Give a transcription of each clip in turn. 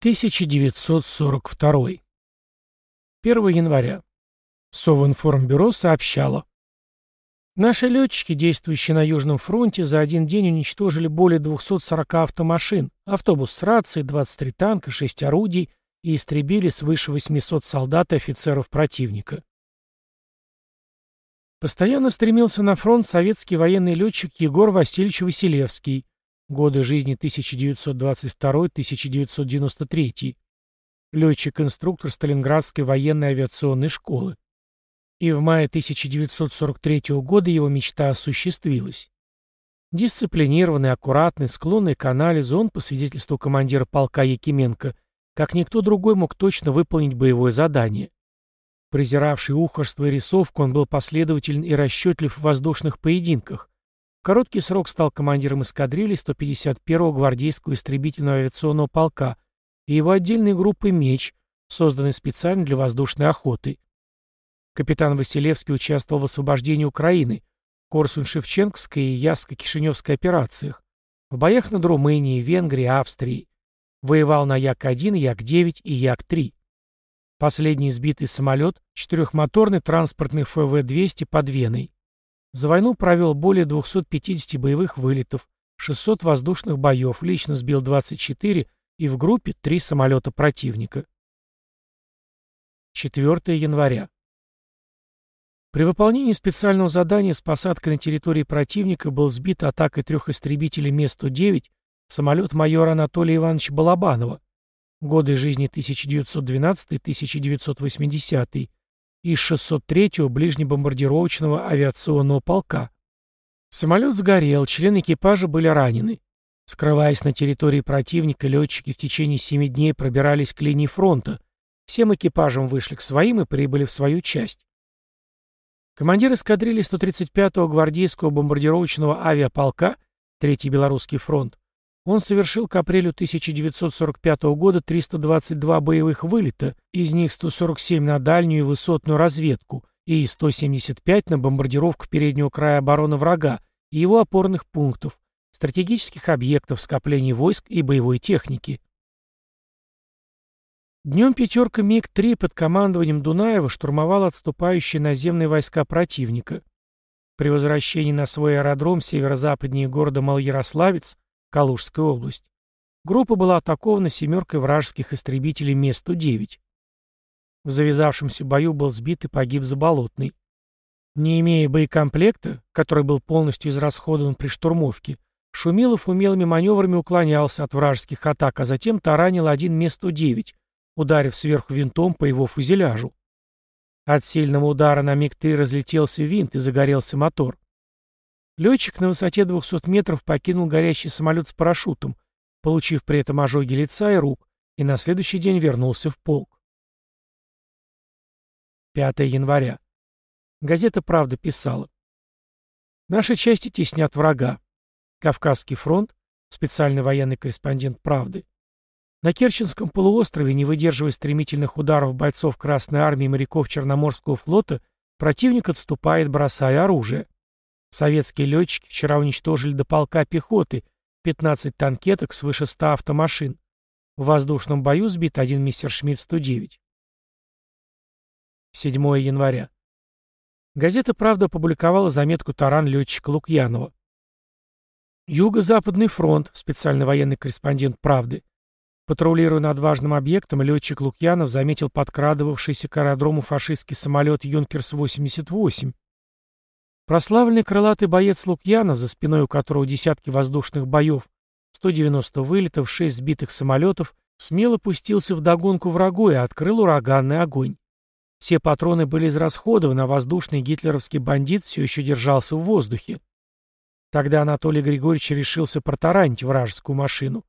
1942. 1 января. Совинформбюро сообщало. Наши летчики, действующие на Южном фронте, за один день уничтожили более 240 автомашин, автобус с рацией, 23 танка, 6 орудий и истребили свыше 800 солдат и офицеров противника. Постоянно стремился на фронт советский военный летчик Егор Васильевич Василевский, годы жизни 1922-1993, летчик-инструктор Сталинградской военной авиационной школы. И в мае 1943 года его мечта осуществилась. Дисциплинированный, аккуратный, склонный к анализу, он, по свидетельству командира полка Якименко, как никто другой мог точно выполнить боевое задание. Презиравший ухорство и рисовку, он был последователен и расчетлив в воздушных поединках. Короткий срок стал командиром эскадрильи 151-го гвардейского истребительного авиационного полка и его отдельной группы «Меч», созданной специально для воздушной охоты. Капитан Василевский участвовал в освобождении Украины, Корсунь-Шевченковской и Ясско-Кишиневской операциях, в боях над Румынией, Венгрией, Австрией. Воевал на Як-1, Як-9 и Як-3. Последний сбитый самолет – четырехмоторный транспортный ФВ-200 под Веной. За войну провел более 250 боевых вылетов, 600 воздушных боев, лично сбил 24 и в группе 3 самолета противника. 4 января. При выполнении специального задания с посадкой на территории противника был сбит атакой трех истребителей Ме-109 самолет майора Анатолия Ивановича Балабанова, годы жизни 1912-1980 из 603-го ближнебомбардировочного авиационного полка. Самолет сгорел, члены экипажа были ранены. Скрываясь на территории противника, летчики в течение семи дней пробирались к линии фронта. Всем экипажам вышли к своим и прибыли в свою часть. Командир эскадрильи 135-го гвардейского бомбардировочного авиаполка, Третий Белорусский фронт, он совершил к апрелю 1945 года 322 боевых вылета, из них 147 на дальнюю и высотную разведку и 175 на бомбардировку переднего края обороны врага и его опорных пунктов, стратегических объектов, скоплений войск и боевой техники. Днем пятерка МиГ-3 под командованием Дунаева штурмовала отступающие наземные войска противника. При возвращении на свой аэродром северо-западнее города Малоярославец Калужская область. Группа была атакована семеркой вражеских истребителей Ме-109. В завязавшемся бою был сбит и погиб Заболотный. Не имея боекомплекта, который был полностью израсходован при штурмовке, Шумилов умелыми маневрами уклонялся от вражеских атак, а затем таранил один Ме-109, ударив сверху винтом по его фузеляжу. От сильного удара на миг-3 разлетелся винт и загорелся мотор. Летчик на высоте 200 метров покинул горящий самолет с парашютом, получив при этом ожоги лица и рук, и на следующий день вернулся в полк. 5 января. Газета «Правда» писала. Наши части теснят врага. Кавказский фронт, специальный военный корреспондент «Правды». На Керченском полуострове, не выдерживая стремительных ударов бойцов Красной Армии и моряков Черноморского флота, противник отступает, бросая оружие. Советские летчики вчера уничтожили до полка пехоты, 15 танкеток, свыше 100 автомашин. В воздушном бою сбит один Мессершмитт-109. 7 января. Газета «Правда» опубликовала заметку таран летчика Лукьянова. Юго-Западный фронт, специальный военный корреспондент «Правды». Патрулируя над важным объектом, летчик Лукьянов заметил подкрадывавшийся к аэродрому фашистский самолет «Юнкерс-88». Прославленный крылатый боец Лукьянов, за спиной у которого десятки воздушных боев, 190 вылетов, 6 сбитых самолетов, смело пустился в догонку врагу и открыл ураганный огонь. Все патроны были израсходованы, а воздушный гитлеровский бандит все еще держался в воздухе. Тогда Анатолий Григорьевич решился протаранить вражескую машину.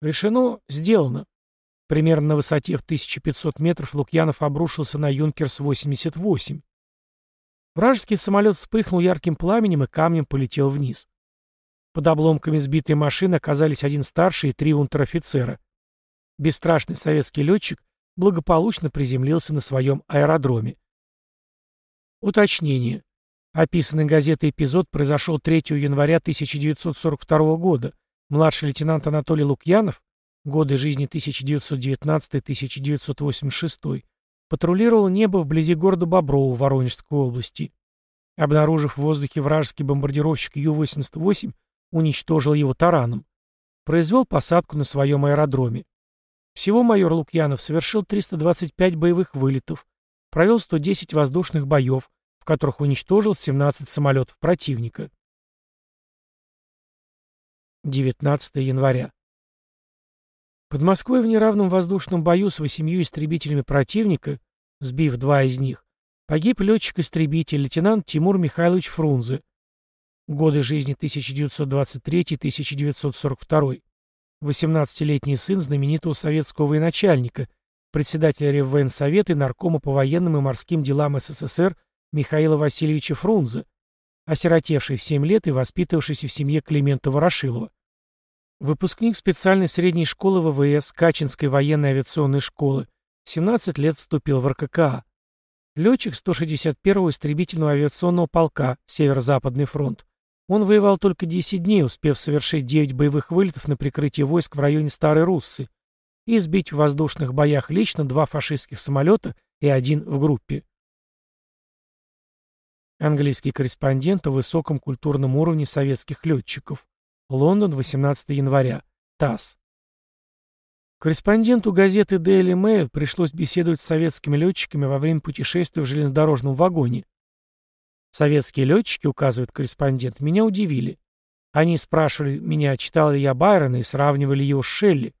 Решено, сделано. Примерно на высоте в 1500 метров Лукьянов обрушился на Юнкерс-88. Вражеский самолет вспыхнул ярким пламенем и камнем полетел вниз. Под обломками сбитой машины оказались один старший и три унтер-офицера. Бесстрашный советский летчик благополучно приземлился на своем аэродроме. Уточнение. Описанный газетой эпизод произошел 3 января 1942 года. Младший лейтенант Анатолий Лукьянов, годы жизни 1919-1986, патрулировал небо вблизи города Боброво Воронежской области. Обнаружив в воздухе вражеский бомбардировщик Ю-88, уничтожил его тараном. Произвел посадку на своем аэродроме. Всего майор Лукьянов совершил 325 боевых вылетов, провел 110 воздушных боев, в которых уничтожил 17 самолетов противника. 19 января. Под Москвой в неравном воздушном бою с восемью истребителями противника, сбив два из них, погиб летчик-истребитель лейтенант Тимур Михайлович Фрунзе. Годы жизни 1923-1942. 18-летний сын знаменитого советского военачальника, председателя Реввоенсовета и наркома по военным и морским делам СССР Михаила Васильевича Фрунзе, осиротевший в 7 лет и воспитывавшийся в семье Климента Ворошилова. Выпускник специальной средней школы ВВС Качинской военной авиационной школы, в 17 лет вступил в РККА. Летчик 161-го истребительного авиационного полка Северо-Западный фронт. Он воевал только 10 дней, успев совершить 9 боевых вылетов на прикрытие войск в районе Старой Руссы и сбить в воздушных боях лично два фашистских самолета и один в группе. Английский корреспондент о высоком культурном уровне советских летчиков. Лондон, 18 января. ТАСС. Корреспонденту газеты Daily Mail пришлось беседовать с советскими летчиками во время путешествия в железнодорожном вагоне. Советские летчики, указывает корреспондент, меня удивили. Они спрашивали меня, читал ли я Байрона и сравнивали его с Шелли.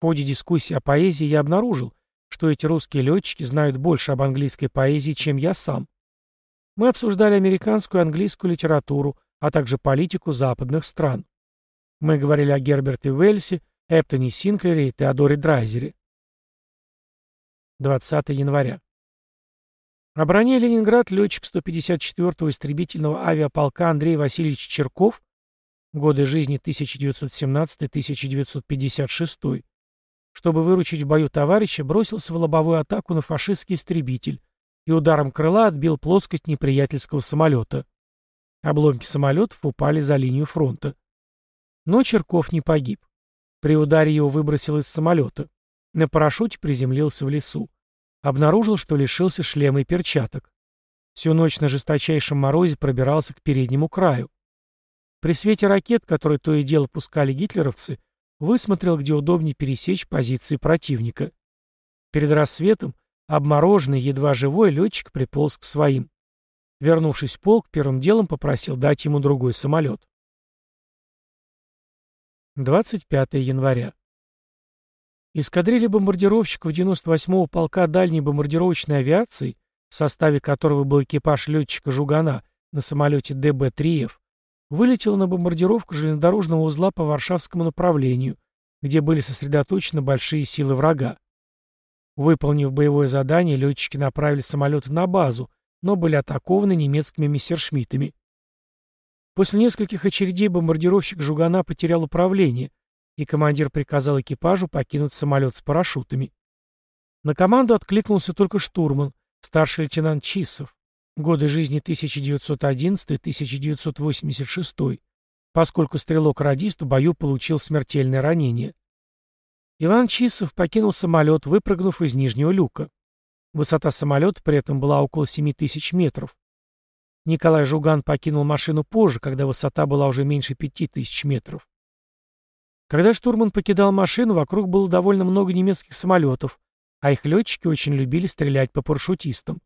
В ходе дискуссии о поэзии я обнаружил, что эти русские летчики знают больше об английской поэзии, чем я сам. Мы обсуждали американскую и английскую литературу, а также политику западных стран. Мы говорили о Герберте Уэльсе, Эптоне Синклере и Теодоре Драйзере. 20 января. Обороняя Ленинград, летчик 154-го истребительного авиаполка Андрей Васильевич Черков, годы жизни 1917-1956, чтобы выручить в бою товарища, бросился в лобовую атаку на фашистский истребитель, и ударом крыла отбил плоскость неприятельского самолета. Обломки самолетов упали за линию фронта. Но Черков не погиб. При ударе его выбросил из самолета. На парашюте приземлился в лесу. Обнаружил, что лишился шлема и перчаток. Всю ночь на жесточайшем морозе пробирался к переднему краю. При свете ракет, которые то и дело пускали гитлеровцы, высмотрел, где удобнее пересечь позиции противника. Перед рассветом Обмороженный, едва живой, летчик приполз к своим. Вернувшись в полк, первым делом попросил дать ему другой самолет. 25 января. Эскадрилья бомбардировщиков 98-го полка дальней бомбардировочной авиации, в составе которого был экипаж летчика Жугана на самолете ДБ-3Ф, вылетела на бомбардировку железнодорожного узла по Варшавскому направлению, где были сосредоточены большие силы врага. Выполнив боевое задание, летчики направили самолеты на базу, но были атакованы немецкими мессершмиттами. После нескольких очередей бомбардировщик Жугана потерял управление, и командир приказал экипажу покинуть самолет с парашютами. На команду откликнулся только штурман, старший лейтенант Чисов, годы жизни 1911-1986, поскольку стрелок-радист в бою получил смертельное ранение. Иван Чисов покинул самолет, выпрыгнув из нижнего люка. Высота самолета при этом была около 7 тысяч метров. Николай Жуган покинул машину позже, когда высота была уже меньше 5 тысяч метров. Когда штурман покидал машину, вокруг было довольно много немецких самолетов, а их летчики очень любили стрелять по парашютистам.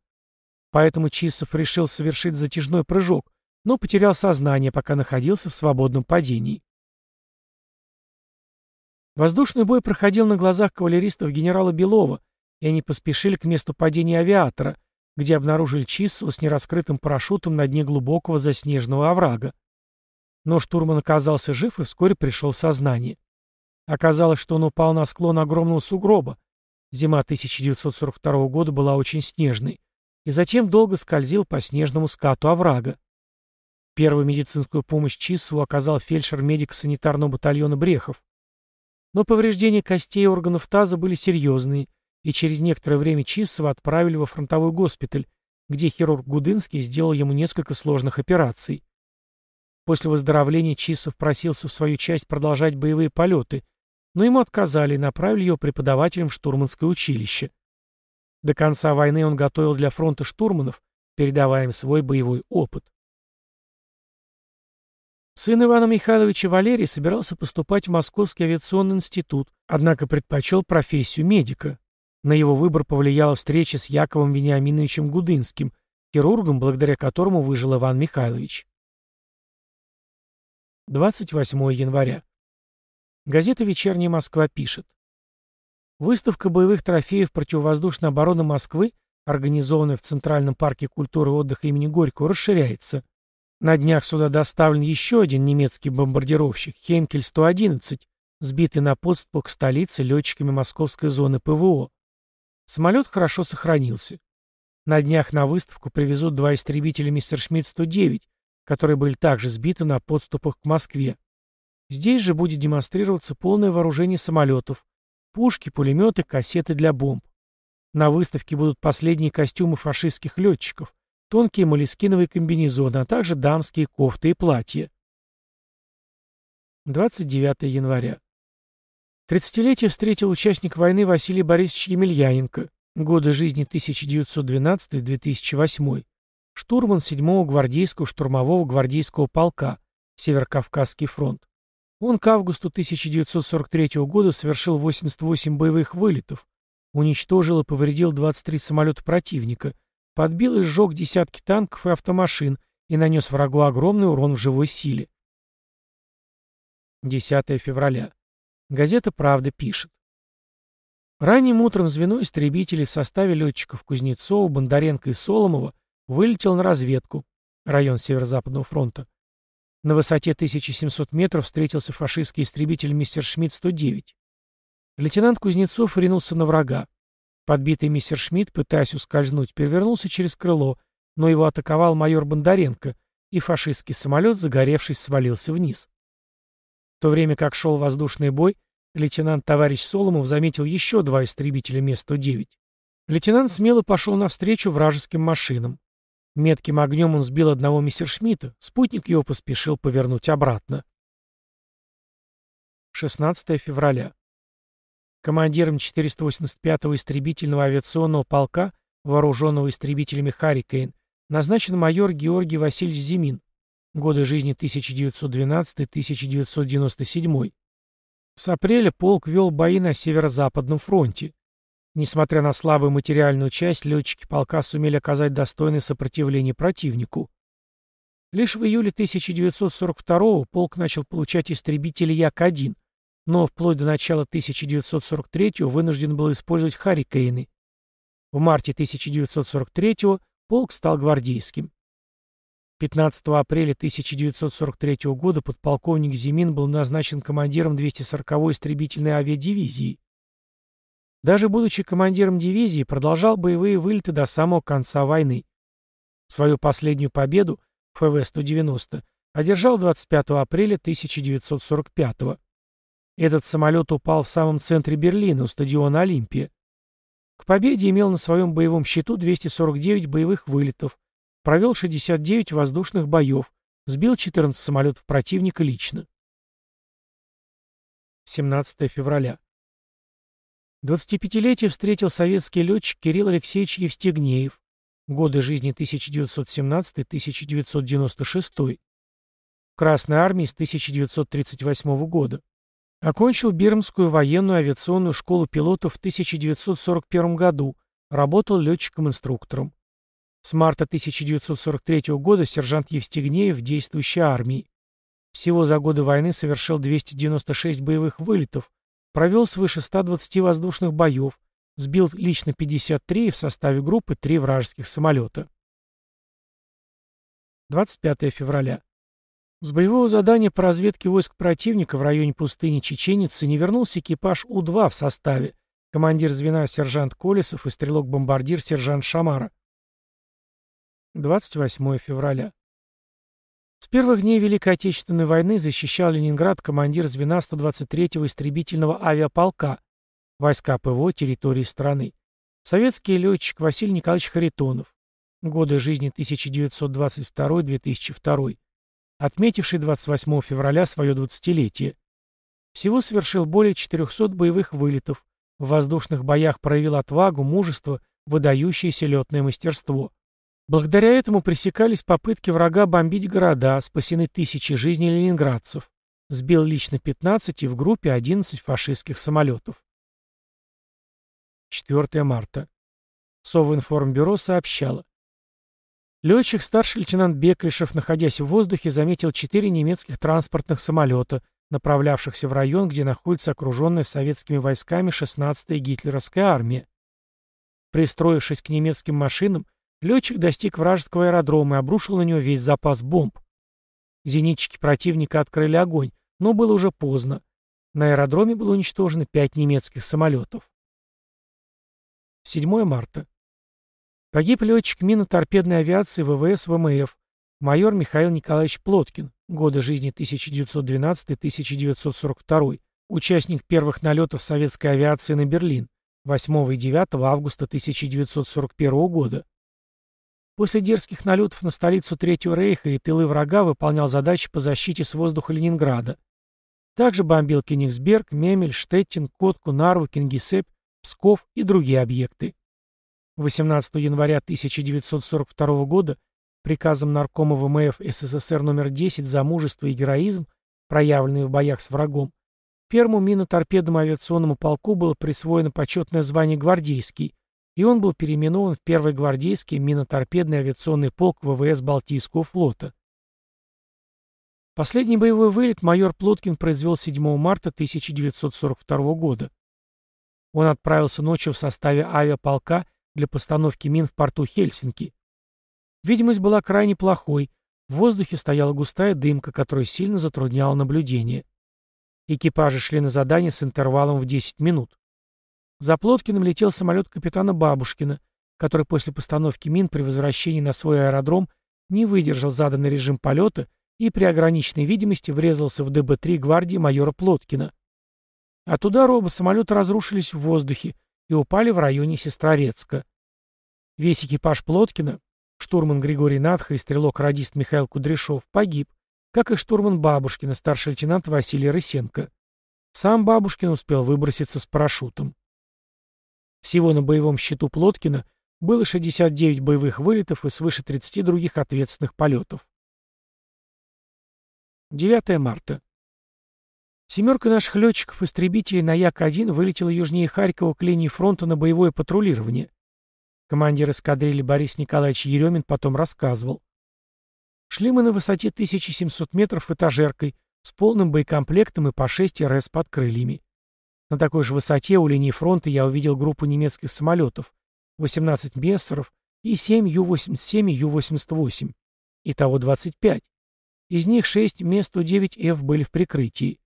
Поэтому Чисов решил совершить затяжной прыжок, но потерял сознание, пока находился в свободном падении. Воздушный бой проходил на глазах кавалеристов генерала Белова, и они поспешили к месту падения авиатора, где обнаружили Числа с нераскрытым парашютом на дне глубокого заснеженного оврага. Но штурман оказался жив и вскоре пришел в сознание. Оказалось, что он упал на склон огромного сугроба. Зима 1942 года была очень снежной, и затем долго скользил по снежному скату оврага. Первую медицинскую помощь Чисову оказал фельдшер медико-санитарного батальона Брехов. Но повреждения костей и органов таза были серьезные, и через некоторое время Чисова отправили во фронтовой госпиталь, где хирург Гудынский сделал ему несколько сложных операций. После выздоровления Чисов просился в свою часть продолжать боевые полеты, но ему отказали и направили его преподавателем в штурманское училище. До конца войны он готовил для фронта штурманов, передавая им свой боевой опыт. Сын Ивана Михайловича Валерий собирался поступать в Московский авиационный институт, однако предпочел профессию медика. На его выбор повлияла встреча с Яковом Вениаминовичем Гудынским, хирургом, благодаря которому выжил Иван Михайлович. 28 января. Газета «Вечерняя Москва» пишет. Выставка боевых трофеев противовоздушной обороны Москвы, организованная в Центральном парке культуры и отдыха имени Горького, расширяется. На днях сюда доставлен еще один немецкий бомбардировщик Хейнкель-111, сбитый на подступах к столице летчиками московской зоны ПВО. Самолет хорошо сохранился. На днях на выставку привезут два истребителя Мессершмитт-109, которые были также сбиты на подступах к Москве. Здесь же будет демонстрироваться полное вооружение самолетов, пушки, пулеметы, кассеты для бомб. На выставке будут последние костюмы фашистских летчиков, тонкие молескиновые комбинезоны, а также дамские кофты и платья. 29 января. Тридцатилетие встретил участник войны Василий Борисович Емельяненко, годы жизни 1912-2008, штурман 7-го гвардейского штурмового гвардейского полка, Северокавказский фронт. Он к августу 1943 года совершил 88 боевых вылетов, уничтожил и повредил 23 самолета противника, подбил и сжег десятки танков и автомашин и нанес врагу огромный урон в живой силе. 10 февраля. Газета «Правда» пишет. Ранним утром звено истребителей в составе летчиков Кузнецова, Бондаренко и Соломова вылетел на разведку, район Северо-Западного фронта. На высоте 1700 метров встретился фашистский истребитель мистер Шмидт-109. Лейтенант Кузнецов ринулся на врага. Подбитый мистер Шмидт, пытаясь ускользнуть, перевернулся через крыло, но его атаковал майор Бондаренко, и фашистский самолет, загоревшись, свалился вниз. В то время как шел воздушный бой, лейтенант товарищ Соломов заметил еще два истребителя Ме-109. Лейтенант смело пошел навстречу вражеским машинам. Метким огнем он сбил одного мессершмитта, спутник его поспешил повернуть обратно. 16 февраля. Командиром 485-го истребительного авиационного полка, вооруженного истребителями «Харрикейн», назначен майор Георгий Васильевич Зимин, годы жизни 1912-1997. С апреля полк вел бои на Северо-Западном фронте. Несмотря на слабую материальную часть, летчики полка сумели оказать достойное сопротивление противнику. Лишь в июле 1942 полк начал получать истребители Як-1, но вплоть до начала 1943 вынужден был использовать «Харрикейны». В марте 1943 полк стал гвардейским. 15 апреля 1943 года подполковник Зимин был назначен командиром 240-й истребительной авиадивизии. Даже будучи командиром дивизии, продолжал боевые вылеты до самого конца войны. Свою последнюю победу, ФВ-190, одержал 25 апреля 1945 года. Этот самолет упал в самом центре Берлина, у стадиона Олимпия. К победе имел на своем боевом счету 249 боевых вылетов, провел 69 воздушных боев, сбил 14 самолетов противника лично. 17 февраля. 25-летие встретил советский летчик Кирилл Алексеевич Евстигнеев, годы жизни 1917-1996, в Красной армии с 1938 года. Окончил Бирмскую военную авиационную школу пилотов в 1941 году, работал летчиком-инструктором. С марта 1943 года сержант Евстигнеев в действующей армии. Всего за годы войны совершил 296 боевых вылетов, провел свыше 120 воздушных боев, сбил лично 53 и в составе группы 3 вражеских самолета. 25 февраля. С боевого задания по разведке войск противника в районе пустыни Чеченицы не вернулся экипаж У-2 в составе, командир звена сержант Колесов и стрелок-бомбардир сержант Шамара. 28 февраля. С первых дней Великой Отечественной войны защищал Ленинград командир звена 123-го истребительного авиаполка, войска ПВО территории страны, советский летчик Василий Николаевич Харитонов, годы жизни 1922-2002, отметивший 28 февраля свое 20-летие. Всего совершил более 400 боевых вылетов, в воздушных боях проявил отвагу, мужество, выдающееся летное мастерство. Благодаря этому пресекались попытки врага бомбить города, спасены тысячи жизней ленинградцев. Сбил лично 15 и в группе 11 фашистских самолетов. 4 марта. Совинформбюро сообщало. Летчик старший лейтенант Беклишев, находясь в воздухе, заметил четыре немецких транспортных самолета, направлявшихся в район, где находится окруженная советскими войсками 16-я гитлеровская армия. Пристроившись к немецким машинам, летчик достиг вражеского аэродрома и обрушил на него весь запас бомб. Зенитчики противника открыли огонь, но было уже поздно. На аэродроме было уничтожено пять немецких самолетов. 7 марта. Погиб летчик минно-торпедной авиации ВВС ВМФ, майор Михаил Николаевич Плоткин, годы жизни 1912-1942, участник первых налетов советской авиации на Берлин, 8 и 9 августа 1941 года. После дерзких налетов на столицу Третьего Рейха и тылы врага выполнял задачи по защите с воздуха Ленинграда. Также бомбил Кенигсберг, Мемель, Штеттин, Котку, Нарву, Кингисепп, Псков и другие объекты. 18 января 1942 года приказом Наркома ВМФ СССР номер 10 за мужество и героизм, проявленные в боях с врагом, первому минно-торпедному авиационному полку было присвоено почетное звание «Гвардейский», и он был переименован в Первый гвардейский минно-торпедный авиационный полк ВВС Балтийского флота. Последний боевой вылет майор Плоткин произвел 7 марта 1942 года. Он отправился ночью в составе авиаполка для постановки мин в порту Хельсинки. Видимость была крайне плохой, в воздухе стояла густая дымка, которая сильно затрудняла наблюдение. Экипажи шли на задание с интервалом в 10 минут. За Плоткиным летел самолет капитана Бабушкина, который после постановки мин при возвращении на свой аэродром не выдержал заданный режим полета и при ограниченной видимости врезался в ДБ-3 гвардии майора Плоткина. От удара оба самолета разрушились в воздухе, и упали в районе Сестрорецка. Весь экипаж Плоткина, штурман Григорий Надха и стрелок-радист Михаил Кудряшов, погиб, как и штурман Бабушкина, старший лейтенант Василий Рысенко. Сам Бабушкин успел выброситься с парашютом. Всего на боевом счету Плоткина было 69 боевых вылетов и свыше 30 других ответственных полетов. 9 марта. Семерка наших летчиков-истребителей на Як-1 вылетела южнее Харькова к линии фронта на боевое патрулирование. Командир эскадрильи Борис Николаевич Еремин потом рассказывал. Шли мы на высоте 1700 метров этажеркой, с полным боекомплектом и по 6 РС под крыльями. На такой же высоте у линии фронта я увидел группу немецких самолетов, 18 Мессеров и 7 Ю-87 и Ю-88. Итого 25. Из них 6 Ме-109Ф были в прикрытии.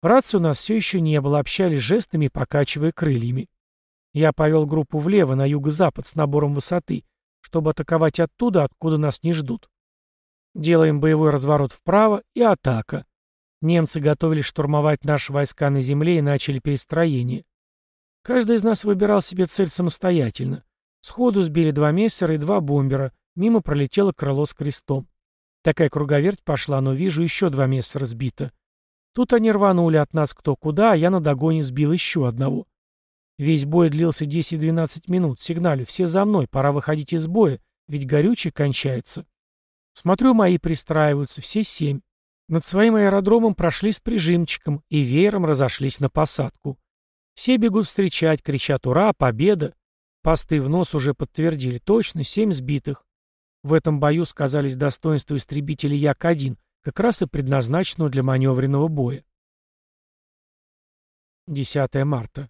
Рации у нас все еще не было, общались жестами, покачивая крыльями. Я повел группу влево, на юго-запад, с набором высоты, чтобы атаковать оттуда, откуда нас не ждут. Делаем боевой разворот вправо и атака. Немцы готовились штурмовать наши войска на земле и начали перестроение. Каждый из нас выбирал себе цель самостоятельно. Сходу сбили два мессера и два бомбера, мимо пролетело крыло с крестом. Такая круговерть пошла, но вижу, еще два мессера сбито. Тут они рванули от нас кто куда, а я на догоне сбил еще одного. Весь бой длился 10-12 минут. Сигнали, все за мной, пора выходить из боя, ведь горючее кончается. Смотрю, мои пристраиваются, все семь. Над своим аэродромом прошли с прижимчиком и веером разошлись на посадку. Все бегут встречать, кричат «Ура! Победа!». Посты в нос уже подтвердили точно, семь сбитых. В этом бою сказались достоинства истребителей Як-1, как раз и предназначенного для маневренного боя. 10 марта.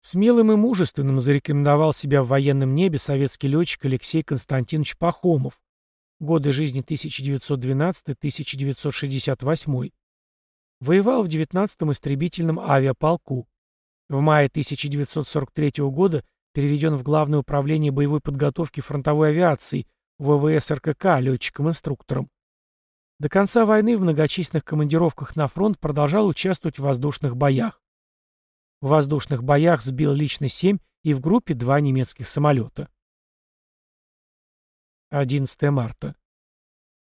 Смелым и мужественным зарекомендовал себя в военном небе советский летчик Алексей Константинович Пахомов. Годы жизни 1912-1968. Воевал в 19-м истребительном авиаполку. В мае 1943 года переведен в Главное управление боевой подготовки фронтовой авиации ВВС РКК летчиком-инструктором. До конца войны в многочисленных командировках на фронт продолжал участвовать в воздушных боях. В воздушных боях сбил лично 7 и в группе 2 немецких самолета. 11 марта.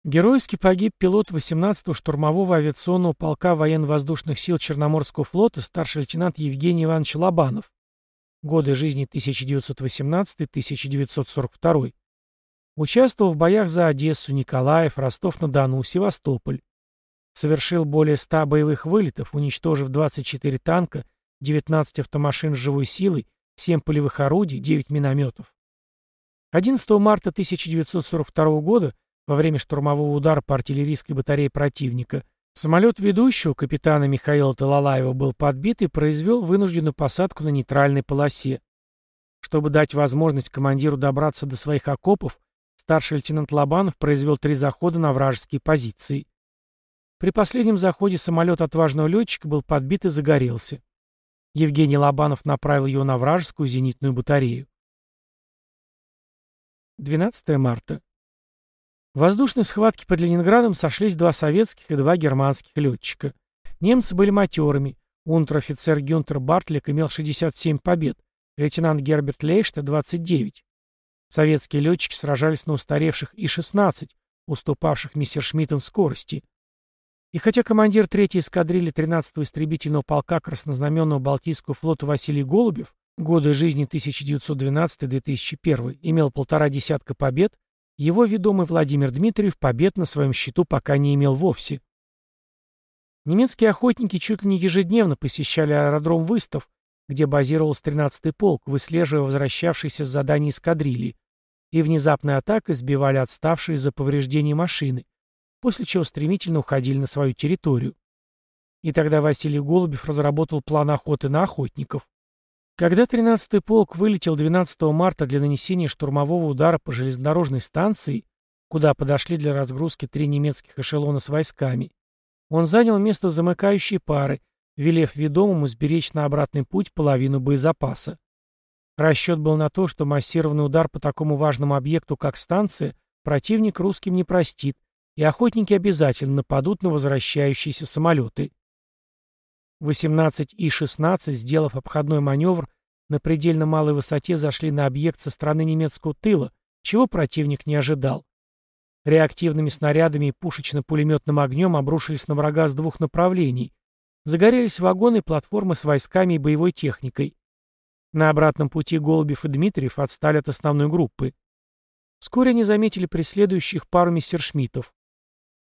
Геройски погиб пилот 18-го штурмового авиационного полка военно-воздушных сил Черноморского флота старший лейтенант Евгений Иванович Лобанов. Годы жизни 1918-1942. Участвовал в боях за Одессу, Николаев, Ростов-на-Дону, Севастополь. Совершил более 100 боевых вылетов, уничтожив 24 танка, 19 автомашин с живой силой, 7 полевых орудий, 9 минометов. 11 марта 1942 года во время штурмового удара по артиллерийской батарее противника самолет ведущего, капитана Михаила Талалаева, был подбит и произвел вынужденную посадку на нейтральной полосе. Чтобы дать возможность командиру добраться до своих окопов, старший лейтенант Лобанов произвел три захода на вражеские позиции. При последнем заходе самолет отважного летчика был подбит и загорелся. Евгений Лобанов направил его на вражескую зенитную батарею. 12 марта. В воздушной схватке под Ленинградом сошлись два советских и два германских летчика. Немцы были матерыми. Унтер-офицер Гюнтер Бартлик имел 67 побед, лейтенант Герберт Лейшта — 29. Советские летчики сражались на устаревших И-16, уступавших Мессершмиттам в скорости. И хотя командир 3-й эскадрильи 13-го истребительного полка Краснознаменного Балтийского флота Василий Голубев, годы жизни 1912-2001, имел полтора десятка побед, его ведомый Владимир Дмитриев побед на своем счету пока не имел вовсе. Немецкие охотники чуть ли не ежедневно посещали аэродром Выстав, где базировался 13-й полк, выслеживая возвращавшиеся с заданий эскадрильи, и внезапной атакой сбивали отставшие из-за повреждений машины, после чего стремительно уходили на свою территорию. И тогда Василий Голубев разработал план охоты на охотников. Когда 13-й полк вылетел 12 марта для нанесения штурмового удара по железнодорожной станции, куда подошли для разгрузки три немецких эшелона с войсками, он занял место замыкающей пары, велев ведомому сберечь на обратный путь половину боезапаса. Расчет был на то, что массированный удар по такому важному объекту, как станция, противник русским не простит, и охотники обязательно нападут на возвращающиеся самолеты. 18 и 16, сделав обходной маневр, на предельно малой высоте зашли на объект со стороны немецкого тыла, чего противник не ожидал. Реактивными снарядами и пушечно-пулеметным огнем обрушились на врага с двух направлений. Загорелись вагоны и платформы с войсками и боевой техникой. На обратном пути Голубев и Дмитриев отстали от основной группы. Вскоре они заметили преследующих пару мессершмиттов.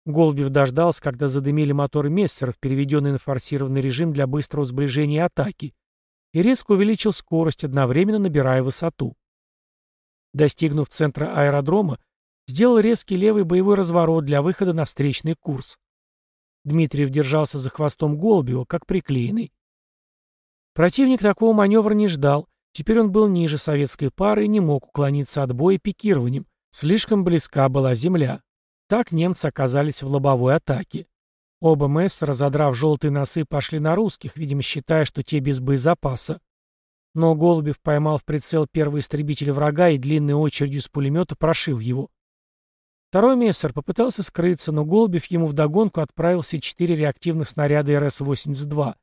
Голубев дождался, когда задымили моторы Мессеров, переведенные на форсированный режим для быстрого сближения и атаки, и резко увеличил скорость, одновременно набирая высоту. Достигнув центра аэродрома, сделал резкий левый боевой разворот для выхода на встречный курс. Дмитриев держался за хвостом Голубева, как приклеенный. Противник такого маневра не ждал, теперь он был ниже советской пары и не мог уклониться от боя пикированием, слишком близка была земля. Так немцы оказались в лобовой атаке. Оба МС, разодрав желтые носы, пошли на русских, видимо, считая, что те без боезапаса. Но Голубев поймал в прицел первый истребитель врага и длинной очередью с пулемета прошил его. Второй мессер попытался скрыться, но Голубев ему вдогонку отправил все четыре реактивных снаряда РС-82.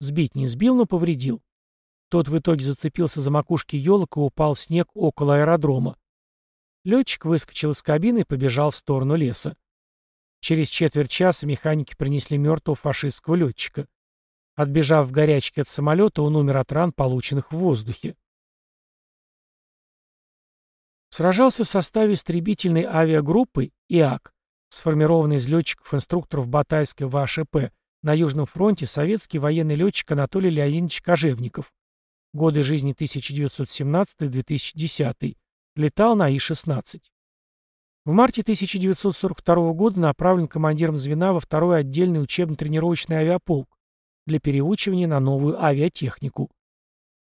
Сбить не сбил, но повредил. Тот в итоге зацепился за макушки елок и упал в снег около аэродрома. Летчик выскочил из кабины и побежал в сторону леса. Через четверть часа механики принесли мертвого фашистского летчика. Отбежав в горячке от самолета, он умер от ран, полученных в воздухе. Сражался в составе истребительной авиагруппы ИАК, сформированной из летчиков-инструкторов Батайской ВАШП, на Южном фронте советский военный летчик Анатолий Леонидович Кожевников. Годы жизни 1917-2010. Летал на И-16. В марте 1942 года направлен командиром звена во второй отдельный учебно-тренировочный авиаполк для переучивания на новую авиатехнику.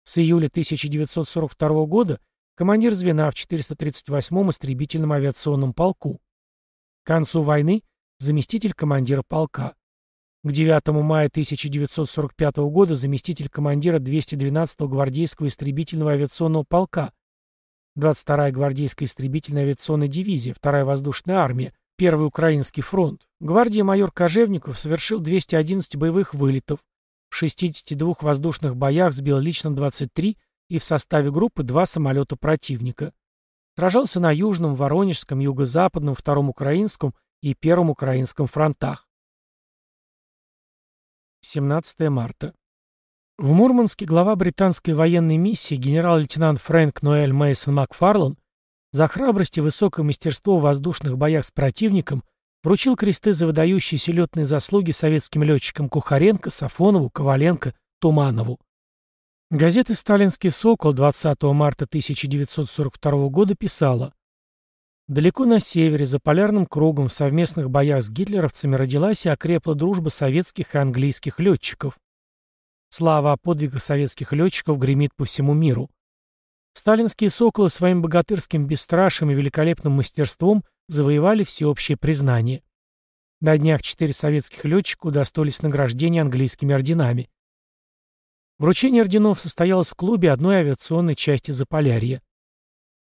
С июля 1942 года командир звена в 438-м истребительном авиационном полку. К концу войны заместитель командира полка. К 9 мая 1945 года заместитель командира 212-го гвардейского истребительного авиационного полка 22-я гвардейская истребительная авиационная дивизия, 2-я воздушная армия, 1-й Украинский фронт. Гвардия майор Кожевников совершил 211 боевых вылетов, в 62 воздушных боях сбил лично 23 и в составе группы два самолета противника. Сражался на Южном, Воронежском, Юго-Западном, Втором Украинском и Первом Украинском фронтах. 17 марта. В Мурманске глава британской военной миссии генерал-лейтенант Фрэнк Ноэль Мейсон Макфарлан за храбрость и высокое мастерство в воздушных боях с противником вручил кресты за выдающиеся летные заслуги советским летчикам Кухаренко, Сафонову, Коваленко, Туманову. Газета «Сталинский сокол» 20 марта 1942 года писала «Далеко на севере, за полярным кругом, в совместных боях с гитлеровцами родилась и окрепла дружба советских и английских летчиков. Слава о подвигах советских летчиков гремит по всему миру. Сталинские соколы своим богатырским бесстрашием и великолепным мастерством завоевали всеобщее признание. На днях четыре советских летчика удостоились награждения английскими орденами. Вручение орденов состоялось в клубе одной авиационной части Заполярья.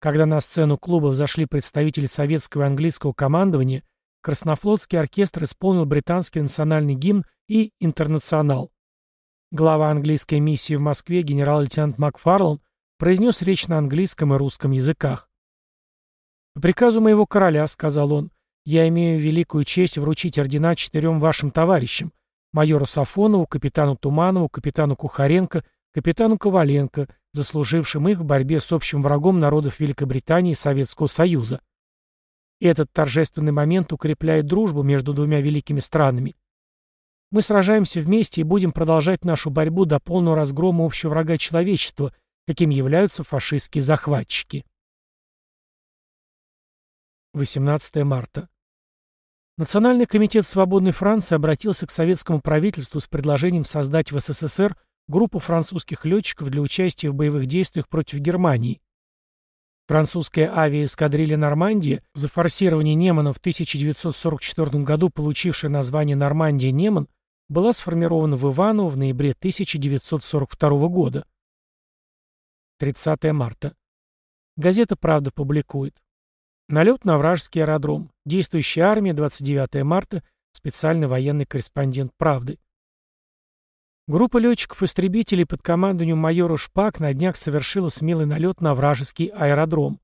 Когда на сцену клуба взошли представители советского и английского командования, Краснофлотский оркестр исполнил британский национальный гимн и «Интернационал». Глава английской миссии в Москве генерал-лейтенант Макфарлан произнес речь на английском и русском языках. «По приказу моего короля», — сказал он, — «я имею великую честь вручить ордена четырем вашим товарищам, майору Сафонову, капитану Туманову, капитану Кухаренко, капитану Коваленко, заслужившим их в борьбе с общим врагом народов Великобритании и Советского Союза. Этот торжественный момент укрепляет дружбу между двумя великими странами. Мы сражаемся вместе и будем продолжать нашу борьбу до полного разгрома общего врага человечества, каким являются фашистские захватчики. 18 марта. Национальный комитет свободной Франции обратился к советскому правительству с предложением создать в СССР группу французских летчиков для участия в боевых действиях против Германии. Французская авиаэскадрилья «Нормандия», за форсирование Немана в 1944 году получившая название «Нормандия-Неман», была сформирована в Иваново в ноябре 1942 года. 30 марта. Газета «Правда» публикует. Налет на вражеский аэродром. Действующая армия, 29 марта. Специальный военный корреспондент «Правды». Группа летчиков-истребителей под командованием майора Шпак на днях совершила смелый налет на вражеский аэродром.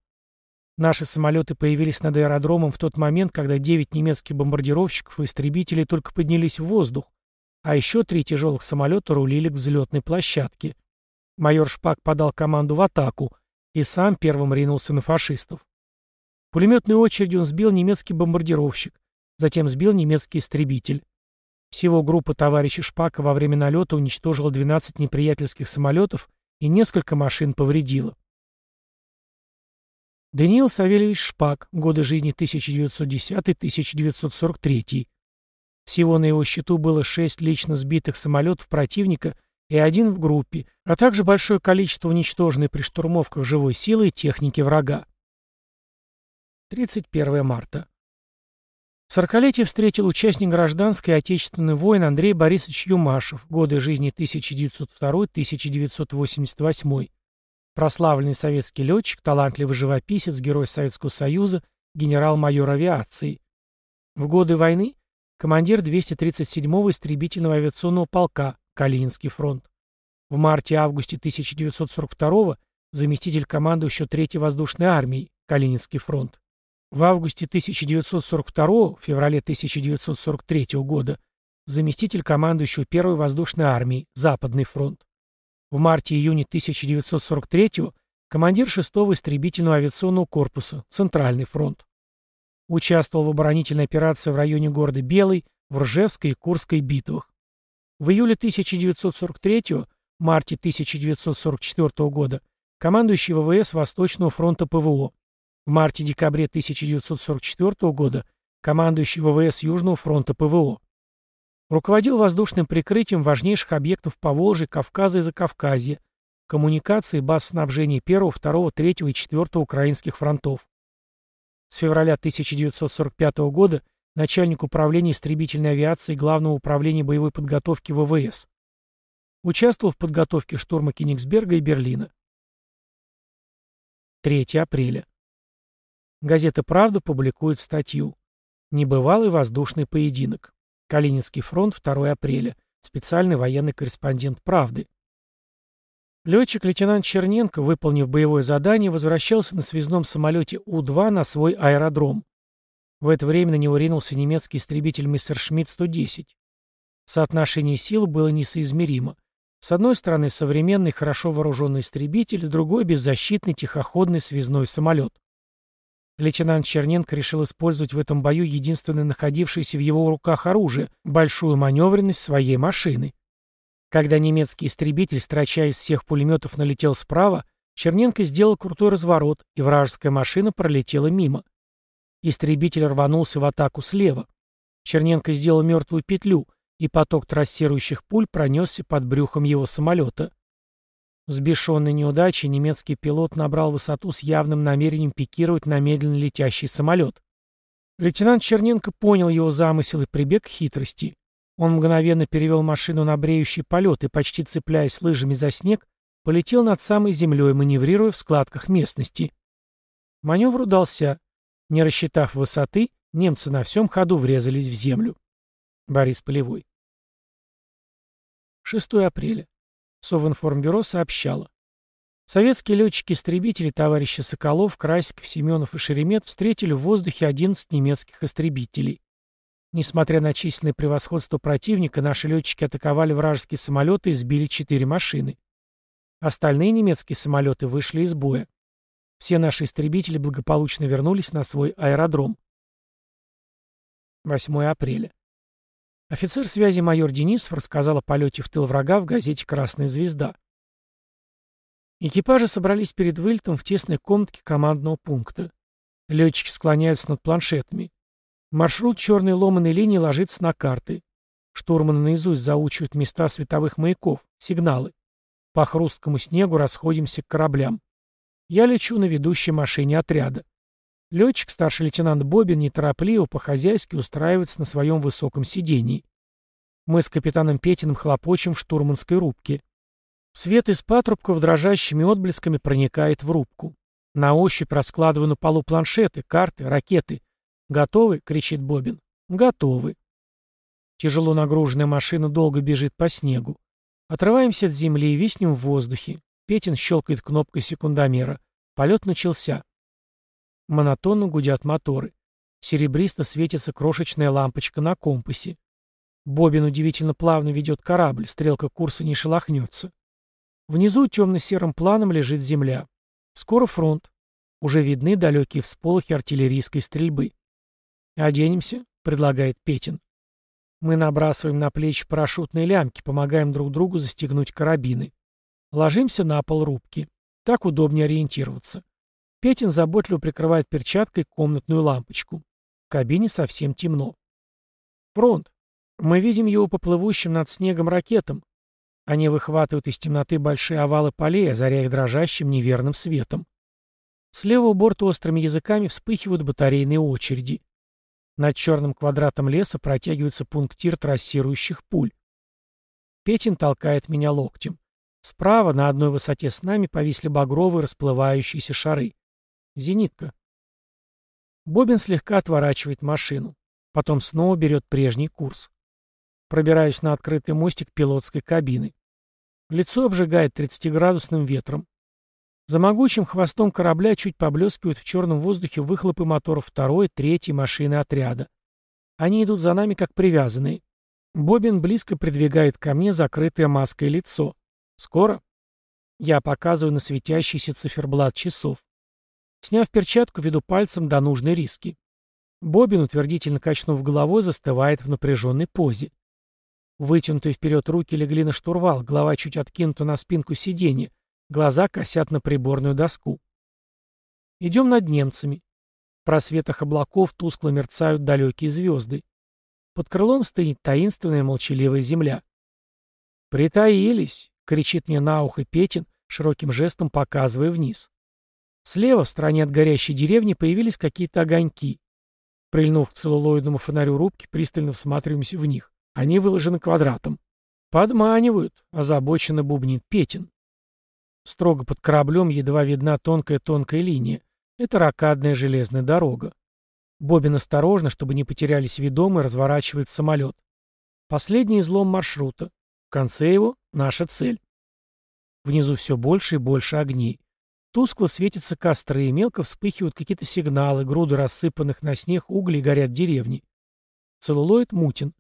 Наши самолеты появились над аэродромом в тот момент, когда девять немецких бомбардировщиков и истребителей только поднялись в воздух, а еще три тяжелых самолета рулили к взлетной площадке. Майор Шпак подал команду в атаку и сам первым ринулся на фашистов. Пулеметной очередью он сбил немецкий бомбардировщик, затем сбил немецкий истребитель. Всего группа товарища Шпака во время налета уничтожила 12 неприятельских самолетов и несколько машин повредила. Даниил Савельевич Шпак, годы жизни 1910-1943. Всего на его счету было 6 лично сбитых самолетов противника и один в группе, а также большое количество уничтоженной при штурмовках живой силы и техники врага. 31 марта. Сорокалетие встретил участник гражданской и отечественной войн Андрей Борисович Юмашев, годы жизни 1902-1988. Прославленный советский летчик, талантливый живописец, герой Советского Союза, генерал-майор авиации. В годы войны командир 237-го истребительного авиационного полка, Калининский фронт. В марте-августе 1942 заместитель командующего 3-й воздушной армией, Калининский фронт. В августе 1942 феврале 1943 года заместитель командующего Первой воздушной армии, Западный фронт. В марте-июне 1943 командир 6-го истребительного авиационного корпуса, Центральный фронт. Участвовал в оборонительной операции в районе города Белый, в Ржевской и Курской битвах. В июле 1943 марте 1944 года командующий ВВС Восточного фронта ПВО, в марте-декабре 1944 года командующий ВВС Южного фронта ПВО. Руководил воздушным прикрытием важнейших объектов Поволжья, Кавказа и Закавказья, коммуникации, баз снабжения 1, 2, 3 и 4 украинских фронтов. С февраля 1945 года начальник управления истребительной авиации Главного управления боевой подготовки ВВС. Участвовал в подготовке штурма Кенигсберга и Берлина. 3 апреля. Газета «Правда» публикует статью «Небывалый воздушный поединок. Калининский фронт, 2 апреля. Специальный военный корреспондент «Правды». Летчик-лейтенант Черненко, выполнив боевое задание, возвращался на связном самолете У-2 на свой аэродром. В это время на него ринулся немецкий истребитель Мессершмитт-110. Соотношение сил было несоизмеримо. С одной стороны современный, хорошо вооруженный истребитель, с другой — беззащитный тихоходный связной самолет. Лейтенант Черненко решил использовать в этом бою единственное находившееся в его руках оружие — большую маневренность своей машины. Когда немецкий истребитель, строча из всех пулеметов, налетел справа, Черненко сделал крутой разворот, и вражеская машина пролетела мимо. Истребитель рванулся в атаку слева. Черненко сделал мертвую петлю, и поток трассирующих пуль пронесся под брюхом его самолета. Сбешенный неудачей, немецкий пилот набрал высоту с явным намерением пикировать на медленно летящий самолет. Лейтенант Черненко понял его замысел и прибег к хитрости. Он мгновенно перевел машину на бреющий полет и, почти цепляясь лыжами за снег, полетел над самой землей, маневрируя в складках местности. Маневр удался. Не рассчитав высоты, немцы на всем ходу врезались в землю. Борис Полевой. 6 апреля. Совинформбюро сообщало. Советские летчики-истребители товарищи Соколов, Красиков, Семенов и Шеремет встретили в воздухе 11 немецких истребителей. Несмотря на численное превосходство противника, наши летчики атаковали вражеские самолеты и сбили 4 машины. Остальные немецкие самолеты вышли из боя. Все наши истребители благополучно вернулись на свой аэродром. 8 апреля. Офицер связи майор Денисов рассказал о полете в тыл врага в газете «Красная звезда». Экипажи собрались перед вылетом в тесной комнатке командного пункта. Летчики склоняются над планшетами. Маршрут черной ломаной линии ложится на карты. Штурманы наизусть заучивают места световых маяков, сигналы. По хрусткому снегу расходимся к кораблям. Я лечу на ведущей машине отряда. Летчик, старший лейтенант Бобин, неторопливо, по-хозяйски устраивается на своем высоком сидении. Мы с капитаном Петиным хлопочем в штурманской рубке. Свет из патрубков дрожащими отблесками проникает в рубку. На ощупь раскладываю на полу планшеты, карты, ракеты. «Готовы?» — кричит Бобин. «Готовы». Тяжело нагруженная машина долго бежит по снегу. Отрываемся от земли и виснем в воздухе. Петин щелкает кнопкой секундомера. Полет начался. Монотонно гудят моторы. Серебристо светится крошечная лампочка на компасе. Бобин удивительно плавно ведет корабль, стрелка курса не шелохнется. Внизу темно-серым планом лежит земля. Скоро фронт. Уже видны далекие всполохи артиллерийской стрельбы. «Оденемся», — предлагает Петин. Мы набрасываем на плечи парашютные лямки, помогаем друг другу застегнуть карабины. Ложимся на пол рубки. Так удобнее ориентироваться. Петин заботливо прикрывает перчаткой комнатную лампочку. В кабине совсем темно. Фронт. Мы видим его поплывущим над снегом ракетам. Они выхватывают из темноты большие овалы полей, озаряя их дрожащим неверным светом. С левого борта острыми языками вспыхивают батарейные очереди. Над черным квадратом леса протягивается пунктир трассирующих пуль. Петин толкает меня локтем. Справа, на одной высоте с нами, повисли багровые расплывающиеся шары. Зенитка. Бобин слегка отворачивает машину. Потом снова берет прежний курс. Пробираюсь на открытый мостик пилотской кабины. Лицо обжигает 30-градусным ветром. За могучим хвостом корабля чуть поблескивают в черном воздухе выхлопы моторов второй, третьей машины отряда. Они идут за нами как привязанные. Бобин близко придвигает ко мне закрытое маской лицо. Скоро? Я показываю на светящийся циферблат часов. Сняв перчатку, веду пальцем до нужной риски. Бобин, утвердительно качнув головой, застывает в напряженной позе. Вытянутые вперед руки легли на штурвал, голова чуть откинута на спинку сиденья, глаза косят на приборную доску. Идем над немцами. В просветах облаков тускло мерцают далекие звезды. Под крылом стоит таинственная молчаливая земля. «Притаились!» — кричит мне на ухо Петин, широким жестом показывая вниз. Слева, в стороне от горящей деревни, появились какие-то огоньки. Прильнув к целлулоидному фонарю рубки, пристально всматриваемся в них. Они выложены квадратом. «Подманивают», — озабоченно бубнит Петин. Строго под кораблем едва видна тонкая-тонкая линия. Это ракадная железная дорога. Бобин осторожно, чтобы не потерялись ведомые, разворачивает самолет. Последний излом маршрута. В конце его — наша цель. Внизу все больше и больше огней. Тускло светятся костры, мелко вспыхивают какие-то сигналы, груды рассыпанных на снег углей горят деревни. Целлулоид мутен.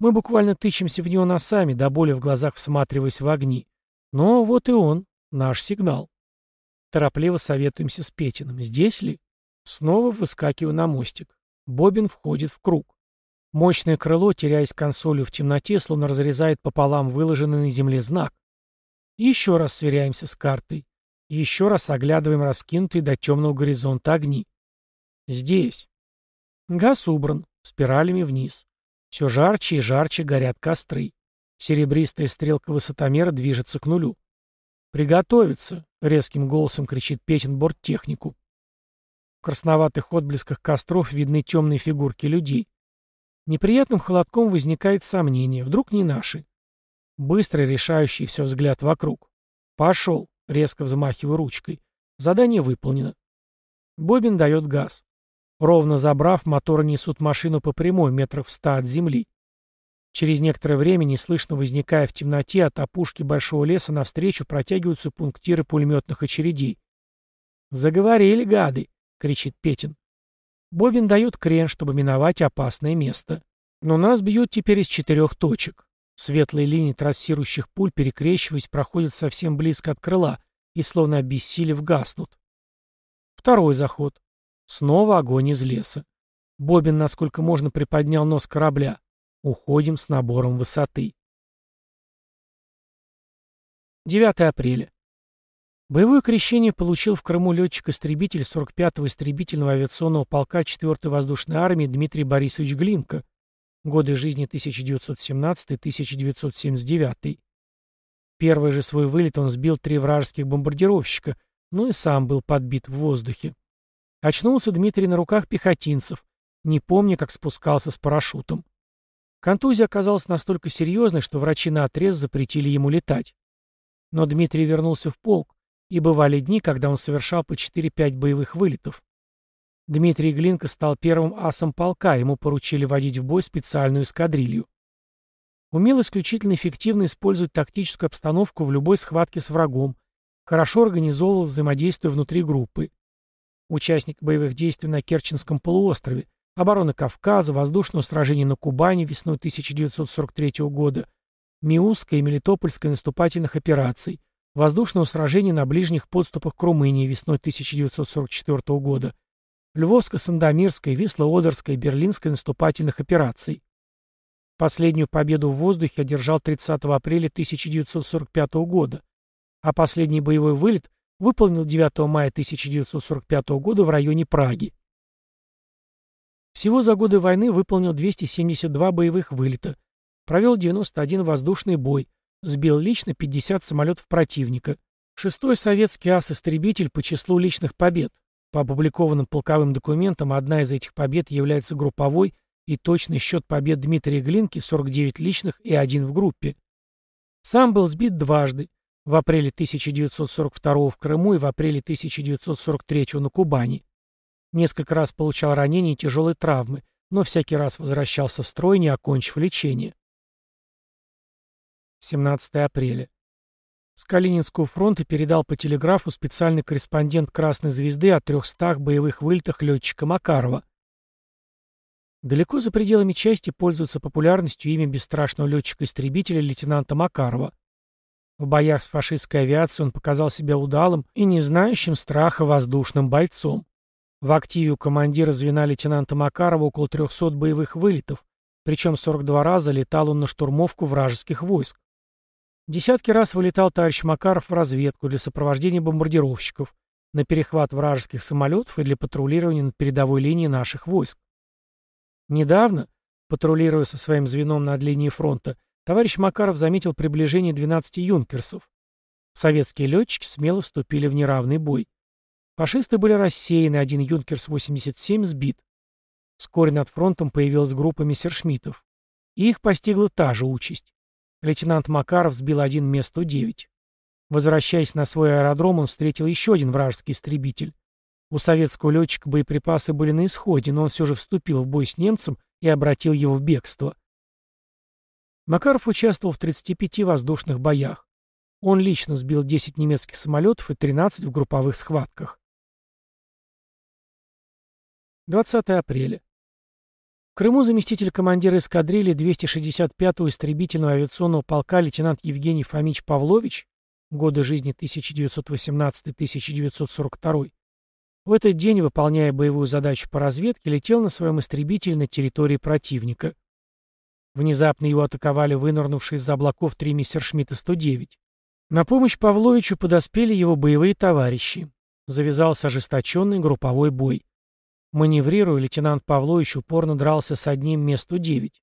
Мы буквально тычемся в него носами, до боли в глазах всматриваясь в огни. Но вот и он, наш сигнал. Торопливо советуемся с Петиным. Здесь ли? Снова выскакиваю на мостик. Бобин входит в круг. Мощное крыло, теряясь консолью в темноте, словно разрезает пополам выложенный на земле знак. Еще раз сверяемся с картой. Еще раз оглядываем раскинутые до темного горизонта огни. Здесь. Газ убран, спиралями вниз. Все жарче и жарче горят костры. Серебристая стрелка высотомера движется к нулю. «Приготовиться!» — резким голосом кричит Петин борттехнику. В красноватых отблесках костров видны темные фигурки людей. Неприятным холодком возникает сомнение. Вдруг не наши. Быстрый, решающий все взгляд вокруг. «Пошел!» Резко взмахиваю ручкой. Задание выполнено. Бобин дает газ. Ровно забрав, моторы несут машину по прямой, метров ста от земли. Через некоторое время, неслышно возникая в темноте, от опушки большого леса навстречу протягиваются пунктиры пулеметных очередей. «Заговорили, гады!» — кричит Петин. Бобин дает крен, чтобы миновать опасное место. Но нас бьют теперь из четырех точек. Светлые линии трассирующих пуль, перекрещиваясь, проходят совсем близко от крыла и, словно обессилев, гаснут. Второй заход. Снова огонь из леса. Бобин, насколько можно, приподнял нос корабля. Уходим с набором высоты. 9 апреля. Боевое крещение получил в Крыму летчик-истребитель 45-го истребительного авиационного полка 4-й воздушной армии Дмитрий Борисович Глинка, Годы жизни 1917-1979. Первый же свой вылет он сбил три вражеских бомбардировщика, но и сам был подбит в воздухе. Очнулся Дмитрий на руках пехотинцев, не помня, как спускался с парашютом. Контузия оказалась настолько серьезной, что врачи наотрез запретили ему летать. Но Дмитрий вернулся в полк, и бывали дни, когда он совершал по 4-5 боевых вылетов. Дмитрий Глинка стал первым асом полка, ему поручили водить в бой специальную эскадрилью. Умел исключительно эффективно использовать тактическую обстановку в любой схватке с врагом, хорошо организовывал взаимодействие внутри группы. Участник боевых действий на Керченском полуострове, обороны Кавказа, воздушного сражения на Кубани весной 1943 года, Миусской и Мелитопольской наступательных операций, воздушного сражения на ближних подступах к Румынии весной 1944 года, Львовско-Сандомирской, Висло-Одерской, Берлинской наступательных операций. Последнюю победу в воздухе одержал 30 апреля 1945 года, а последний боевой вылет выполнил 9 мая 1945 года в районе Праги. Всего за годы войны выполнил 272 боевых вылета, провел 91 воздушный бой, сбил лично 50 самолетов противника. Шестой советский ас-истребитель по числу личных побед, по опубликованным полковым документам, одна из этих побед является групповой, и точный счет побед Дмитрия Глинки 49 личных и один в группе. Сам был сбит дважды, в апреле 1942 в Крыму и в апреле 1943 на Кубани. Несколько раз получал ранения и тяжелые травмы, но всякий раз возвращался в строй, не окончив лечение. 17 апреля. С Калининского фронта передал по телеграфу специальный корреспондент «Красной звезды» о 300 боевых вылетах летчика Макарова. Далеко за пределами части пользуется популярностью имя бесстрашного летчика-истребителя лейтенанта Макарова. В боях с фашистской авиацией он показал себя удалым и не знающим страха воздушным бойцом. В активе у командира звена лейтенанта Макарова около 300 боевых вылетов, причем 42 раза летал он на штурмовку вражеских войск. Десятки раз вылетал товарищ Макаров в разведку для сопровождения бомбардировщиков, на перехват вражеских самолетов и для патрулирования над передовой линией наших войск. Недавно, патрулируя со своим звеном над линией фронта, товарищ Макаров заметил приближение 12 юнкерсов. Советские летчики смело вступили в неравный бой. Фашисты были рассеяны, один юнкерс-87 сбит. Вскоре над фронтом появилась группа мессершмиттов. И их постигла та же участь. Лейтенант Макаров сбил один Ме-109. Возвращаясь на свой аэродром, он встретил еще один вражеский истребитель. У советского летчика боеприпасы были на исходе, но он все же вступил в бой с немцем и обратил его в бегство. Макаров участвовал в 35 воздушных боях. Он лично сбил 10 немецких самолетов и 13 в групповых схватках. 20 апреля. В Крыму заместитель командира эскадрильи 265-го истребительного авиационного полка лейтенант Евгений Фомич Павлович, годы жизни 1918-1942, в этот день, выполняя боевую задачу по разведке, летел на своем истребителе на территории противника. Внезапно его атаковали вынырнувшие из-за облаков три Мессершмитта-109. На помощь Павловичу подоспели его боевые товарищи. Завязался ожесточенный групповой бой. Маневрируя, лейтенант Павлович упорно дрался с одним месту 9.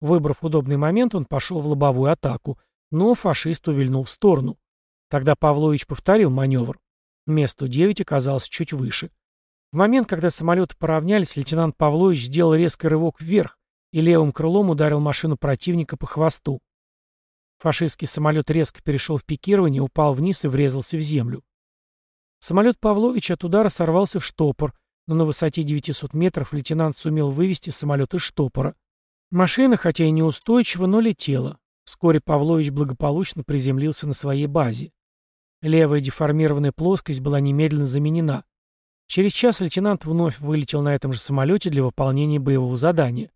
Выбрав удобный момент, он пошел в лобовую атаку, но фашист увильнул в сторону. Тогда Павлович повторил маневр. Месту 9 оказался чуть выше. В момент, когда самолеты поравнялись, лейтенант Павлович сделал резкий рывок вверх и левым крылом ударил машину противника по хвосту. Фашистский самолет резко перешел в пикирование, упал вниз и врезался в землю. Самолет Павловича от удара сорвался в штопор, но на высоте 900 метров лейтенант сумел вывести самолет из штопора. Машина, хотя и неустойчиво, но летела. Вскоре Павлович благополучно приземлился на своей базе. Левая деформированная плоскость была немедленно заменена. Через час лейтенант вновь вылетел на этом же самолете для выполнения боевого задания.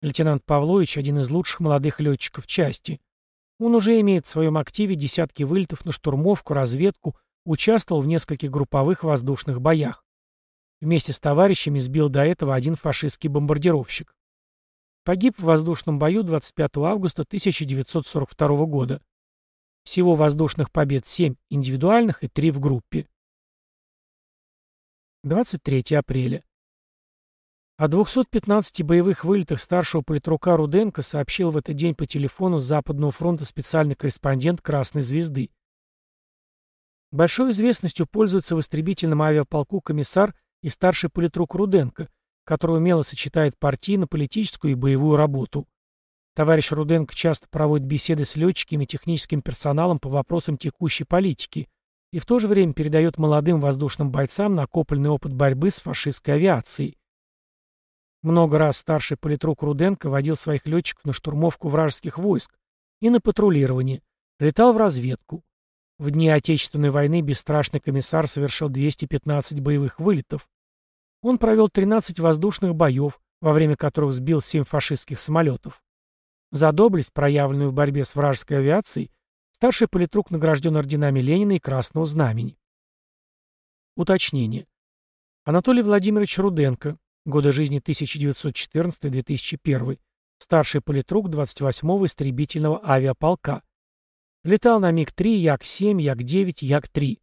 Лейтенант Павлович – один из лучших молодых летчиков части. Он уже имеет в своем активе десятки вылетов на штурмовку, разведку, Участвовал в нескольких групповых воздушных боях. Вместе с товарищами сбил до этого один фашистский бомбардировщик. Погиб в воздушном бою 25 августа 1942 года. Всего воздушных побед 7 индивидуальных и 3 в группе. 23 апреля. О 215 боевых вылетах старшего политрука Руденко сообщил в этот день по телефону с Западного фронта специальный корреспондент Красной Звезды. Большой известностью пользуется в истребительном авиаполку комиссар и старший политрук Руденко, который умело сочетает партийно-политическую и боевую работу. Товарищ Руденко часто проводит беседы с летчиками и техническим персоналом по вопросам текущей политики и в то же время передает молодым воздушным бойцам накопленный опыт борьбы с фашистской авиацией. Много раз старший политрук Руденко водил своих летчиков на штурмовку вражеских войск и на патрулирование, летал в разведку. В дни Отечественной войны бесстрашный комиссар совершил 215 боевых вылетов. Он провел 13 воздушных боев, во время которых сбил 7 фашистских самолетов. За доблесть, проявленную в борьбе с вражеской авиацией, старший политрук награжден орденами Ленина и Красного Знамени. Уточнение. Анатолий Владимирович Руденко, годы жизни 1914-2001, старший политрук 28-го истребительного авиаполка, Летал на МиГ-3, Як-7, Як-9, Як-3.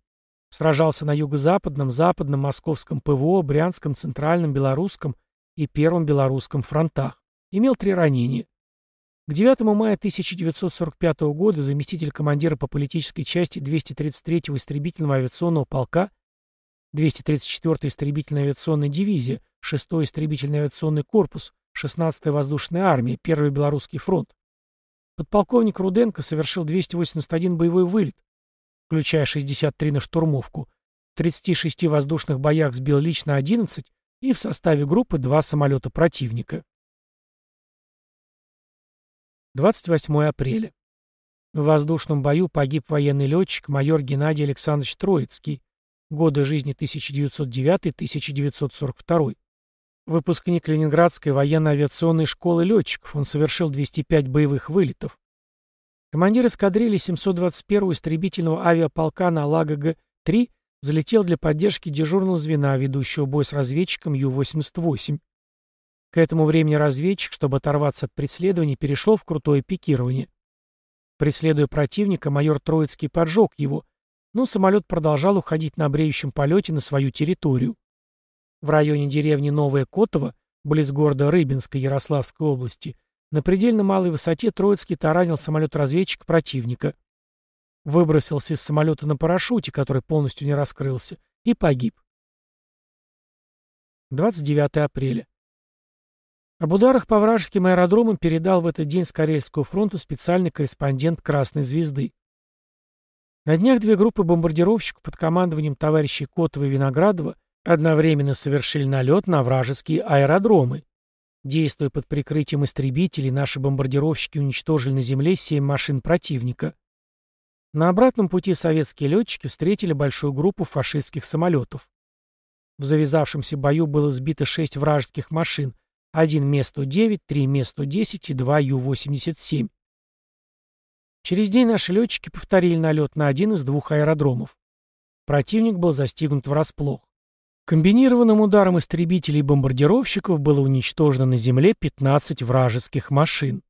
Сражался на юго-западном, западном, московском ПВО, брянском, центральном, белорусском и первом белорусском фронтах. Имел три ранения. К 9 мая 1945 года заместитель командира по политической части 233-го истребительного авиационного полка 234-я истребительная авиационная дивизия, 6-й истребительный авиационный корпус, 16-я воздушная армия, 1-й Белорусский фронт, Подполковник Руденко совершил 281 боевой вылет, включая 63 на штурмовку. В 36 воздушных боях сбил лично 11 и в составе группы два самолета противника. 28 апреля. В воздушном бою погиб военный летчик майор Геннадий Александрович Троицкий, годы жизни 1909-1942. Выпускник Ленинградской военно-авиационной школы летчиков, он совершил 205 боевых вылетов. Командир эскадрильи 721-го истребительного авиаполка на Лагога-3 залетел для поддержки дежурного звена, ведущего бой с разведчиком Ю-88. К этому времени разведчик, чтобы оторваться от преследования, перешел в крутое пикирование. Преследуя противника, майор Троицкий поджег его, но самолет продолжал уходить на бреющем полете на свою территорию. В районе деревни Новая Котово, близ города Рыбинска Ярославской области, на предельно малой высоте Троицкий таранил самолет-разведчик противника. Выбросился из самолета на парашюте, который полностью не раскрылся, и погиб. 29 апреля. Об ударах по вражеским аэродромам передал в этот день с Карельского фронта специальный корреспондент Красной Звезды. На днях две группы бомбардировщиков под командованием товарищей Котова и Виноградова одновременно совершили налет на вражеские аэродромы. Действуя под прикрытием истребителей, наши бомбардировщики уничтожили на земле семь машин противника. На обратном пути советские летчики встретили большую группу фашистских самолетов. В завязавшемся бою было сбито шесть вражеских машин, один Ме-109, три Ме-110 и два Ю-87. Через день наши летчики повторили налет на один из двух аэродромов. Противник был застигнут врасплох. Комбинированным ударом истребителей и бомбардировщиков было уничтожено на земле 15 вражеских машин.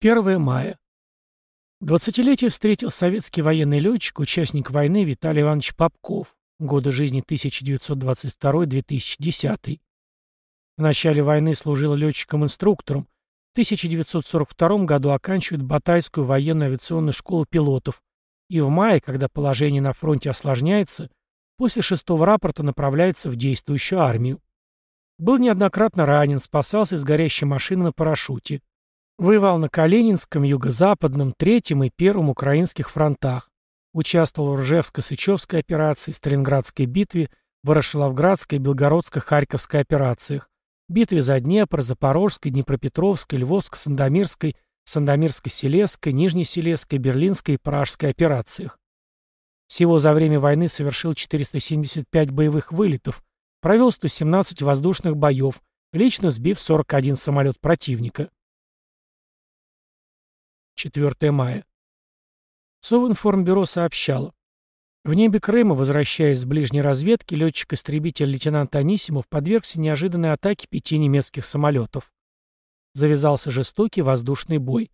1 мая. Двадцатилетие встретил советский военный летчик, участник войны Виталий Иванович Попков, годы жизни 1922-2010. В начале войны служил летчиком-инструктором, в 1942 году оканчивает Батайскую военную авиационную школу пилотов, и в мае, когда положение на фронте осложняется, после шестого рапорта направляется в действующую армию. Был неоднократно ранен, спасался из горящей машины на парашюте. Воевал на Калининском, Юго-Западном, Третьем и Первом украинских фронтах. Участвовал в Ржевско-Сычевской операции, Сталинградской битве, Ворошиловградской и Белгородско-Харьковской операциях, битве за Днепр, Запорожской, Днепропетровской, Львовско-Сандомирской Сандомирско-Селесской, Нижнеселесской, Берлинской и Пражской операциях. Всего за время войны совершил 475 боевых вылетов, провел 117 воздушных боев, лично сбив 41 самолет противника. 4 мая. Совинформбюро сообщало. В небе Крыма, возвращаясь с ближней разведки, летчик-истребитель лейтенант Анисимов подвергся неожиданной атаке пяти немецких самолетов завязался жестокий воздушный бой.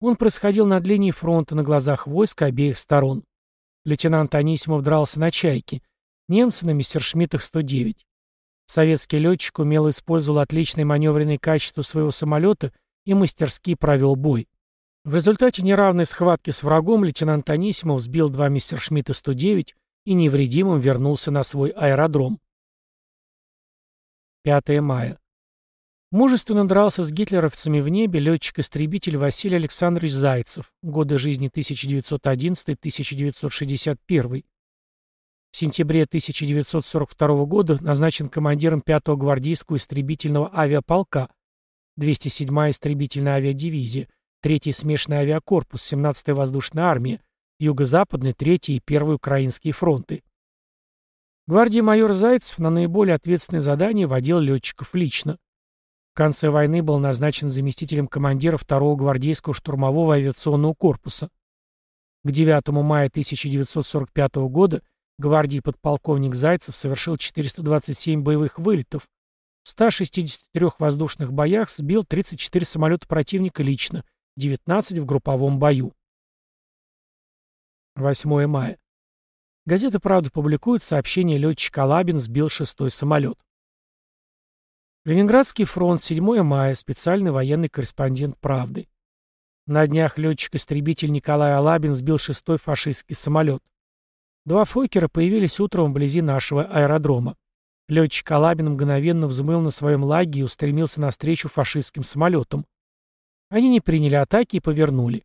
Он происходил над линией фронта на глазах войск обеих сторон. Лейтенант Анисимов дрался на «Чайке», немцы на Мессершмиттах-109. Советский летчик умело использовал отличные маневренные качества своего самолета и мастерски провел бой. В результате неравной схватки с врагом лейтенант Анисимов сбил два Мессершмитта-109 и невредимым вернулся на свой аэродром. 5 мая. Мужественно дрался с гитлеровцами в небе летчик-истребитель Василий Александрович Зайцев, годы жизни 1911-1961. В сентябре 1942 года назначен командиром 5-го гвардейского истребительного авиаполка, 207-я истребительная авиадивизия, 3-й смешанный авиакорпус, 17-я воздушная армия, Юго-Западный, 3-й и 1-й Украинские фронты. Гвардии майор Зайцев на наиболее ответственные задания водил летчиков лично. В конце войны был назначен заместителем командира 2-го гвардейского штурмового авиационного корпуса. К 9 мая 1945 года гвардии подполковник Зайцев совершил 427 боевых вылетов. В 163 воздушных боях сбил 34 самолета противника лично, 19 в групповом бою. 8 мая. Газета «Правда» публикует сообщение летчика Лабин сбил шестой самолет. Ленинградский фронт, 7 мая, специальный военный корреспондент «Правды». На днях летчик-истребитель Николай Алабин сбил шестой фашистский самолет. Два Фокера появились утром вблизи нашего аэродрома. Летчик Алабин мгновенно взмыл на своем лаге и устремился навстречу фашистским самолетам. Они не приняли атаки и повернули.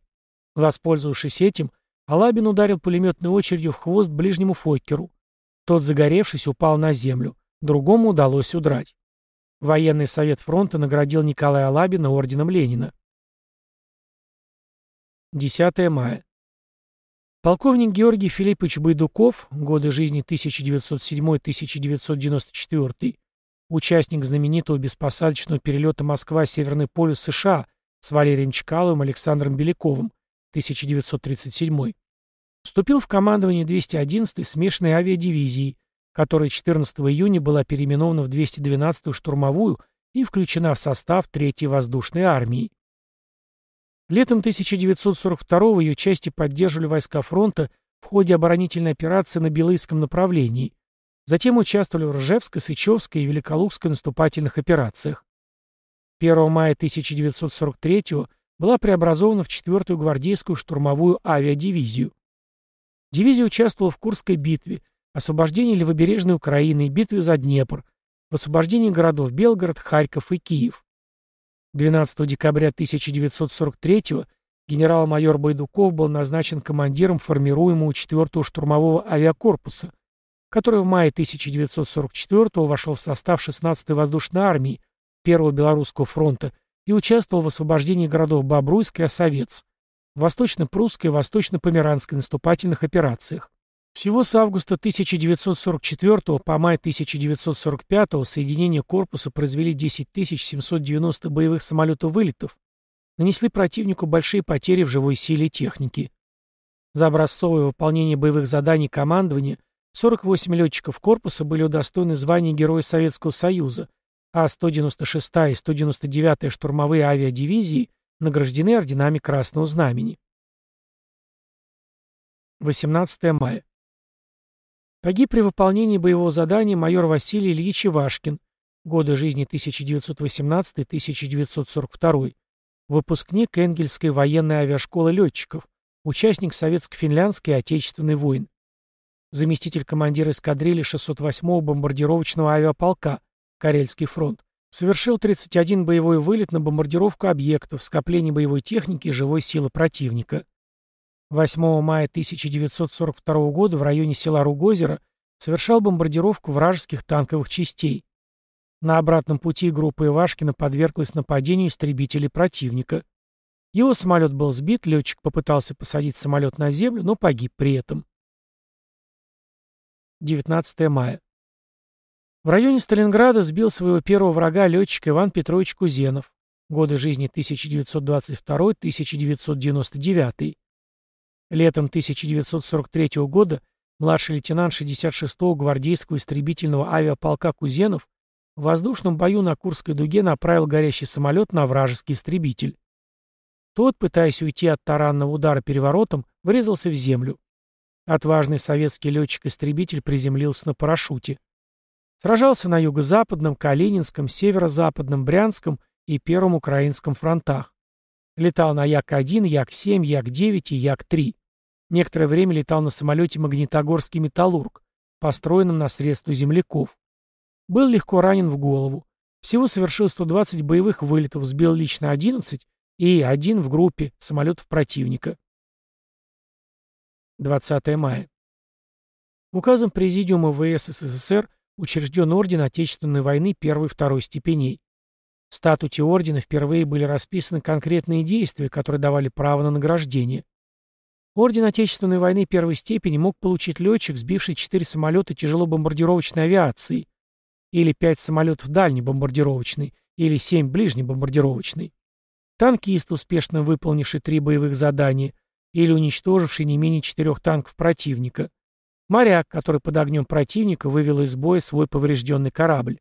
Воспользовавшись этим, Алабин ударил пулеметной очередью в хвост ближнему Фокеру. Тот, загоревшись, упал на землю. Другому удалось удрать. Военный совет фронта наградил Николая Лабина орденом Ленина. 10 мая. Полковник Георгий Филиппович Байдуков, годы жизни 1907-1994, участник знаменитого беспосадочного перелета Москва-Северный полюс США с Валерием Чкаловым Александром Беляковым, 1937, вступил в командование 211-й смешанной авиадивизии, которая 14 июня была переименована в 212-ю штурмовую и включена в состав 3-й воздушной армии. Летом 1942 ее части поддерживали войска фронта в ходе оборонительной операции на Белыйском направлении. Затем участвовали в Ржевской, Сычевской и Великолукской наступательных операциях. 1 мая 1943 была преобразована в 4-ю гвардейскую штурмовую авиадивизию. Дивизия участвовала в Курской битве, освобождении левобережной Украины и битве за Днепр, в освобождении городов Белгород, Харьков и Киев. 12 декабря 1943 генерал-майор Байдуков был назначен командиром формируемого 4-го штурмового авиакорпуса, который в мае 1944 вошел в состав 16-й воздушной армии 1-го Белорусского фронта и участвовал в освобождении городов Бобруйск и Осовец, Восточно-Прусской и Восточно-Померанской наступательных операциях. Всего с августа 1944 по май 1945 соединения корпуса произвели 10 790 боевых самолетов-вылетов, нанесли противнику большие потери в живой силе и технике. За образцовое выполнение боевых заданий командования 48 летчиков корпуса были удостоены звания Героя Советского Союза, а 196-я и 199-я штурмовые авиадивизии награждены орденами Красного Знамени. 18 мая. Погиб при выполнении боевого задания майор Василий Ильич Ивашкин, годы жизни 1918-1942, выпускник Энгельской военной авиашколы летчиков, участник Советско-финляндской Отечественной войн заместитель командира эскадрильи 608-го бомбардировочного авиаполка, Карельский фронт, совершил 31 боевой вылет на бомбардировку объектов, скопление боевой техники и живой силы противника. 8 мая 1942 года в районе села Ругозеро совершал бомбардировку вражеских танковых частей. На обратном пути группа Ивашкина подверглась нападению истребителей противника. Его самолет был сбит, летчик попытался посадить самолет на землю, но погиб при этом. 19 мая. В районе Сталинграда сбил своего первого врага летчик Иван Петрович Кузенов. Годы жизни 1922-1999. Летом 1943 года младший лейтенант 66-го гвардейского истребительного авиаполка Кузенов в воздушном бою на Курской дуге направил горящий самолет на вражеский истребитель. Тот, пытаясь уйти от таранного удара переворотом, врезался в землю. Отважный советский летчик-истребитель приземлился на парашюте. Сражался на юго-западном, Калининском, северо-западном, Брянском и Первом Украинском фронтах. Летал на Як-1, Як-7, Як-9 и Як-3. Некоторое время летал на самолете «Магнитогорский металлург», построенном на средства земляков. Был легко ранен в голову. Всего совершил 120 боевых вылетов, сбил лично 11 и один в группе самолетов противника. 20 мая. Указом Президиума ВС СССР учрежден Орден Отечественной войны первой и второй степеней. В статуте ордена впервые были расписаны конкретные действия, которые давали право на награждение. Орден Отечественной войны первой степени мог получить летчик, сбивший четыре самолета тяжелобомбардировочной авиации, или пять самолетов дальней бомбардировочной, или семь ближней бомбардировочной. Танкист, успешно выполнивший три боевых задания – или уничтоживший не менее четырех танков противника. Моряк, который под огнем противника вывел из боя свой поврежденный корабль.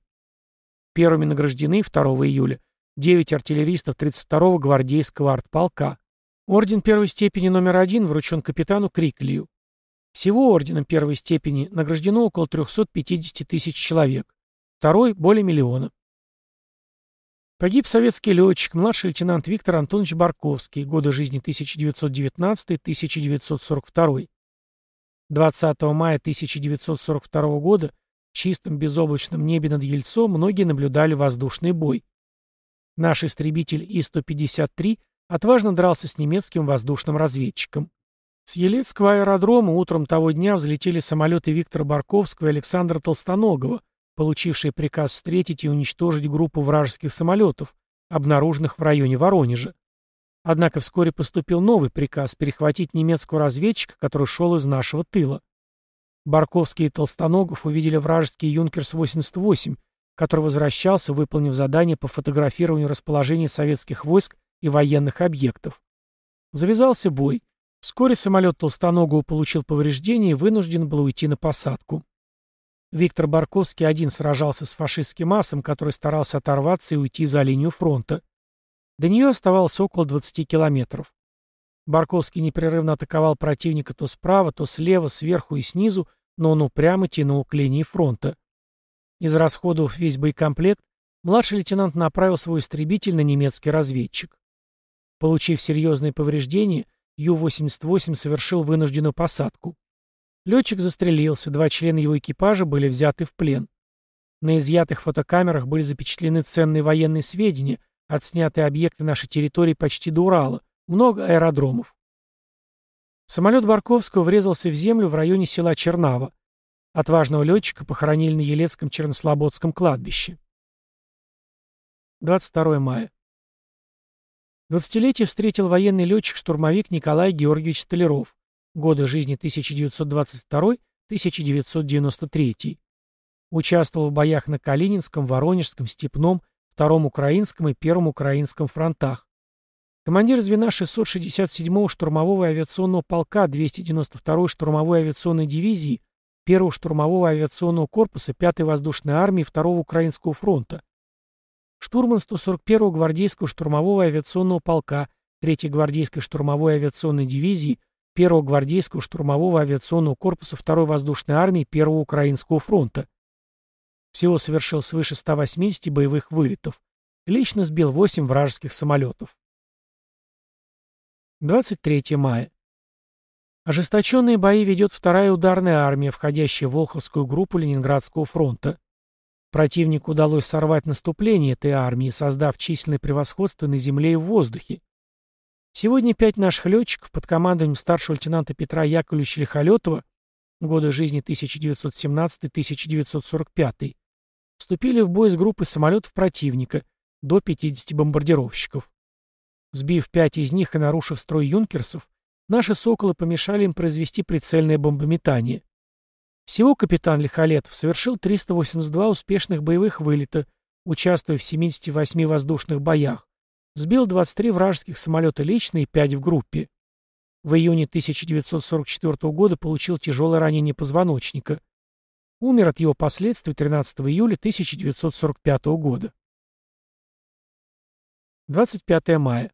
Первыми награждены 2 июля 9 артиллеристов 32-го гвардейского артполка. Орден первой степени номер один вручен капитану Криклию. Всего орденом первой степени награждено около 350 тысяч человек. Второй – более миллиона. Погиб советский летчик, младший лейтенант Виктор Антонович Барковский, годы жизни 1919-1942. 20 мая 1942 года чистом безоблачном небе над Ельцом многие наблюдали воздушный бой. Наш истребитель И-153 отважно дрался с немецким воздушным разведчиком. С Елецкого аэродрома утром того дня взлетели самолеты Виктора Барковского и Александра Толстоногова, получившие приказ встретить и уничтожить группу вражеских самолетов, обнаруженных в районе Воронежа. Однако вскоре поступил новый приказ перехватить немецкого разведчика, который шел из нашего тыла. Барковский и Толстоногов увидели вражеский «Юнкерс-88», который возвращался, выполнив задание по фотографированию расположения советских войск и военных объектов. Завязался бой. Вскоре самолет Толстоногова получил повреждения и вынужден был уйти на посадку. Виктор Барковский один сражался с фашистским массом, который старался оторваться и уйти за линию фронта. До нее оставалось около 20 километров. Барковский непрерывно атаковал противника то справа, то слева, сверху и снизу, но он упрямо тянул к линии фронта. Из расходов весь боекомплект, младший лейтенант направил свой истребитель на немецкий разведчик. Получив серьезные повреждения, Ю-88 совершил вынужденную посадку. Летчик застрелился, два члена его экипажа были взяты в плен. На изъятых фотокамерах были запечатлены ценные военные сведения, отснятые объекты нашей территории почти до Урала, много аэродромов. Самолет Барковского врезался в землю в районе села Чернава. Отважного летчика похоронили на Елецком Чернослободском кладбище. 22 мая. Двадцатилетие встретил военный летчик-штурмовик Николай Георгиевич Столяров. Годы жизни 1922-1993. Участвовал в боях на Калининском, Воронежском, Степном, Втором Украинском и Первом Украинском фронтах. Командир звена 667-го штурмового авиационного полка 292-й штурмовой авиационной дивизии 1-го штурмового авиационного корпуса 5-й воздушной армии 2-го Украинского фронта. Штурман 141-го гвардейского штурмового авиационного полка 3-й гвардейской штурмовой авиационной дивизии 1-го гвардейского штурмового авиационного корпуса 2-й воздушной армии 1-го Украинского фронта. Всего совершил свыше 180 боевых вылетов. Лично сбил 8 вражеских самолетов. 23 мая. Ожесточенные бои ведет вторая ударная армия, входящая в Волховскую группу Ленинградского фронта. Противнику удалось сорвать наступление этой армии, создав численное превосходство на земле и в воздухе. Сегодня пять наших летчиков под командованием старшего лейтенанта Петра Яковлевича Лихолетова, годы жизни 1917-1945, вступили в бой с группой самолетов противника, до 50 бомбардировщиков. Сбив пять из них и нарушив строй юнкерсов, наши «Соколы» помешали им произвести прицельное бомбометание. Всего капитан Лихолетов совершил 382 успешных боевых вылета, участвуя в 78 воздушных боях, сбил 23 вражеских самолета лично и 5 в группе. В июне 1944 года получил тяжелое ранение позвоночника. Умер от его последствий 13 июля 1945 года. 25 мая.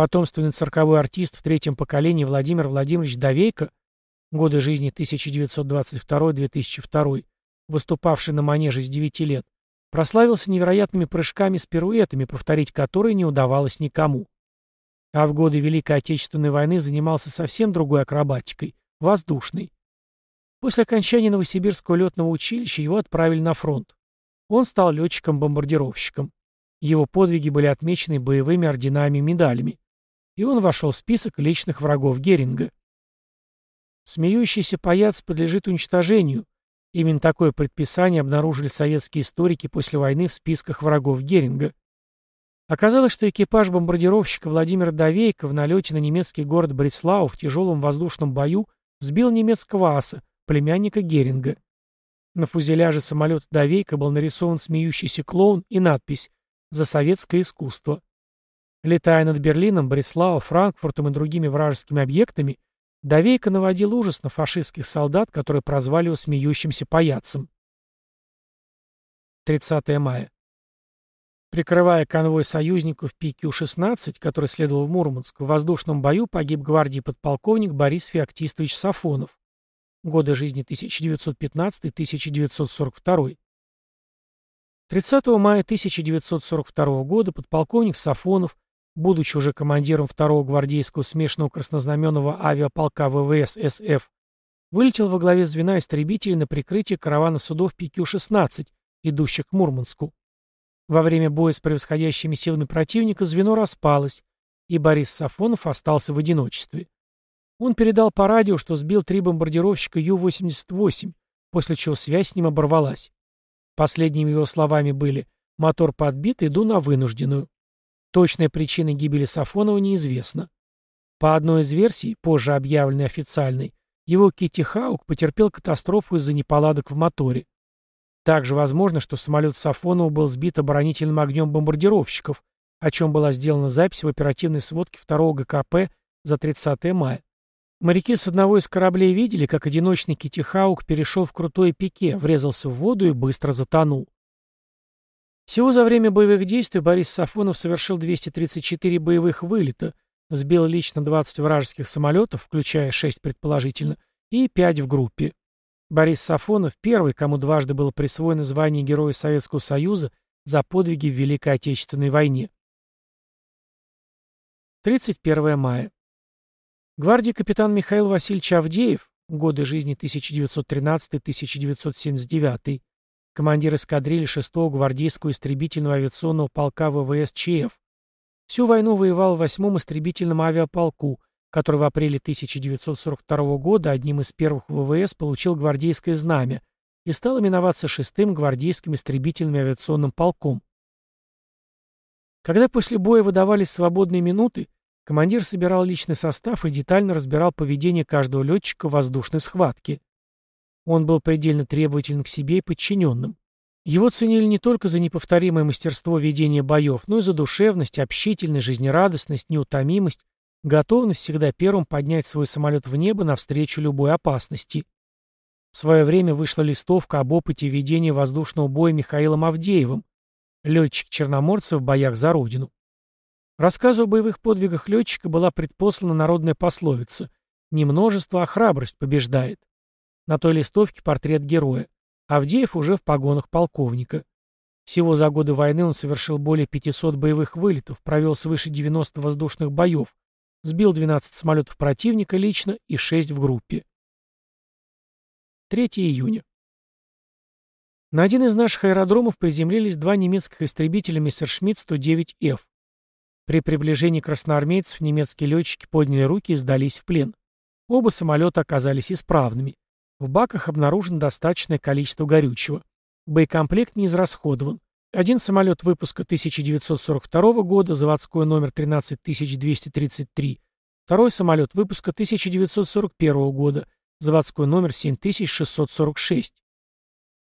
Потомственный цирковой артист в третьем поколении Владимир Владимирович Довейко, годы жизни 1922-2002, выступавший на манеже с 9 лет, прославился невероятными прыжками с пируэтами, повторить которые не удавалось никому. А в годы Великой Отечественной войны занимался совсем другой акробатикой – воздушной. После окончания Новосибирского летного училища его отправили на фронт. Он стал летчиком-бомбардировщиком. Его подвиги были отмечены боевыми орденами и медалями. И он вошел в список личных врагов Геринга. Смеющийся паяц подлежит уничтожению. Именно такое предписание обнаружили советские историки после войны в списках врагов Геринга. Оказалось, что экипаж бомбардировщика Владимира Довейко в налете на немецкий город Бреслау в тяжелом воздушном бою сбил немецкого аса, племянника Геринга. На фузеляже самолета Довейка был нарисован смеющийся клоун и надпись «За советское искусство». Летая над Берлином, Бреслау, Франкфуртом и другими вражескими объектами, Довейко наводил ужас на фашистских солдат, которые прозвали его смеющимся паяцем. 30 мая. Прикрывая конвой союзников ПК-16, который следовал в Мурманск, в воздушном бою погиб гвардии подполковник Борис Феоктистович Сафонов. Годы жизни 1915-1942. 30 мая 1942 года подполковник Сафонов, будучи уже командиром 2-го гвардейского смешанного краснознаменного авиаполка ВВС СФ, вылетел во главе звена истребителей на прикрытие каравана судов ПК-16, идущих к Мурманску. Во время боя с превосходящими силами противника звено распалось, и Борис Сафонов остался в одиночестве. Он передал по радио, что сбил три бомбардировщика Ю-88, после чего связь с ним оборвалась. Последними его словами были «мотор подбит, иду на вынужденную». Точная причина гибели Сафонова неизвестна. По одной из версий, позже объявленной официальной, его Китти Хаук потерпел катастрофу из-за неполадок в моторе. Также возможно, что самолет Сафонова был сбит оборонительным огнем бомбардировщиков, о чем была сделана запись в оперативной сводке 2 ГКП за 30 мая. Моряки с одного из кораблей видели, как одиночный Китихаук перешел в крутое пике, врезался в воду и быстро затонул. Всего за время боевых действий Борис Сафонов совершил 234 боевых вылета, сбил лично 20 вражеских самолетов, включая 6 предположительно, и 5 в группе. Борис Сафонов первый, кому дважды было присвоено звание Героя Советского Союза за подвиги в Великой Отечественной войне. 31 мая. Гвардии капитан Михаил Васильевич Авдеев, годы жизни 1913-1979, командир эскадрильи 6-го гвардейского истребительного авиационного полка ВВС ЧФ. Всю войну воевал в 8-м истребительном авиаполку, который в апреле 1942 года одним из первых ВВС получил гвардейское знамя и стал именоваться 6-м гвардейским истребительным авиационным полком. Когда после боя выдавались свободные минуты, командир собирал личный состав и детально разбирал поведение каждого летчика в воздушной схватке. Он был предельно требователен к себе и подчиненным. Его ценили не только за неповторимое мастерство ведения боев, но и за душевность, общительность, жизнерадостность, неутомимость, готовность всегда первым поднять свой самолет в небо навстречу любой опасности. В свое время вышла листовка об опыте ведения воздушного боя Михаилом Авдеевым, летчик черноморцев в боях за Родину. Рассказу о боевых подвигах летчика была предпослана народная пословица «Не множество, а храбрость побеждает». На той листовке портрет героя. Авдеев уже в погонах полковника. Всего за годы войны он совершил более 500 боевых вылетов, провел свыше 90 воздушных боев, сбил 12 самолетов противника лично и 6 в группе. 3 июня. На один из наших аэродромов приземлились два немецких истребителя Мессершмитт-109Ф. При приближении красноармейцев немецкие летчики подняли руки и сдались в плен. Оба самолета оказались исправными. В баках обнаружено достаточное количество горючего. Боекомплект не израсходован. Один самолет выпуска 1942 года, заводской номер 13233, второй самолет выпуска 1941 года, заводской номер 7646.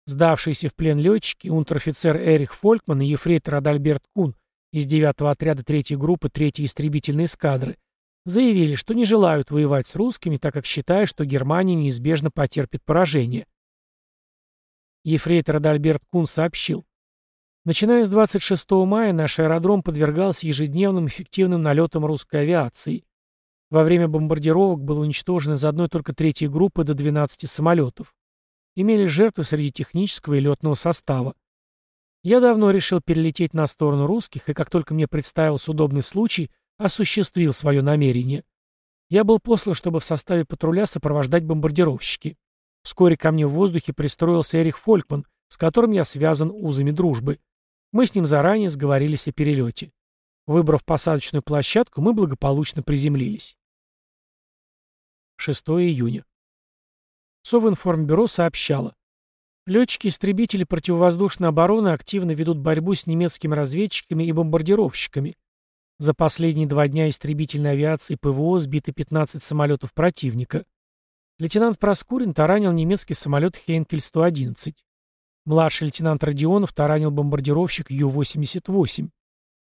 Сдавшиеся в плен летчики, унтер-офицер Эрих Фолькман и ефрейтор Адальберт Кун из 9-го отряда 3-й группы 3-й истребительной эскадры заявили, что не желают воевать с русскими, так как считают, что Германия неизбежно потерпит поражение. Ефрейтор Адальберт Кун сообщил, Начиная с 26 мая наш аэродром подвергался ежедневным эффективным налетам русской авиации. Во время бомбардировок было уничтожено из одной только третьей группы до 12 самолетов. Имели жертвы среди технического и летного состава. Я давно решил перелететь на сторону русских, и как только мне представился удобный случай, осуществил свое намерение. Я был послан, чтобы в составе патруля сопровождать бомбардировщики. Вскоре ко мне в воздухе пристроился Эрих Фолькман, с которым я связан узами дружбы. Мы с ним заранее сговорились о перелете. Выбрав посадочную площадку, мы благополучно приземлились. 6 июня. Совинформбюро сообщало. Летчики-истребители противовоздушной обороны активно ведут борьбу с немецкими разведчиками и бомбардировщиками. За последние два дня истребительной авиации ПВО сбиты 15 самолетов противника. Лейтенант Проскурин таранил немецкий самолет Хейнкель-111. Младший лейтенант Родионов таранил бомбардировщик Ю-88.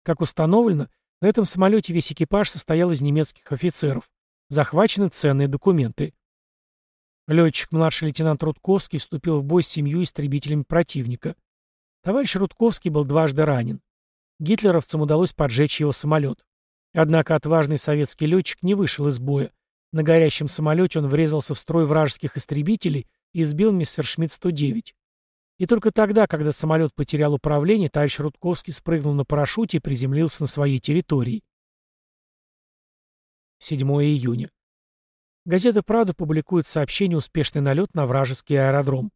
Как установлено, на этом самолете весь экипаж состоял из немецких офицеров. Захвачены ценные документы. Летчик младший лейтенант Рудковский вступил в бой с семью истребителями противника. Товарищ Рудковский был дважды ранен. Гитлеровцам удалось поджечь его самолет. Однако отважный советский летчик не вышел из боя. На горящем самолете он врезался в строй вражеских истребителей и сбил Мессершмитт-109. И только тогда, когда самолет потерял управление, товарищ Рудковский спрыгнул на парашюте и приземлился на своей территории. 7 июня. Газета «Правда» публикует сообщение «Успешный налет на вражеский аэродром».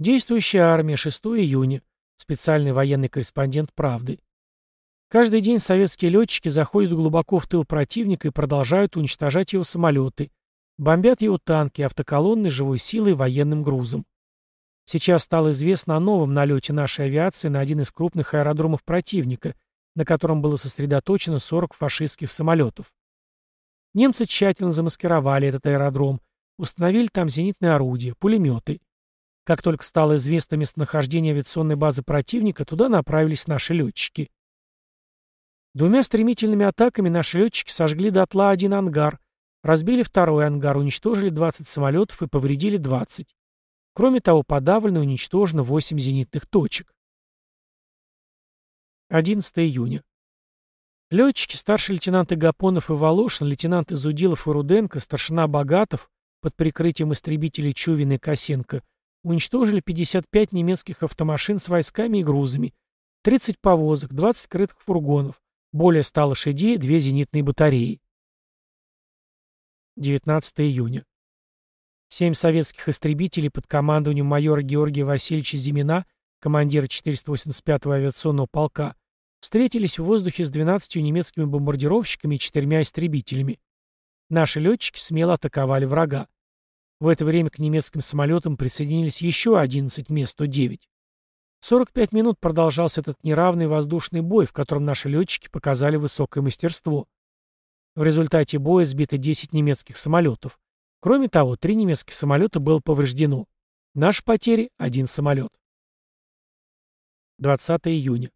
Действующая армия, 6 июня. Специальный военный корреспондент «Правды». Каждый день советские летчики заходят глубоко в тыл противника и продолжают уничтожать его самолеты, бомбят его танки, автоколонны живой силой военным грузом. Сейчас стало известно о новом налете нашей авиации на один из крупных аэродромов противника, на котором было сосредоточено 40 фашистских самолетов. Немцы тщательно замаскировали этот аэродром, установили там зенитные орудия, пулеметы. Как только стало известно местонахождение авиационной базы противника, туда направились наши летчики. Двумя стремительными атаками наши летчики сожгли дотла один ангар, разбили второй ангар, уничтожили 20 самолетов и повредили 20. Кроме того, подавлено и уничтожено 8 зенитных точек. 11 июня. Летчики, старшие лейтенанты Гапонов и Волошин, лейтенанты Зудилов и Руденко, старшина Богатов под прикрытием истребителей Чувина и Косенко уничтожили 55 немецких автомашин с войсками и грузами, 30 повозок, 20 крытых фургонов, более 100 лошадей, 2 зенитные батареи. 19 июня. Семь советских истребителей под командованием майора Георгия Васильевича Зимина, командира 485-го авиационного полка, встретились в воздухе с 12 немецкими бомбардировщиками и четырьмя истребителями. Наши летчики смело атаковали врага. В это время к немецким самолетам присоединились еще 11 Ме-109. 45 минут продолжался этот неравный воздушный бой, в котором наши летчики показали высокое мастерство. В результате боя сбито 10 немецких самолетов. Кроме того, три немецких самолета было повреждено. Наши потери – один самолет. 20 июня.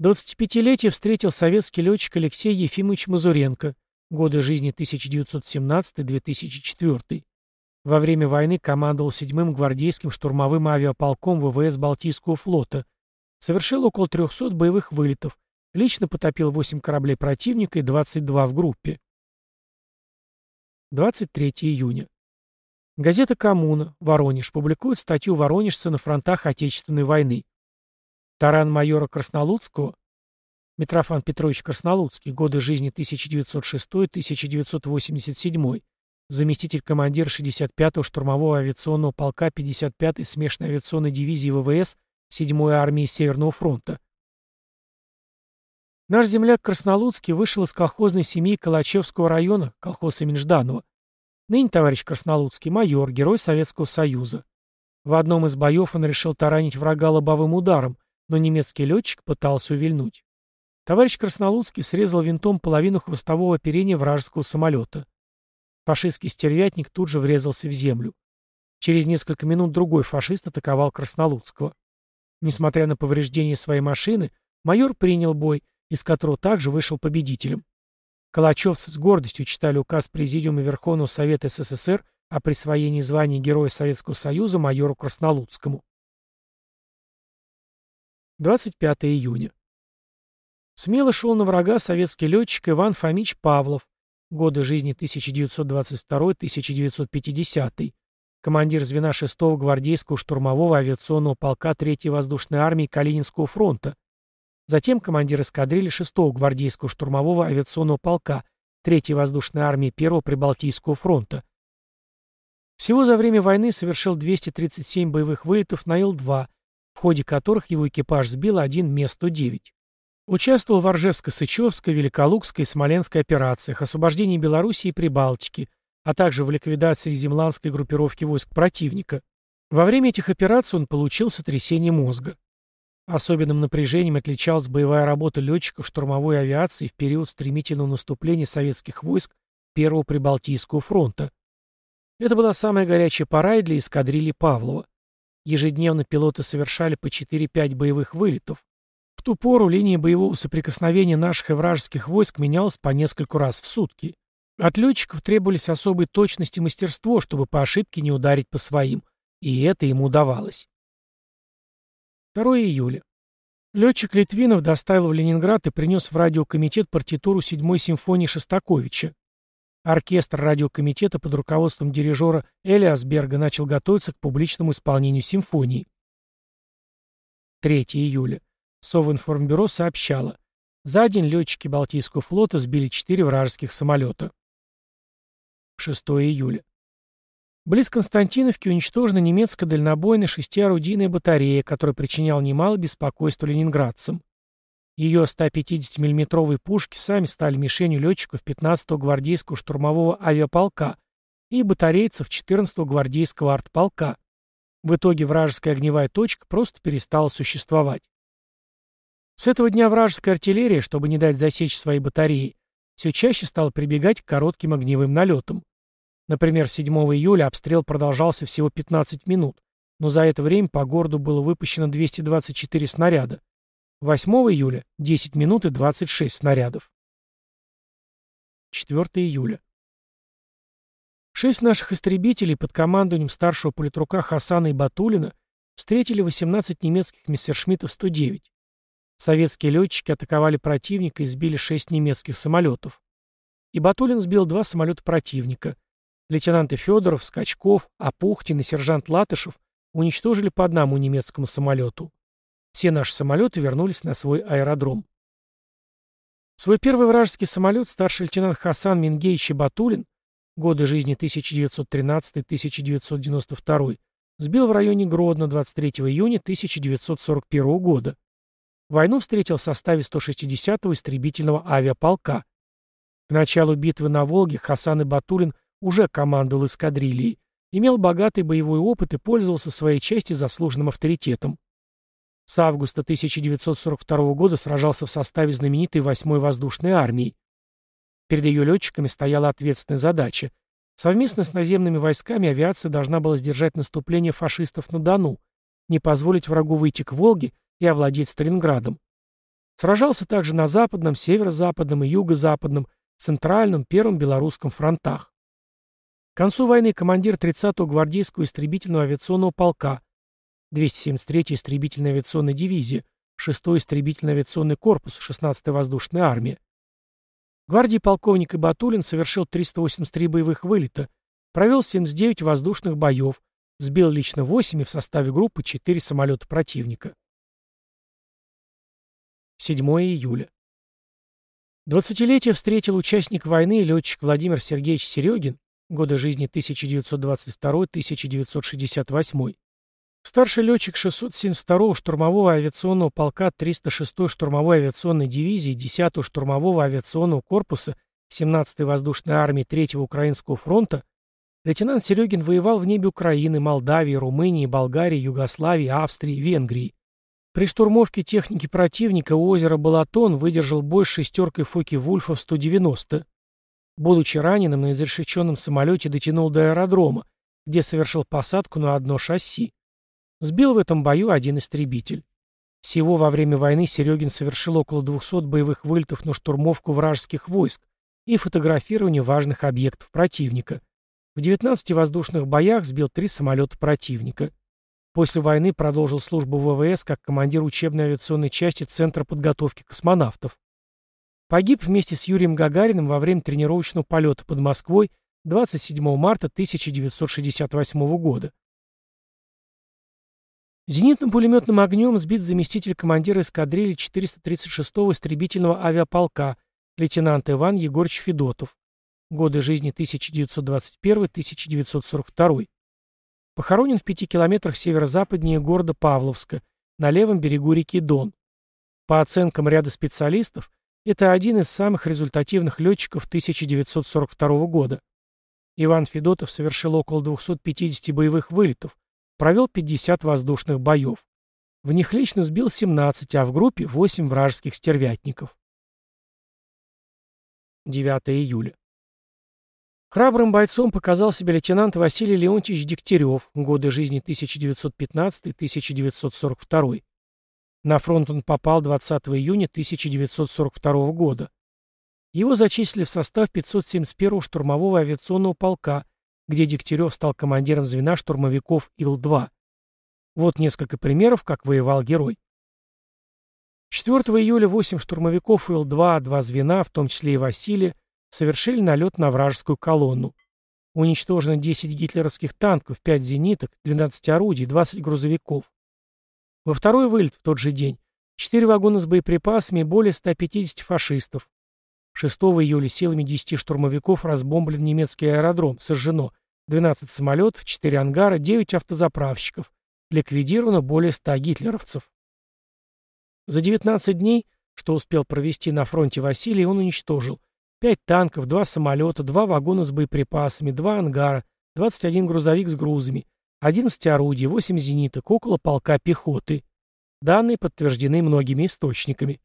25-летие встретил советский летчик Алексей Ефимович Мазуренко, годы жизни 1917-2004. Во время войны командовал 7-м гвардейским штурмовым авиаполком ВВС Балтийского флота. Совершил около 300 боевых вылетов. Лично потопил 8 кораблей противника и 22 в группе. 23 июня. Газета «Коммуна», Воронеж, публикует статью воронежца на фронтах Отечественной войны. Таран майора Краснолудского, Митрофан Петрович Краснолудский, годы жизни 1906-1987, заместитель командира 65-го штурмового авиационного полка 55-й смешанной авиационной дивизии ВВС 7-й армии Северного фронта. Наш земляк Краснолудский вышел из колхозной семьи Калачевского района, колхоз имени Жданова. Ныне товарищ Краснолудский майор, герой Советского Союза. В одном из боев он решил таранить врага лобовым ударом, но немецкий летчик пытался увильнуть. Товарищ Краснолудский срезал винтом половину хвостового оперения вражеского самолета. Фашистский стервятник тут же врезался в землю. Через несколько минут другой фашист атаковал Краснолудского. Несмотря на повреждение своей машины, майор принял бой, из которого также вышел победителем. Калачевцы с гордостью читали указ Президиума Верховного Совета СССР о присвоении звания Героя Советского Союза майору Краснолудскому. 25 июня. Смело шел на врага советский летчик Иван Фомич Павлов, годы жизни 1922-1950, командир звена 6-го гвардейского штурмового авиационного полка 3-й воздушной армии Калининского фронта, затем командир эскадрильи 6-го гвардейского штурмового авиационного полка 3-й воздушной армии 1-го Прибалтийского фронта. Всего за время войны совершил 237 боевых вылетов на Ил-2, в ходе которых его экипаж сбил один Ме-109. Участвовал в Оржевско-Сычевской, Великолукской и Смоленской операциях, освобождении Белоруссии и Прибалтики, а также в ликвидации земландской группировки войск противника. Во время этих операций он получил сотрясение мозга. Особенным напряжением отличалась боевая работа летчиков штурмовой авиации в период стремительного наступления советских войск Первого Прибалтийского фронта. Это была самая горячая пора и для эскадрильи Павлова. Ежедневно пилоты совершали по 4-5 боевых вылетов. В ту пору линия боевого соприкосновения наших и вражеских войск менялась по нескольку раз в сутки. От летчиков требовались особой точность и мастерство, чтобы по ошибке не ударить по своим, и это ему удавалось. 2 июля. Летчик Литвинов доставил в Ленинград и принес в радиокомитет партитуру 7-й симфонии Шостаковича. Оркестр радиокомитета под руководством дирижера Элиасберга начал готовиться к публичному исполнению симфонии. 3 июля. Совинформбюро сообщало. За день летчики Балтийского флота сбили четыре вражеских самолета. 6 июля. Близ Константиновки уничтожена немецкая дальнобойная шестиорудийная батарея, которая причиняла немало беспокойства ленинградцам. Ее 150 миллиметровые пушки сами стали мишенью летчиков 15-го гвардейского штурмового авиаполка и батарейцев 14-го гвардейского артполка. В итоге вражеская огневая точка просто перестала существовать. С этого дня вражеская артиллерия, чтобы не дать засечь свои батареи, все чаще стала прибегать к коротким огневым налетам. Например, 7 июля обстрел продолжался всего 15 минут, но за это время по городу было выпущено 224 снаряда. 8 июля – 10 минут и 26 снарядов. 4 июля. Шесть наших истребителей под командованием старшего политрука Хасана и Батулина встретили 18 немецких мессершмиттов 109. Советские летчики атаковали противника и сбили шесть немецких самолетов. И Батулин сбил два самолета противника. Лейтенанты Федоров, Скачков, Апухтин и сержант Латышев уничтожили по одному немецкому самолету. Все наши самолеты вернулись на свой аэродром. Свой первый вражеский самолет старший лейтенант Хасан Мингейч Батулин, годы жизни 1913-1992, сбил в районе Гродно 23 июня 1941 года. Войну встретил в составе 160-го истребительного авиаполка. К началу битвы на Волге Хасан и Батулин уже командовал эскадрильей, имел богатый боевой опыт и пользовался своей части заслуженным авторитетом. С августа 1942 года сражался в составе знаменитой 8-й воздушной армии. Перед ее летчиками стояла ответственная задача. Совместно с наземными войсками авиация должна была сдержать наступление фашистов на Дону, не позволить врагу выйти к Волге и овладеть Сталинградом. Сражался также на западном, северо-западном и юго-западном, центральном, первом белорусском фронтах. К концу войны командир 30-го гвардейского истребительного авиационного полка, 273-й истребительной авиационной дивизии, 6-й истребительный авиационный корпус, 16-я воздушная армия. Гвардии полковник Ибатулин совершил 383 боевых вылета, провел 79 воздушных боев, сбил лично 8 и в составе группы 4 самолета противника. 7 июля. Двадцатилетие встретил участник войны летчик Владимир Сергеевич Серегин, годы жизни 1922-1968, старший летчик 672-го штурмового авиационного полка 306-й штурмовой авиационной дивизии 10-го штурмового авиационного корпуса 17-й воздушной армии 3-го Украинского фронта, лейтенант Серегин воевал в небе Украины, Молдавии, Румынии, Болгарии, Югославии, Австрии, Венгрии. При штурмовке техники противника у озера Балатон выдержал бой с шестеркой Фоки-Вульфов 190. Будучи раненым, на изрешеченном самолете дотянул до аэродрома, где совершил посадку на одно шасси. Сбил в этом бою один истребитель. Всего во время войны Серегин совершил около 200 боевых вылетов на штурмовку вражеских войск и фотографирование важных объектов противника. В 19 воздушных боях сбил три самолета противника. После войны продолжил службу в ВВС как командир учебной авиационной части Центра подготовки космонавтов. Погиб вместе с Юрием Гагариным во время тренировочного полета под Москвой 27 марта 1968 года. Зенитным пулеметным огнем сбит заместитель командира эскадрильи 436-го истребительного авиаполка лейтенант Иван Егорович Федотов. Годы жизни 1921-1942. Похоронен в пяти километрах северо-западнее города Павловска, на левом берегу реки Дон. По оценкам ряда специалистов, это один из самых результативных летчиков 1942 года. Иван Федотов совершил около 250 боевых вылетов, провел 50 воздушных боев. В них лично сбил 17, а в группе 8 вражеских стервятников. 9 июля. Храбрым бойцом показал себя лейтенант Василий Леонтьевич Дегтярев, годы жизни 1915-1942. На фронт он попал 20 июня 1942 года. Его зачислили в состав 571-го штурмового авиационного полка, где Дегтярев стал командиром звена штурмовиков Ил-2. Вот несколько примеров, как воевал герой. 4 июля 8 штурмовиков Ил-2, два звена, в том числе и Василия, совершили налет на вражескую колонну. Уничтожено 10 гитлеровских танков, 5 зениток, 12 орудий, 20 грузовиков. Во второй вылет в тот же день 4 вагона с боеприпасами и более 150 фашистов. 6 июля силами 10 штурмовиков разбомблен немецкий аэродром, сожжено 12 самолетов, 4 ангара, 9 автозаправщиков. Ликвидировано более 100 гитлеровцев. За 19 дней, что успел провести на фронте Василий, он уничтожил Пять танков, два самолета, два вагона с боеприпасами, два ангара, 21 грузовик с грузами, 11 орудий, 8 зениток, около полка пехоты. Данные подтверждены многими источниками.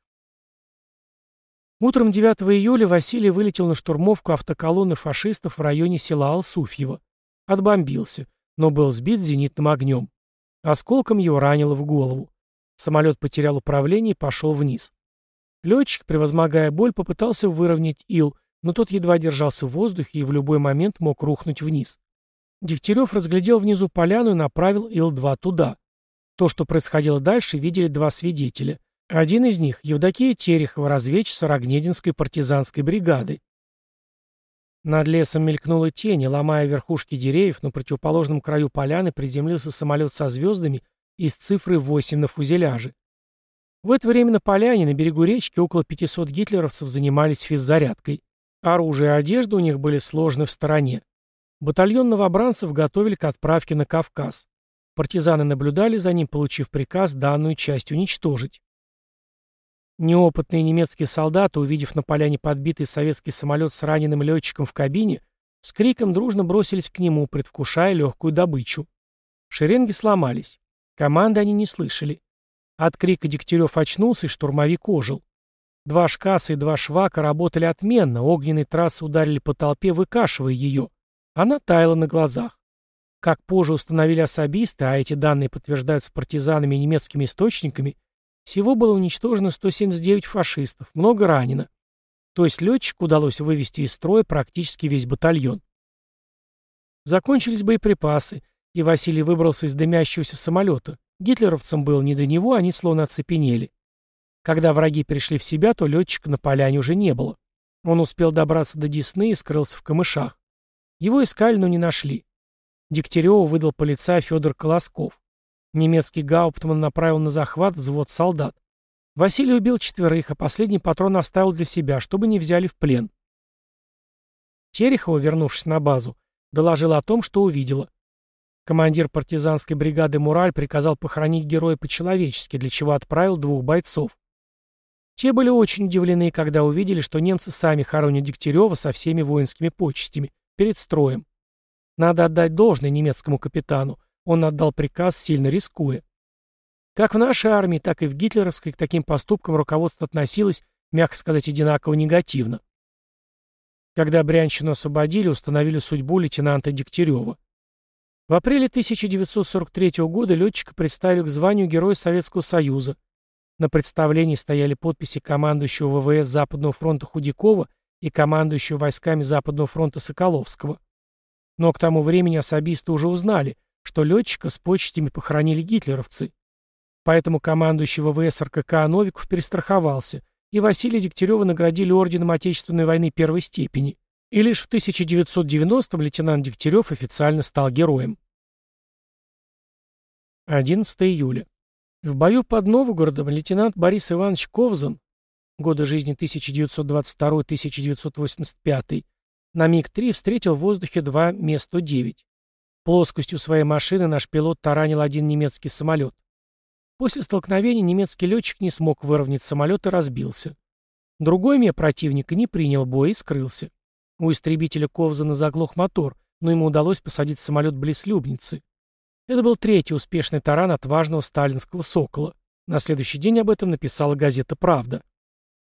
Утром 9 июля Василий вылетел на штурмовку автоколонны фашистов в районе села Алсуфьево. Отбомбился, но был сбит зенитным огнем. Осколком его ранило в голову. Самолет потерял управление и пошел вниз. Летчик, превозмогая боль, попытался выровнять ил, но тот едва держался в воздухе и в любой момент мог рухнуть вниз. Дегтярев разглядел внизу поляну и направил ил-2 туда. То, что происходило дальше, видели два свидетеля. Один из них — Евдокия Терехова, разведчица Рогнединской партизанской бригады. Над лесом мелькнула тень, ломая верхушки деревьев, на противоположном краю поляны приземлился самолет со звездами и с цифрой 8 на фузеляже. В это время на поляне на берегу речки около 500 гитлеровцев занимались физзарядкой. Оружие и одежда у них были сложены в стороне. Батальон новобранцев готовили к отправке на Кавказ. Партизаны наблюдали за ним, получив приказ данную часть уничтожить. Неопытные немецкие солдаты, увидев на поляне подбитый советский самолет с раненым летчиком в кабине, с криком дружно бросились к нему, предвкушая легкую добычу. Шеренги сломались. Команды они не слышали. От крика Дегтярев очнулся, и штурмовик ожил. Два шкаса и два швака работали отменно, огненные трассы ударили по толпе, выкашивая ее. Она таяла на глазах. Как позже установили особисты, а эти данные подтверждаются партизанами и немецкими источниками, всего было уничтожено 179 фашистов, много ранено. То есть летчику удалось вывести из строя практически весь батальон. Закончились боеприпасы, и Василий выбрался из дымящегося самолета. Гитлеровцам было не до него, они словно оцепенели. Когда враги пришли в себя, то летчика на поляне уже не было. Он успел добраться до Десны и скрылся в камышах. Его искали, но не нашли. Дегтяреву выдал полицай Федор Колосков. Немецкий гауптман направил на захват взвод солдат. Василий убил четверых, а последний патрон оставил для себя, чтобы не взяли в плен. Терехова, вернувшись на базу, доложила о том, что увидела. Командир партизанской бригады «Мураль» приказал похоронить героя по-человечески, для чего отправил двух бойцов. Те были очень удивлены, когда увидели, что немцы сами хоронят Дегтярева со всеми воинскими почестями, перед строем. Надо отдать должное немецкому капитану, он отдал приказ, сильно рискуя. Как в нашей армии, так и в гитлеровской к таким поступкам руководство относилось, мягко сказать, одинаково негативно. Когда Брянщину освободили, установили судьбу лейтенанта Дегтярева. В апреле 1943 года летчика представили к званию Героя Советского Союза, на представлении стояли подписи командующего ВВС Западного фронта Худякова и командующего войсками Западного фронта Соколовского. Но к тому времени особисты уже узнали, что летчика с почестями похоронили гитлеровцы. Поэтому командующий ВВС РКК Новиков перестраховался, и Василия Дегтярева наградили орденом Отечественной войны первой степени. И лишь в 1990-м лейтенант Дегтярев официально стал героем. 11 июля. В бою под Новгородом лейтенант Борис Иванович Ковзан, годы жизни 1922-1985, на МиГ-3 встретил в воздухе два Ме-109. Плоскостью своей машины наш пилот таранил один немецкий самолет. После столкновения немецкий летчик не смог выровнять самолет и разбился. Другой Ме противника не принял боя и скрылся. У истребителя Ковзана заглох мотор, но ему удалось посадить самолет близ Любницы. Это был третий успешный таран отважного сталинского «Сокола». На следующий день об этом написала газета «Правда».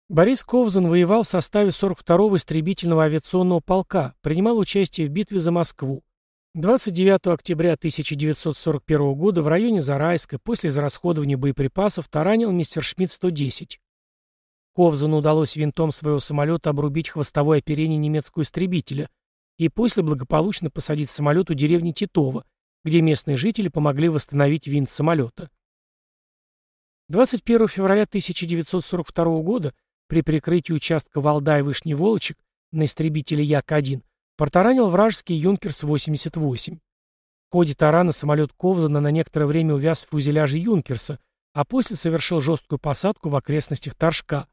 Борис Ковзан воевал в составе 42-го истребительного авиационного полка, принимал участие в битве за Москву. 29 октября 1941 года в районе Зарайска после израсходования боеприпасов таранил мистер Шмидт-110. Ковзану удалось винтом своего самолета обрубить хвостовое оперение немецкого истребителя и после благополучно посадить самолет у деревни Титова, где местные жители помогли восстановить винт самолета. 21 февраля 1942 года при прикрытии участка Валдай Вышний Волочек на истребителе Як-1 протаранил вражеский Юнкерс-88. В ходе тарана самолет Ковзана на некоторое время увяз в фюзеляже Юнкерса, а после совершил жесткую посадку в окрестностях Торжка.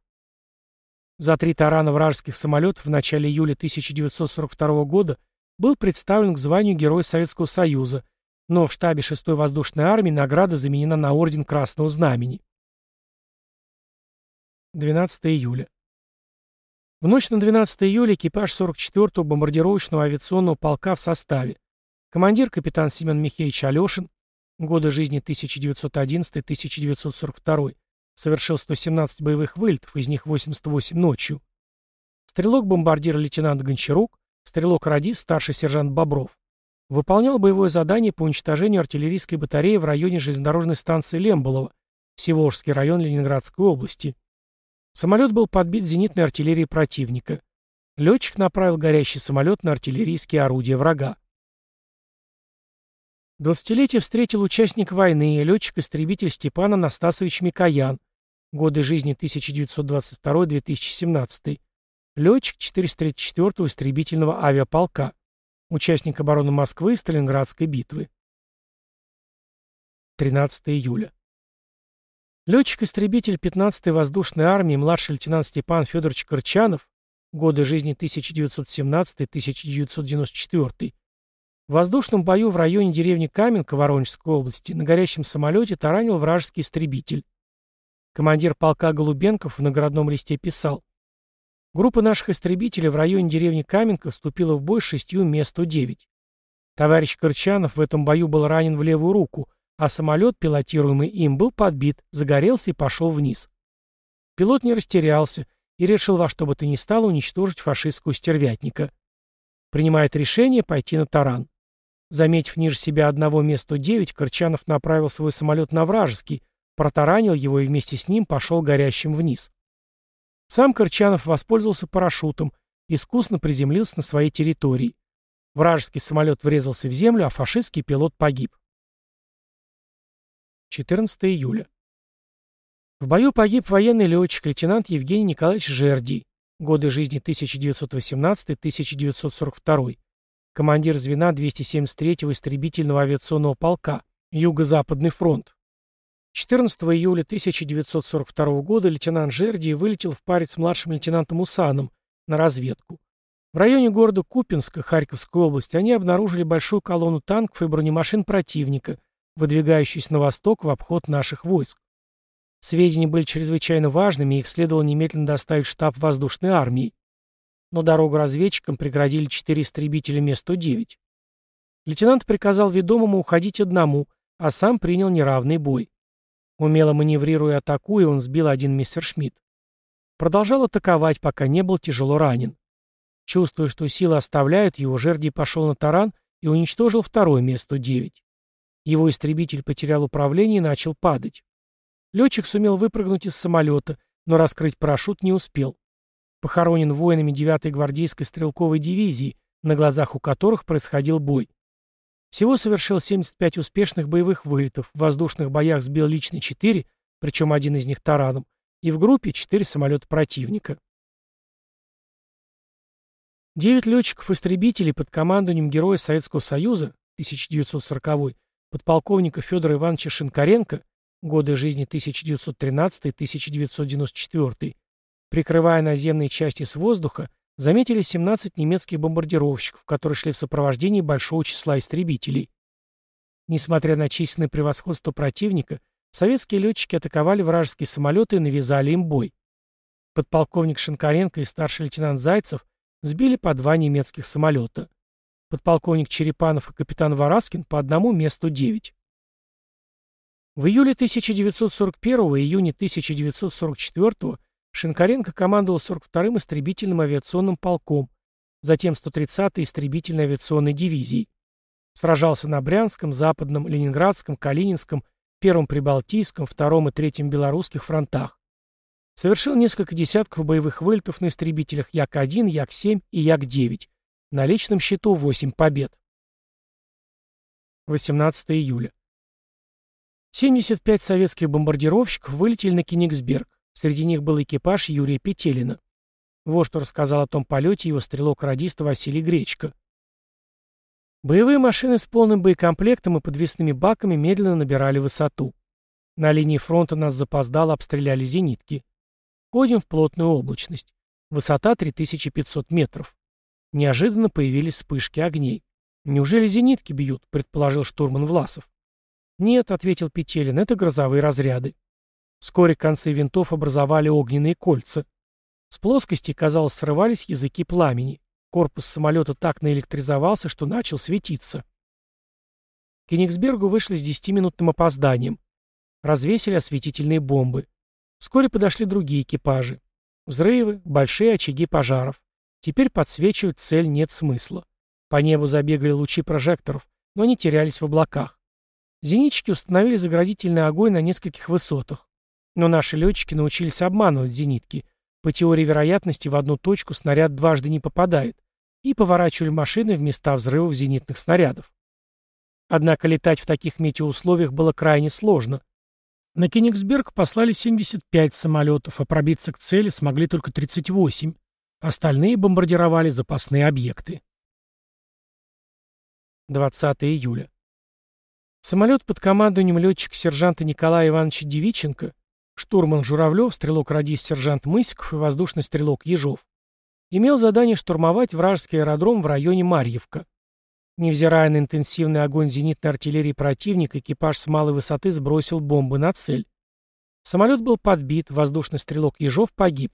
За три тарана вражеских самолетов в начале июля 1942 года был представлен к званию Героя Советского Союза – но в штабе 6-й воздушной армии награда заменена на Орден Красного Знамени. 12 июля. В ночь на 12 июля экипаж 44-го бомбардировочного авиационного полка в составе. Командир капитан Семен Михеевич Алешин, годы жизни 1911-1942, совершил 117 боевых вылетов, из них 88 ночью. Стрелок-бомбардир лейтенант Гончарук, стрелок-радист старший сержант Бобров. Выполнял боевое задание по уничтожению артиллерийской батареи в районе железнодорожной станции Лемболова, Всеволжский район Ленинградской области. Самолет был подбит зенитной артиллерией противника. Летчик направил горящий самолет на артиллерийские орудия врага. Двадцатилетие встретил участник войны, летчик-истребитель Степан Анастасович Микоян, годы жизни 1922-2017, летчик 434-го истребительного авиаполка. Участник обороны Москвы и Сталинградской битвы. 13 июля. Летчик-истребитель 15-й воздушной армии младший лейтенант Степан Федорович Корчанов, годы жизни 1917-1994, в воздушном бою в районе деревни Каменка Воронежской области на горящем самолете таранил вражеский истребитель. Командир полка Голубенков в наградном листе писал Группа наших истребителей в районе деревни Каменка вступила в бой с шестью Ме-109. Товарищ Корчанов в этом бою был ранен в левую руку, а самолет, пилотируемый им, был подбит, загорелся и пошел вниз. Пилот не растерялся и решил во что бы то ни стало уничтожить фашистского стервятника. Принимает решение пойти на таран. Заметив ниже себя одного Ме-109, Корчанов направил свой самолет на вражеский, протаранил его и вместе с ним пошел горящим вниз. Сам Корчанов воспользовался парашютом, искусно приземлился на своей территории. Вражеский самолет врезался в землю, а фашистский пилот погиб. 14 июля. В бою погиб военный летчик лейтенант Евгений Николаевич Жерди, годы жизни 1918-1942, командир звена 273-го истребительного авиационного полка, Юго-Западный фронт. 14 июля 1942 года лейтенант Жерди вылетел в паре с младшим лейтенантом Усаном на разведку. В районе города Купинска, Харьковской области, они обнаружили большую колонну танков и бронемашин противника, выдвигающуюся на восток в обход наших войск. Сведения были чрезвычайно важными, и их следовало немедленно доставить в штаб воздушной армии. Но дорогу разведчикам преградили четыре истребителя Ме-109. Лейтенант приказал ведомому уходить одному, а сам принял неравный бой. Умело маневрируя и атакуя, он сбил один мессершмитт. Продолжал атаковать, пока не был тяжело ранен. Чувствуя, что силы оставляют его, Жерди пошел на таран и уничтожил второе Ме-109. Его истребитель потерял управление и начал падать. Летчик сумел выпрыгнуть из самолета, но раскрыть парашют не успел. Похоронен воинами 9-й гвардейской стрелковой дивизии, на глазах у которых происходил бой. Всего совершил 75 успешных боевых вылетов, в воздушных боях сбил лично 4, причем один из них тараном, и в группе 4 самолета противника. Девять летчиков-истребителей под командованием Героя Советского Союза 1940 подполковника Федора Ивановича Шинкаренко, годы жизни 1913-1994, прикрывая наземные части с воздуха, заметили 17 немецких бомбардировщиков, которые шли в сопровождении большого числа истребителей. Несмотря на численное превосходство противника, советские летчики атаковали вражеские самолеты и навязали им бой. Подполковник Шинкаренко и старший лейтенант Зайцев сбили по два немецких самолета подполковник Черепанов и капитан Вараскин по одному месту 9. В июле 1941 и июне 1944 Шинкаренко командовал 42-м истребительным авиационным полком, затем 130-й истребительной авиационной дивизией. Сражался на Брянском, Западном, Ленинградском, Калининском, Первом Прибалтийском, Втором и Третьем Белорусских фронтах. Совершил несколько десятков боевых вылетов на истребителях Як-1, Як-7 и Як-9, на личном счету 8 побед. 18 июля. 75 советских бомбардировщиков вылетели на Кенигсберг. Среди них был экипаж Юрия Петелина. Вот что рассказал о том полете его стрелок-радист Василий Гречко. Боевые машины с полным боекомплектом и подвесными баками медленно набирали высоту. На линии фронта нас запоздало обстреляли зенитки. Ходим в плотную облачность. Высота 3500 метров. Неожиданно появились вспышки огней. «Неужели зенитки бьют?» — предположил штурман Власов. «Нет», — ответил Петелин, — «это грозовые разряды». Вскоре концы винтов образовали огненные кольца. С плоскости, казалось, срывались языки пламени. Корпус самолета так наэлектризовался, что начал светиться. К Кенигсбергу вышли с десятиминутным опозданием. Развесили осветительные бомбы. Вскоре подошли другие экипажи. Взрывы, большие очаги пожаров. Теперь подсвечивать цель нет смысла. По небу забегали лучи прожекторов, но они терялись в облаках. Зенитчики установили заградительный огонь на нескольких высотах. Но наши летчики научились обманывать зенитки. По теории вероятности в одну точку снаряд дважды не попадает. И поворачивали машины в места взрывов зенитных снарядов. Однако летать в таких метеоусловиях было крайне сложно. На Кенигсберг послали 75 самолетов, а пробиться к цели смогли только 38. Остальные бомбардировали запасные объекты. 20 июля. Самолет под командованием летчика-сержанта Николая Ивановича Девиченко, штурман Журавлев, стрелок-радист-сержант Мысиков и воздушный стрелок Ежов, имел задание штурмовать вражеский аэродром в районе Марьевка. Невзирая на интенсивный огонь зенитной артиллерии противника, экипаж с малой высоты сбросил бомбы на цель. Самолет был подбит, воздушный стрелок Ежов погиб.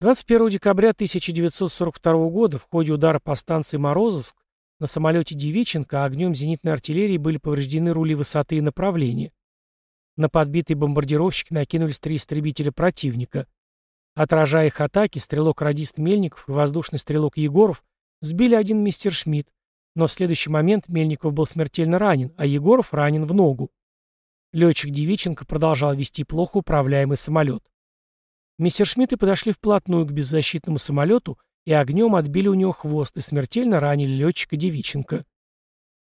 21 декабря 1942 года в ходе удара по станции Морозовск На самолете Девиченко огнем зенитной артиллерии были повреждены рули высоты и направления. На подбитые бомбардировщики накинулись три истребителя противника. Отражая их атаки, стрелок-радист Мельников и воздушный стрелок Егоров сбили один мистер Шмидт, но в следующий момент Мельников был смертельно ранен, а Егоров ранен в ногу. Летчик Девиченко продолжал вести плохо управляемый самолет. Мессершмитты подошли вплотную к беззащитному самолету и огнем отбили у него хвост и смертельно ранили летчика Девиченко.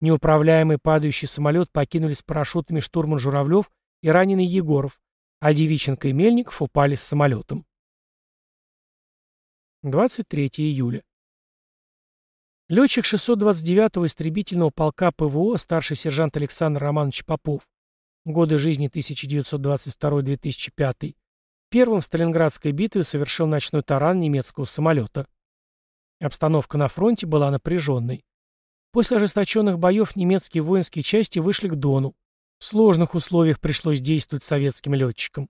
Неуправляемый падающий самолет покинули с парашютами штурман Журавлев и раненый Егоров, а Девиченко и Мельников упали с самолетом. 23 июля. Летчик 629-го истребительного полка ПВО, старший сержант Александр Романович Попов, годы жизни 1922-2005, первым в Сталинградской битве совершил ночной таран немецкого самолета. Обстановка на фронте была напряженной. После ожесточенных боев немецкие воинские части вышли к Дону. В сложных условиях пришлось действовать советским летчикам.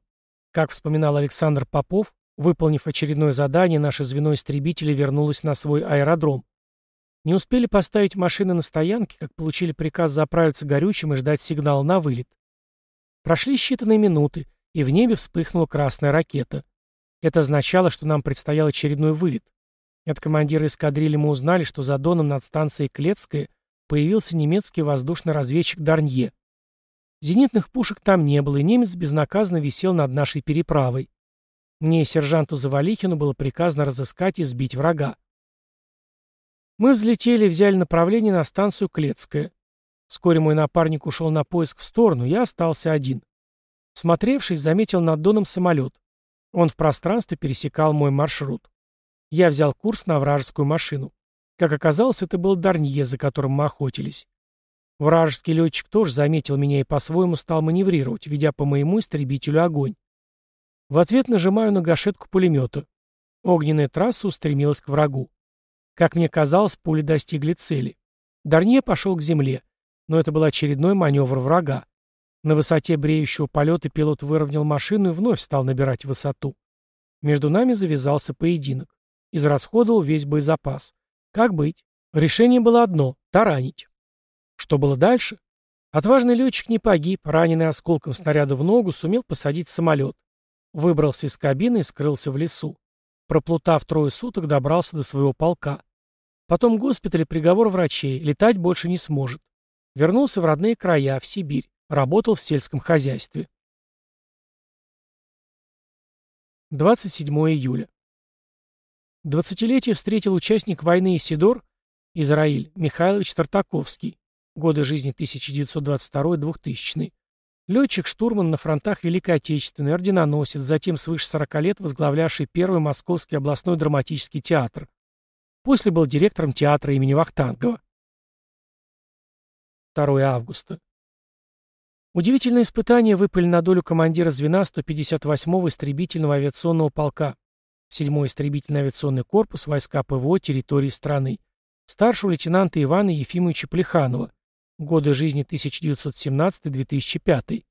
Как вспоминал Александр Попов, выполнив очередное задание, наше звено истребителей вернулось на свой аэродром. Не успели поставить машины на стоянке, как получили приказ заправиться горючим и ждать сигнала на вылет. Прошли считанные минуты, и в небе вспыхнула красная ракета. Это означало, что нам предстоял очередной вылет. От командира эскадрильи мы узнали, что за Доном над станцией Клетская появился немецкий воздушный разведчик Дарнье. Зенитных пушек там не было, и немец безнаказанно висел над нашей переправой. Мне и сержанту Завалихину было приказано разыскать и сбить врага. Мы взлетели и взяли направление на станцию Клетская. Вскоре мой напарник ушел на поиск в сторону, я остался один. Смотревшись, заметил над Доном самолет. Он в пространстве пересекал мой маршрут. Я взял курс на вражескую машину. Как оказалось, это был Дарнье, за которым мы охотились. Вражеский летчик тоже заметил меня и по-своему стал маневрировать, ведя по моему истребителю огонь. В ответ нажимаю на гашетку пулемета. Огненная трасса устремилась к врагу. Как мне казалось, пули достигли цели. Дарнье пошел к земле, но это был очередной маневр врага. На высоте бреющего полета пилот выровнял машину и вновь стал набирать высоту. Между нами завязался поединок. Израсходовал весь боезапас. Как быть? Решение было одно — таранить. Что было дальше? Отважный летчик не погиб, раненый осколком снаряда в ногу, сумел посадить самолет. Выбрался из кабины и скрылся в лесу. Проплутав трое суток, добрался до своего полка. Потом госпиталь и приговор врачей, летать больше не сможет. Вернулся в родные края, в Сибирь. Работал в сельском хозяйстве. 27 июля. Двадцатилетие встретил участник войны Исидор, Израиль, Михайлович Тартаковский, годы жизни 1922-2000. Летчик-штурман на фронтах Великой Отечественной, орденоносец, затем свыше 40 лет возглавлявший Первый Московский областной драматический театр. После был директором театра имени Вахтангова. 2 августа. Удивительные испытания выпали на долю командира звена 158-го истребительного авиационного полка 7-й истребительный авиационный корпус, войска ПВО территории страны, старшего лейтенанта Ивана Ефимовича Плеханова, годы жизни 1917-2005.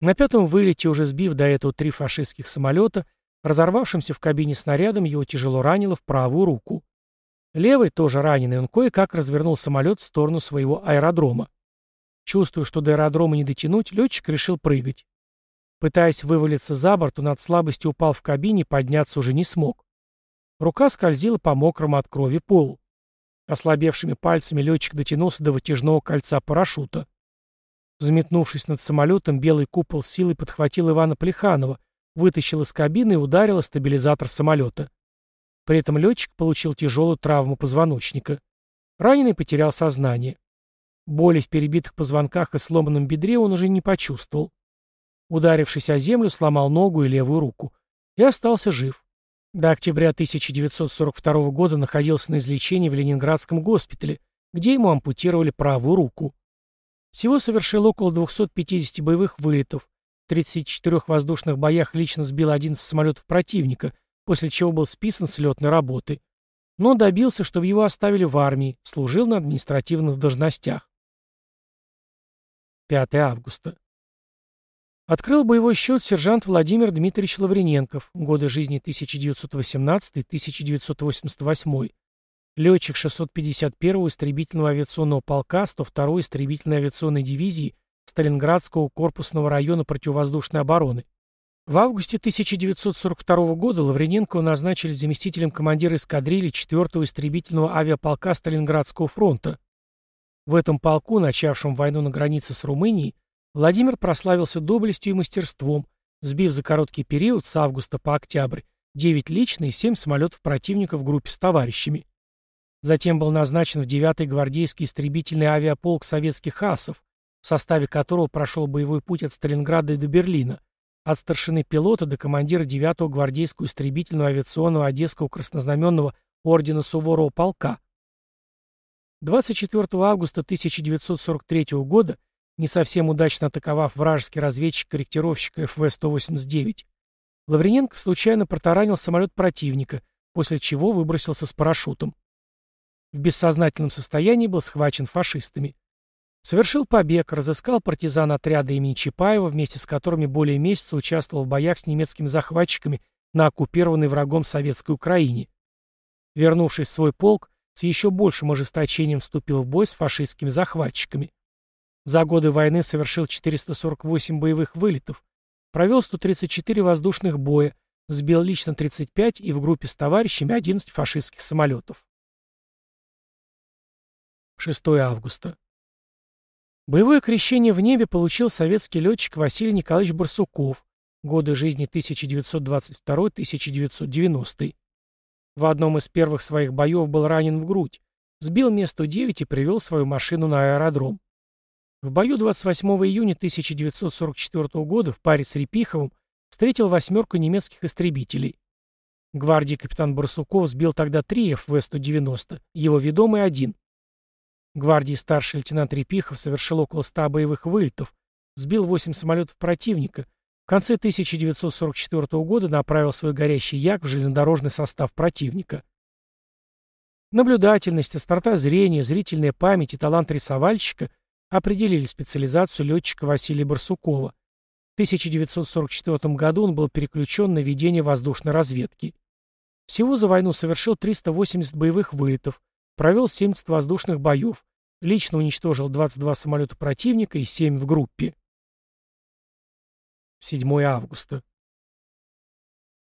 На пятом вылете, уже сбив до этого три фашистских самолета, разорвавшимся в кабине снарядом его тяжело ранило в правую руку. Левый, тоже раненый, он кое-как развернул самолет в сторону своего аэродрома. Чувствуя, что до аэродрома не дотянуть, летчик решил прыгать. Пытаясь вывалиться за борт, он от слабости упал в кабине и подняться уже не смог. Рука скользила по мокрому от крови полу. Ослабевшими пальцами летчик дотянулся до вытяжного кольца парашюта. Взметнувшись над самолетом, белый купол силой подхватил Ивана Плеханова, вытащил из кабины и ударил стабилизатор самолета. При этом летчик получил тяжелую травму позвоночника. Раненый потерял сознание. Боли в перебитых позвонках и сломанном бедре он уже не почувствовал. Ударившись о землю, сломал ногу и левую руку. И остался жив. До октября 1942 года находился на излечении в Ленинградском госпитале, где ему ампутировали правую руку. Всего совершил около 250 боевых вылетов. В 34 воздушных боях лично сбил 11 самолетов противника, после чего был списан с летной работы. Но добился, чтобы его оставили в армии, служил на административных должностях. 5 августа. Открыл боевой счет сержант Владимир Дмитриевич Лаврененков, годы жизни 1918-1988, летчик 651-го истребительного авиационного полка 102-й истребительной авиационной дивизии Сталинградского корпусного района противовоздушной обороны. В августе 1942 года Лаврененко назначили заместителем командира эскадрильи 4-го истребительного авиаполка Сталинградского фронта. В этом полку, начавшем войну на границе с Румынией, Владимир прославился доблестью и мастерством, сбив за короткий период с августа по октябрь 9 лично и 7 самолетов противника в группе с товарищами. Затем был назначен в 9-й гвардейский истребительный авиаполк советских асов, в составе которого прошел боевой путь от Сталинграда до Берлина, от старшины пилота до командира 9-го гвардейского истребительного авиационного Одесского краснознаменного ордена Суворова полка. 24 августа 1943 года, не совсем удачно атаковав вражеский разведчик-корректировщик ФВ-189, Лаврененко случайно протаранил самолет противника, после чего выбросился с парашютом. В бессознательном состоянии был схвачен фашистами. Совершил побег, разыскал партизан отряда имени Чапаева, вместе с которыми более месяца участвовал в боях с немецкими захватчиками на оккупированной врагом советской Украине. Вернувшись в свой полк, с еще большим ожесточением вступил в бой с фашистскими захватчиками. За годы войны совершил 448 боевых вылетов, провел 134 воздушных боя, сбил лично 35 и в группе с товарищами 11 фашистских самолетов. 6 августа. Боевое крещение в небе получил советский летчик Василий Николаевич Барсуков, годы жизни 1922-1990. В одном из первых своих боев был ранен в грудь, сбил место 9 и привел свою машину на аэродром. В бою 28 июня 1944 года в паре с Репиховым встретил восьмерку немецких истребителей. Гвардии капитан Барсуков сбил тогда три ФВ-190, его ведомый один. Гвардии старший лейтенант Репихов совершил около 100 боевых вылетов, сбил 8 самолетов противника, в конце 1944 года направил свой горящий як в железнодорожный состав противника. Наблюдательность, острота зрения, зрительная память и талант рисовальщика определили специализацию летчика Василия Барсукова. В 1944 году он был переключен на ведение воздушной разведки. Всего за войну совершил 380 боевых вылетов, Провел 70 воздушных боев. Лично уничтожил 22 самолета противника и 7 в группе. 7 августа.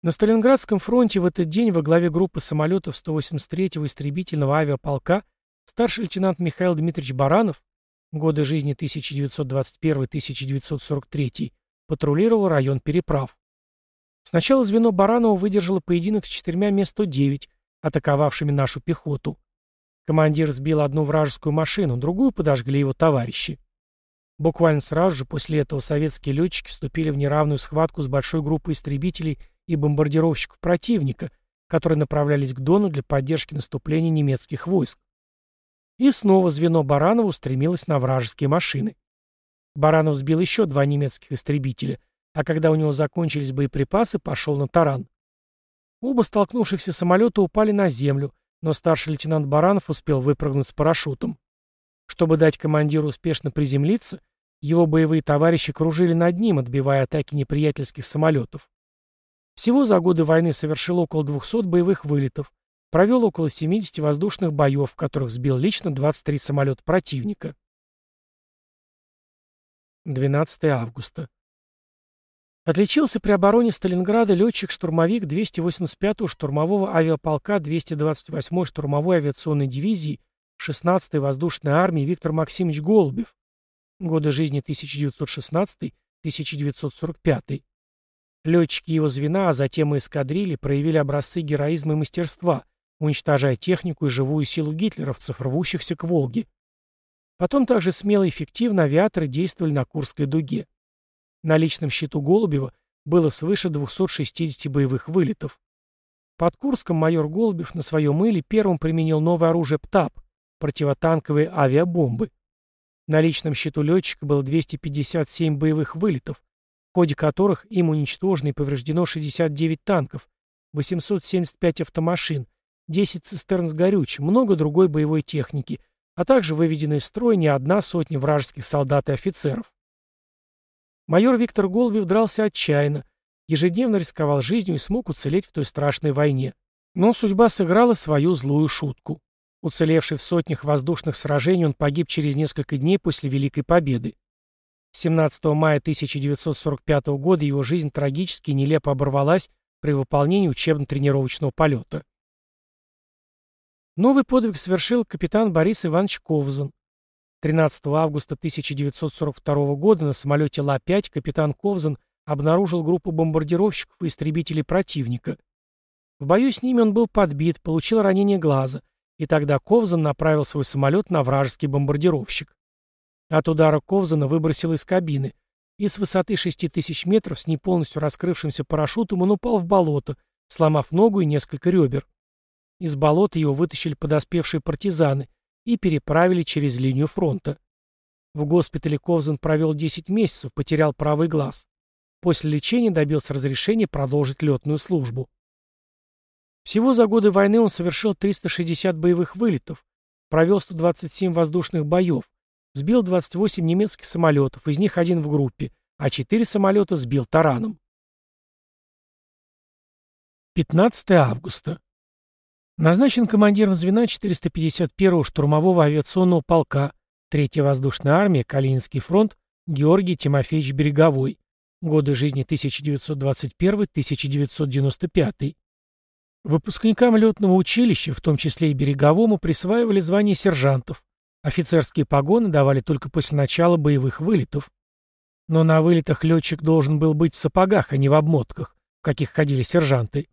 На Сталинградском фронте в этот день во главе группы самолетов 183-го истребительного авиаполка старший лейтенант Михаил Дмитриевич Баранов, годы жизни 1921-1943, патрулировал район переправ. Сначала звено Баранова выдержало поединок с четырьмя Ме-109, атаковавшими нашу пехоту. Командир сбил одну вражескую машину, другую подожгли его товарищи. Буквально сразу же после этого советские летчики вступили в неравную схватку с большой группой истребителей и бомбардировщиков противника, которые направлялись к Дону для поддержки наступления немецких войск. И снова звено Баранова устремилось на вражеские машины. Баранов сбил еще два немецких истребителя, а когда у него закончились боеприпасы, пошел на таран. Оба столкнувшихся самолета упали на землю, но старший лейтенант Баранов успел выпрыгнуть с парашютом. Чтобы дать командиру успешно приземлиться, его боевые товарищи кружили над ним, отбивая атаки неприятельских самолетов. Всего за годы войны совершил около 200 боевых вылетов, провел около 70 воздушных боев, в которых сбил лично 23 самолета противника. 12 августа. Отличился при обороне Сталинграда летчик-штурмовик 285-го штурмового авиаполка 228-й штурмовой авиационной дивизии 16-й воздушной армии Виктор Максимович Голубев. Годы жизни 1916-1945. Летчики его звена, а затем и эскадрильи проявили образцы героизма и мастерства, уничтожая технику и живую силу гитлеровцев, рвущихся к Волге. Потом также смело и эффективно авиаторы действовали на Курской дуге. На личном счету Голубева было свыше 260 боевых вылетов. Под Курском майор Голубев на своем иле первым применил новое оружие ПТАП – противотанковые авиабомбы. На личном счету летчика было 257 боевых вылетов, в ходе которых им уничтожено и повреждено 69 танков, 875 автомашин, 10 цистерн с горючим, много другой боевой техники, а также выведены из строя не одна сотня вражеских солдат и офицеров. Майор Виктор Голубев дрался отчаянно, ежедневно рисковал жизнью и смог уцелеть в той страшной войне. Но судьба сыграла свою злую шутку. Уцелевший в сотнях воздушных сражений, он погиб через несколько дней после Великой Победы. 17 мая 1945 года его жизнь трагически и нелепо оборвалась при выполнении учебно-тренировочного полета. Новый подвиг совершил капитан Борис Иванович Ковзан. 13 августа 1942 года на самолете Ла-5 капитан Ковзан обнаружил группу бомбардировщиков и истребителей противника. В бою с ними он был подбит, получил ранение глаза, и тогда Ковзан направил свой самолет на вражеский бомбардировщик. От удара Ковзана выбросил из кабины, и с высоты 6000 метров с неполностью раскрывшимся парашютом он упал в болото, сломав ногу и несколько ребер. Из болота его вытащили подоспевшие партизаны и переправили через линию фронта. В госпитале Ковзан провел 10 месяцев, потерял правый глаз. После лечения добился разрешения продолжить летную службу. Всего за годы войны он совершил 360 боевых вылетов, провел 127 воздушных боев, сбил 28 немецких самолетов, из них один в группе, а 4 самолета сбил тараном. 15 августа. Назначен командиром звена 451-го штурмового авиационного полка 3-я воздушная армия, Калининский фронт, Георгий Тимофеевич Береговой. Годы жизни 1921-1995. Выпускникам летного училища, в том числе и Береговому, присваивали звание сержантов. Офицерские погоны давали только после начала боевых вылетов. Но на вылетах летчик должен был быть в сапогах, а не в обмотках, в каких ходили сержанты.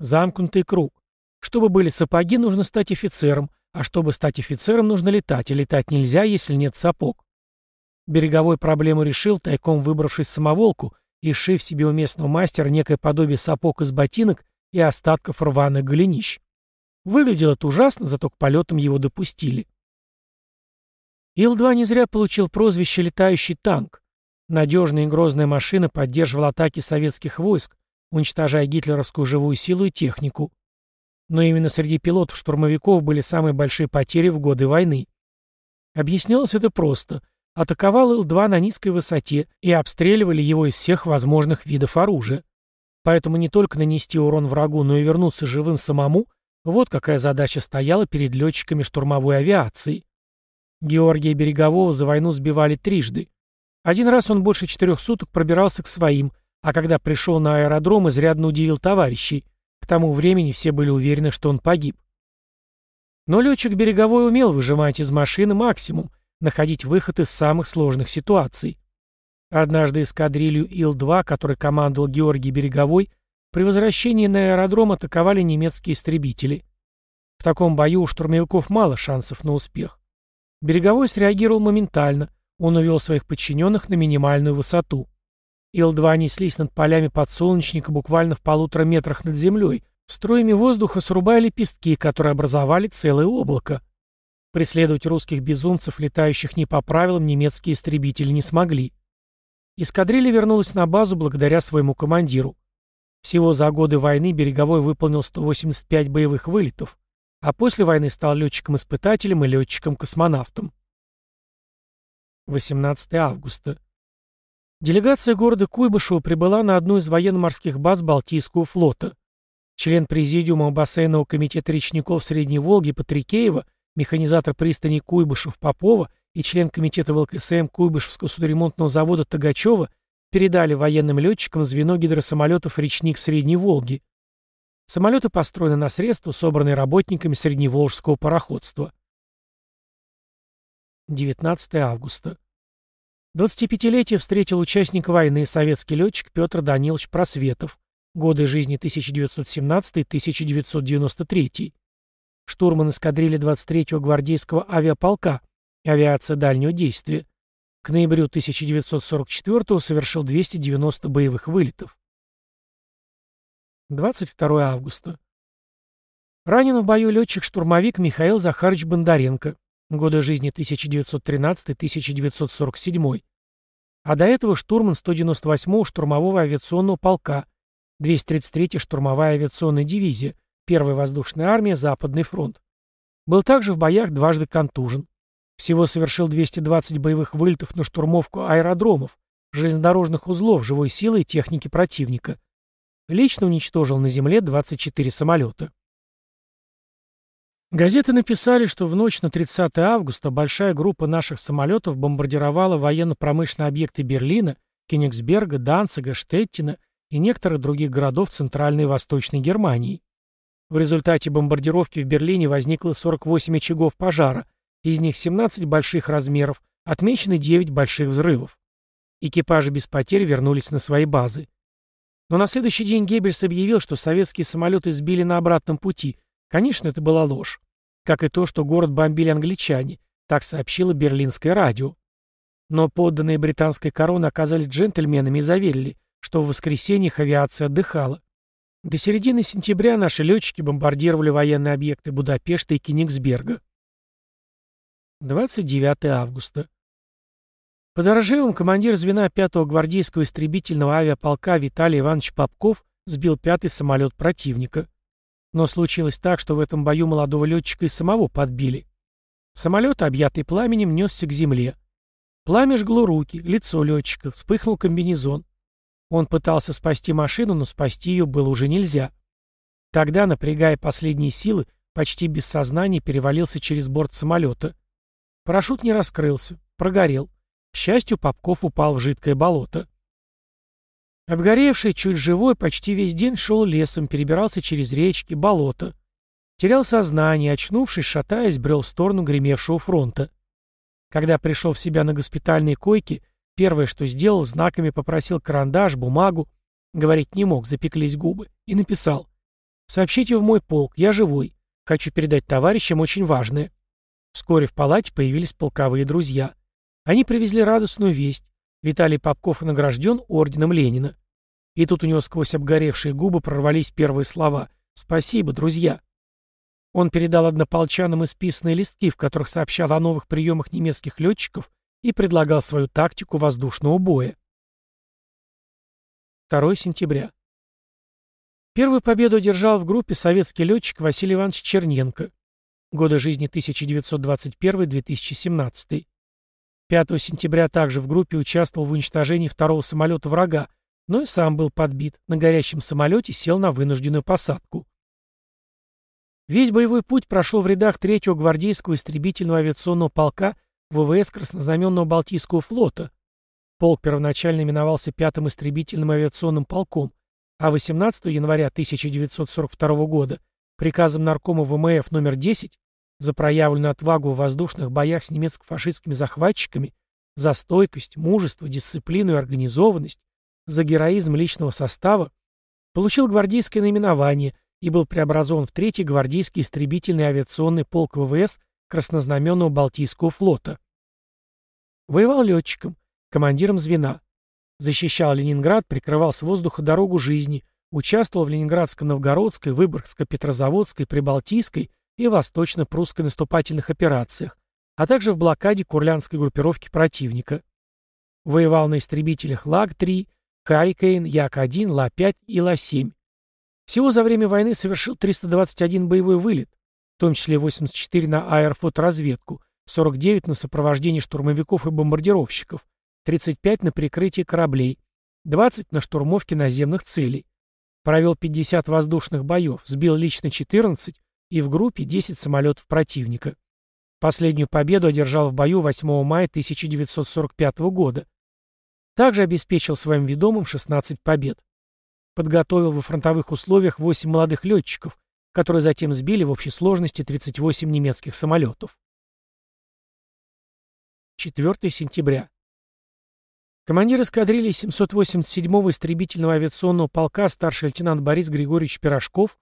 Замкнутый круг. Чтобы были сапоги, нужно стать офицером, а чтобы стать офицером, нужно летать, и летать нельзя, если нет сапог. Береговой проблему решил, тайком выбравшись в самоволку и сшив себе у местного мастера некое подобие сапог из ботинок и остатков рваных голенищ. Выглядело это ужасно, зато к полетам его допустили. Ил-2 не зря получил прозвище «летающий танк». Надежная и грозная машина поддерживала атаки советских войск, уничтожая гитлеровскую живую силу и технику. Но именно среди пилотов-штурмовиков были самые большие потери в годы войны. Объяснялось это просто – атаковал Ил-2 на низкой высоте и обстреливали его из всех возможных видов оружия. Поэтому не только нанести урон врагу, но и вернуться живым самому – вот какая задача стояла перед летчиками штурмовой авиации. Георгия Берегового за войну сбивали трижды. Один раз он больше четырех суток пробирался к своим, а когда пришел на аэродром, изрядно удивил товарищей. К тому времени все были уверены, что он погиб. Но летчик Береговой умел выжимать из машины максимум, находить выход из самых сложных ситуаций. Однажды эскадрилью Ил-2, которой командовал Георгий Береговой, при возвращении на аэродром атаковали немецкие истребители. В таком бою у штурмовиков мало шансов на успех. Береговой среагировал моментально, он увел своих подчиненных на минимальную высоту. Ил-2 неслись над полями подсолнечника буквально в полутора метрах над землей, струями воздуха срубая лепестки, которые образовали целое облако. Преследовать русских безумцев, летающих не по правилам, немецкие истребители не смогли. Эскадрилья вернулась на базу благодаря своему командиру. Всего за годы войны Береговой выполнил 185 боевых вылетов, а после войны стал летчиком-испытателем и летчиком-космонавтом. 18 августа. Делегация города Куйбышева прибыла на одну из военно-морских баз Балтийского флота. Член президиума бассейнового комитета речников Средней Волги Патрикеева – механизатор пристани Куйбышев Попова и член комитета ВЛКСМ Куйбышевского судоремонтного завода Тагачева передали военным летчикам звено гидросамолетов «Речник Средней Волги». Самолеты построены на средства, собранные работниками Средневолжского пароходства. 19 августа. 25-летие встретил участник войны советский летчик Петр Данилович Просветов. Годы жизни 1917-1993 штурман эскадрильи 23-го гвардейского авиаполка, авиация дальнего действия. К ноябрю 1944 совершил 290 боевых вылетов. 22 августа. Ранен в бою летчик-штурмовик Михаил Захарович Бондаренко. Годы жизни 1913-1947. А до этого штурман 198-го штурмового авиационного полка, 233-я штурмовая авиационная дивизия, Первая воздушная армия, Западный фронт. Был также в боях дважды контужен. Всего совершил 220 боевых вылетов на штурмовку аэродромов, железнодорожных узлов, живой силы и техники противника. Лично уничтожил на земле 24 самолета. Газеты написали, что в ночь на 30 августа большая группа наших самолетов бомбардировала военно-промышленные объекты Берлина, Кенигсберга, Данцига, Штеттина и некоторых других городов Центральной и Восточной Германии. В результате бомбардировки в Берлине возникло 48 очагов пожара, из них 17 больших размеров, отмечены 9 больших взрывов. Экипажи без потерь вернулись на свои базы. Но на следующий день Геббельс объявил, что советские самолеты сбили на обратном пути – Конечно, это была ложь. Как и то, что город бомбили англичане, так сообщило берлинское радио. Но подданные британской короны оказались джентльменами и заверили, что в воскресенье их авиация отдыхала. До середины сентября наши летчики бомбардировали военные объекты Будапешта и Кенигсберга. 29 августа. Под Оржевом командир звена 5-го гвардейского истребительного авиаполка Виталий Иванович Попков сбил пятый самолет противника. Но случилось так, что в этом бою молодого летчика и самого подбили. Самолет, объятый пламенем, несся к земле. Пламя жгло руки, лицо летчика, вспыхнул комбинезон. Он пытался спасти машину, но спасти ее было уже нельзя. Тогда, напрягая последние силы, почти без сознания перевалился через борт самолета. Парашют не раскрылся, прогорел. К счастью, Попков упал в жидкое болото. Обгоревший, чуть живой, почти весь день шел лесом, перебирался через речки, болото. Терял сознание, очнувшись, шатаясь, брел в сторону гремевшего фронта. Когда пришел в себя на госпитальной койке, первое, что сделал, знаками попросил карандаш, бумагу, говорить не мог, запеклись губы, и написал «Сообщите в мой полк, я живой, хочу передать товарищам очень важное». Вскоре в палате появились полковые друзья. Они привезли радостную весть. Виталий Попков награжден орденом Ленина. И тут у него сквозь обгоревшие губы прорвались первые слова «Спасибо, друзья». Он передал однополчанам исписанные листки, в которых сообщал о новых приемах немецких летчиков и предлагал свою тактику воздушного боя. 2 сентября. Первую победу одержал в группе советский летчик Василий Иванович Черненко. Годы жизни 1921-2017. 5 сентября также в группе участвовал в уничтожении второго самолета врага, но и сам был подбит. На горящем самолете сел на вынужденную посадку. Весь боевой путь прошел в рядах 3-го гвардейского истребительного авиационного полка ВВС Краснознаменного Балтийского флота. Полк первоначально именовался 5-м истребительным авиационным полком, а 18 января 1942 года приказом наркома ВМФ номер 10 за проявленную отвагу в воздушных боях с немецко-фашистскими захватчиками, за стойкость, мужество, дисциплину и организованность, за героизм личного состава, получил гвардейское наименование и был преобразован в Третий гвардейский истребительный авиационный полк ВВС Краснознаменного Балтийского флота. Воевал летчиком, командиром звена. Защищал Ленинград, прикрывал с воздуха дорогу жизни, участвовал в Ленинградско-Новгородской, Выборгско-Петрозаводской, Прибалтийской и восточно-прусской наступательных операциях, а также в блокаде курлянской группировки противника. Воевал на истребителях Лаг-3, Харикейн, Як-1, Ла-5 и Ла-7. Всего за время войны совершил 321 боевой вылет, в том числе 84 на аэрофоторазведку, 49 на сопровождение штурмовиков и бомбардировщиков, 35 на прикрытие кораблей, 20 на штурмовке наземных целей. Провел 50 воздушных боев, сбил лично 14, и в группе 10 самолетов противника. Последнюю победу одержал в бою 8 мая 1945 года. Также обеспечил своим ведомым 16 побед. Подготовил во фронтовых условиях 8 молодых летчиков, которые затем сбили в общей сложности 38 немецких самолетов. 4 сентября. Командир эскадрильи 787-го истребительного авиационного полка старший лейтенант Борис Григорьевич Пирожков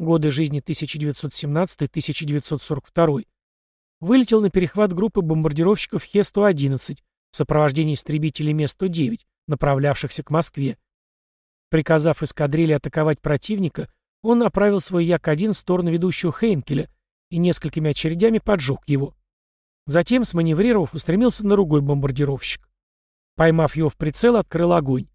годы жизни 1917-1942, вылетел на перехват группы бомбардировщиков Хе-111 в сопровождении истребителей Ме-109, направлявшихся к Москве. Приказав эскадрилье атаковать противника, он направил свой Як-1 в сторону ведущего Хейнкеля и несколькими очередями поджег его. Затем, сманеврировав, устремился на другой бомбардировщик. Поймав его в прицел, открыл огонь.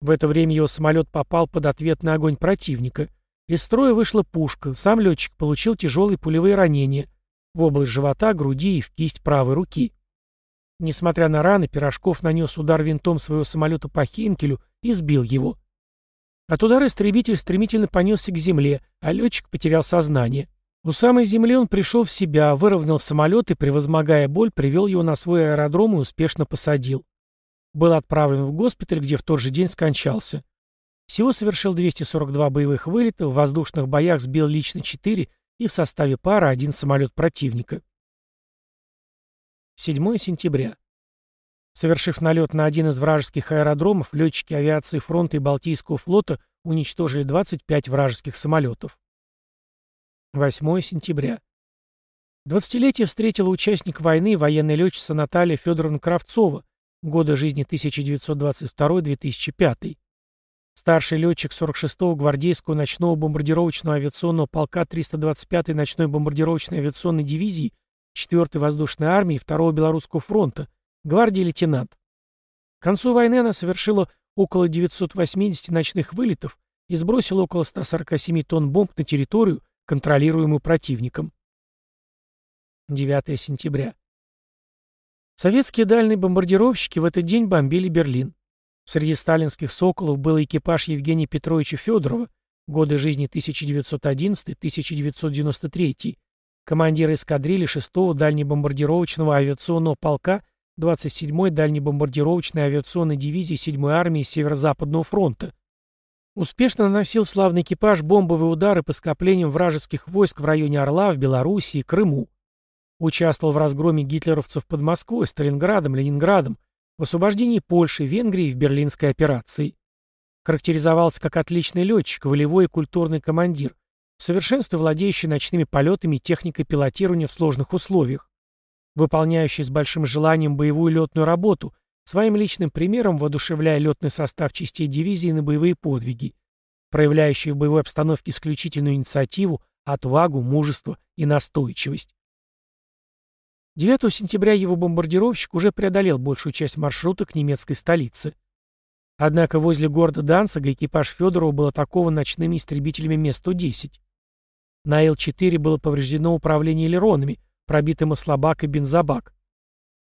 В это время его самолет попал под ответный огонь противника — из строя вышла пушка, сам летчик получил тяжелые пулевые ранения в область живота, груди и в кисть правой руки. Несмотря на раны, Пирожков нанес удар винтом своего самолета по Хинкелю и сбил его. От удара истребитель стремительно понесся к земле, а летчик потерял сознание. У самой земли он пришел в себя, выровнял самолет и, превозмогая боль, привел его на свой аэродром и успешно посадил. Был отправлен в госпиталь, где в тот же день скончался. Всего совершил 242 боевых вылета, в воздушных боях сбил лично 4 и в составе пары один самолет противника. 7 сентября. Совершив налет на один из вражеских аэродромов, летчики авиации фронта и Балтийского флота уничтожили 25 вражеских самолетов. 8 сентября. Двадцатилетие встретила участник войны, военная летчица Наталья Федоровна Кравцова, годы жизни 1922-2005. Старший летчик 46-го гвардейского ночного бомбардировочного авиационного полка 325-й ночной бомбардировочной авиационной дивизии 4-й воздушной армии 2-го Белорусского фронта, гвардии лейтенант. К концу войны она совершила около 980 ночных вылетов и сбросила около 147 тонн бомб на территорию, контролируемую противником. 9 сентября. Советские дальние бомбардировщики в этот день бомбили Берлин. Среди сталинских «Соколов» был экипаж Евгения Петровича Федорова, годы жизни 1911-1993, командира эскадрильи 6-го дальнебомбардировочного авиационного полка 27-й дальнебомбардировочной авиационной дивизии 7-й армии Северо-Западного фронта, Успешно наносил славный экипаж бомбовые удары по скоплениям вражеских войск в районе Орла, в Белоруссии, Крыму. Участвовал в разгроме гитлеровцев под Москвой, Сталинградом, Ленинградом, в освобождении Польши, Венгрии и в Берлинской операции. Характеризовался как отличный летчик, волевой и культурный командир, в совершенстве владеющий ночными полетами и техникой пилотирования в сложных условиях, выполняющий с большим желанием боевую летную работу, своим личным примером воодушевляя летный состав частей дивизии на боевые подвиги, проявляющий в боевой обстановке исключительную инициативу, отвагу, мужество и настойчивость. 9 сентября его бомбардировщик уже преодолел большую часть маршрута к немецкой столице. Однако возле города Данцига экипаж Федорова был атакован ночными истребителями Ме-110. На Л-4 было повреждено управление элеронами, пробиты маслобак и бензобак.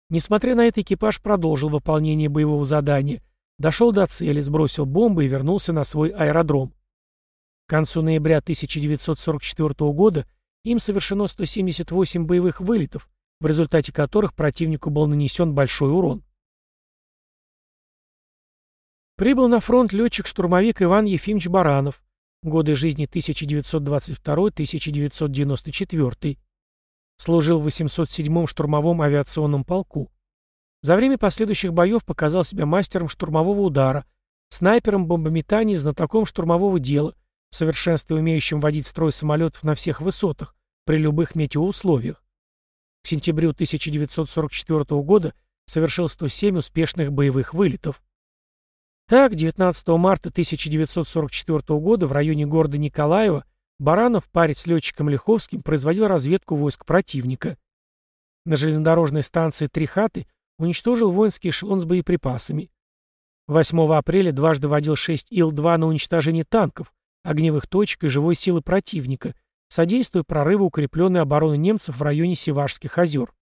Несмотря на это, экипаж продолжил выполнение боевого задания, дошел до цели, сбросил бомбы и вернулся на свой аэродром. К концу ноября 1944 года им совершено 178 боевых вылетов, в результате которых противнику был нанесен большой урон. Прибыл на фронт летчик-штурмовик Иван Ефимович Баранов, годы жизни 1922-1994, Служил в 807-м штурмовом авиационном полку. За время последующих боев показал себя мастером штурмового удара, снайпером бомбометания и знатоком штурмового дела, в совершенстве умеющим водить строй самолетов на всех высотах, при любых метеоусловиях. К сентябрю 1944 года совершил 107 успешных боевых вылетов. Так, 19 марта 1944 года в районе города Николаева Баранов в с летчиком Лиховским производил разведку войск противника. На железнодорожной станции Трихаты уничтожил воинский эшелон с боеприпасами. 8 апреля дважды водил 6 Ил-2 на уничтожение танков, огневых точек и живой силы противника, содействуя прорыву укрепленной обороны немцев в районе Севашских озер.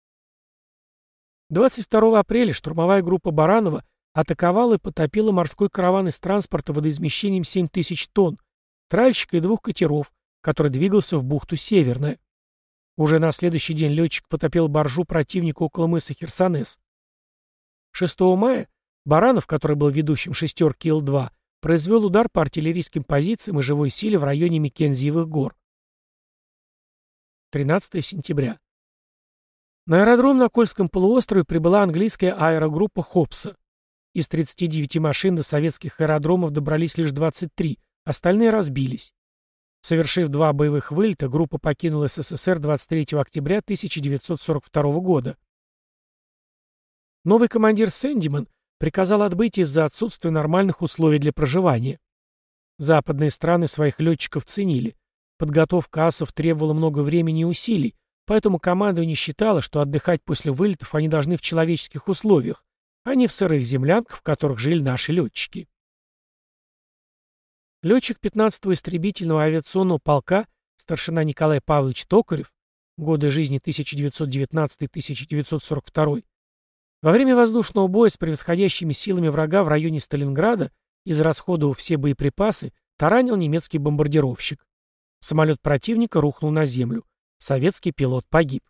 22 апреля штурмовая группа Баранова атаковала и потопила морской караван из транспорта водоизмещением 7 тысяч тонн, тральщика и двух катеров, который двигался в бухту Северная. Уже на следующий день летчик потопил боржу противника около мыса Херсонес. 6 мая Баранов, который был ведущим шестерки Ил-2, произвел удар по артиллерийским позициям и живой силе в районе Микензиевых гор. 13 сентября. На аэродром на Кольском полуострове прибыла английская аэрогруппа Хопса. Из 39 машин до советских аэродромов добрались лишь 23, остальные разбились. Совершив два боевых вылета, группа покинула СССР 23 октября 1942 года. Новый командир Сэндиман приказал отбыть из-за отсутствия нормальных условий для проживания. Западные страны своих летчиков ценили. Подготовка асов требовала много времени и усилий, поэтому командование считало, что отдыхать после вылетов они должны в человеческих условиях, а не в сырых землянках, в которых жили наши летчики. Летчик 15-го истребительного авиационного полка старшина Николай Павлович Токарев, годы жизни 1919-1942, во время воздушного боя с превосходящими силами врага в районе Сталинграда, израсходовав все боеприпасы, таранил немецкий бомбардировщик. Самолет противника рухнул на землю. Советский пилот погиб.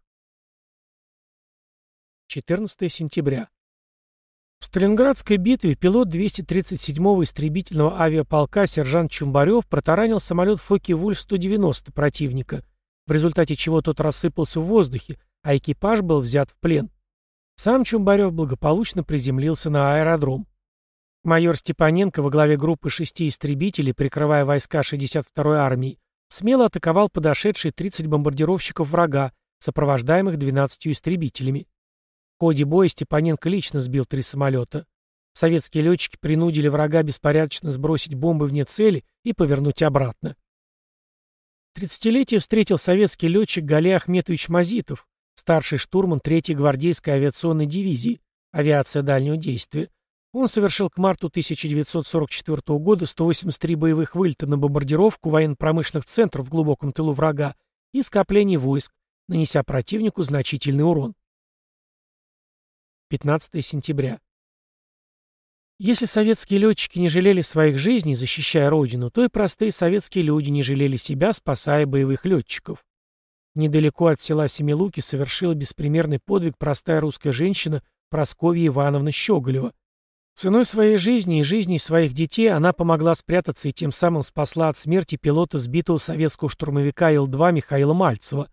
14 сентября. В Сталинградской битве пилот 237-го истребительного авиаполка сержант Чумбарев протаранил самолет Фокке-Вульф-190 противника, в результате чего тот рассыпался в воздухе, а экипаж был взят в плен. Сам Чумбарев благополучно приземлился на аэродром. Майор Степаненко во главе группы шести истребителей, прикрывая войска 62-й армии, смело атаковал подошедшие 30 бомбардировщиков врага, сопровождаемых 12 истребителями. В ходе боя Степаненко лично сбил три самолета. Советские летчики принудили врага беспорядочно сбросить бомбы вне цели и повернуть обратно. Тридцатилетие встретил советский летчик Галей Ахметович Мазитов, старший штурман 3-й гвардейской авиационной дивизии, авиация дальнего действия. Он совершил к марту 1944 года 183 боевых вылета на бомбардировку военно-промышленных центров в глубоком тылу врага и скоплений войск, нанеся противнику значительный урон. 15 сентября. Если советские летчики не жалели своих жизней, защищая родину, то и простые советские люди не жалели себя, спасая боевых летчиков. Недалеко от села Семилуки совершила беспримерный подвиг простая русская женщина Прасковья Ивановна Щеголева. Ценой своей жизни и жизни своих детей она помогла спрятаться и тем самым спасла от смерти пилота сбитого советского штурмовика Ил-2 Михаила Мальцева.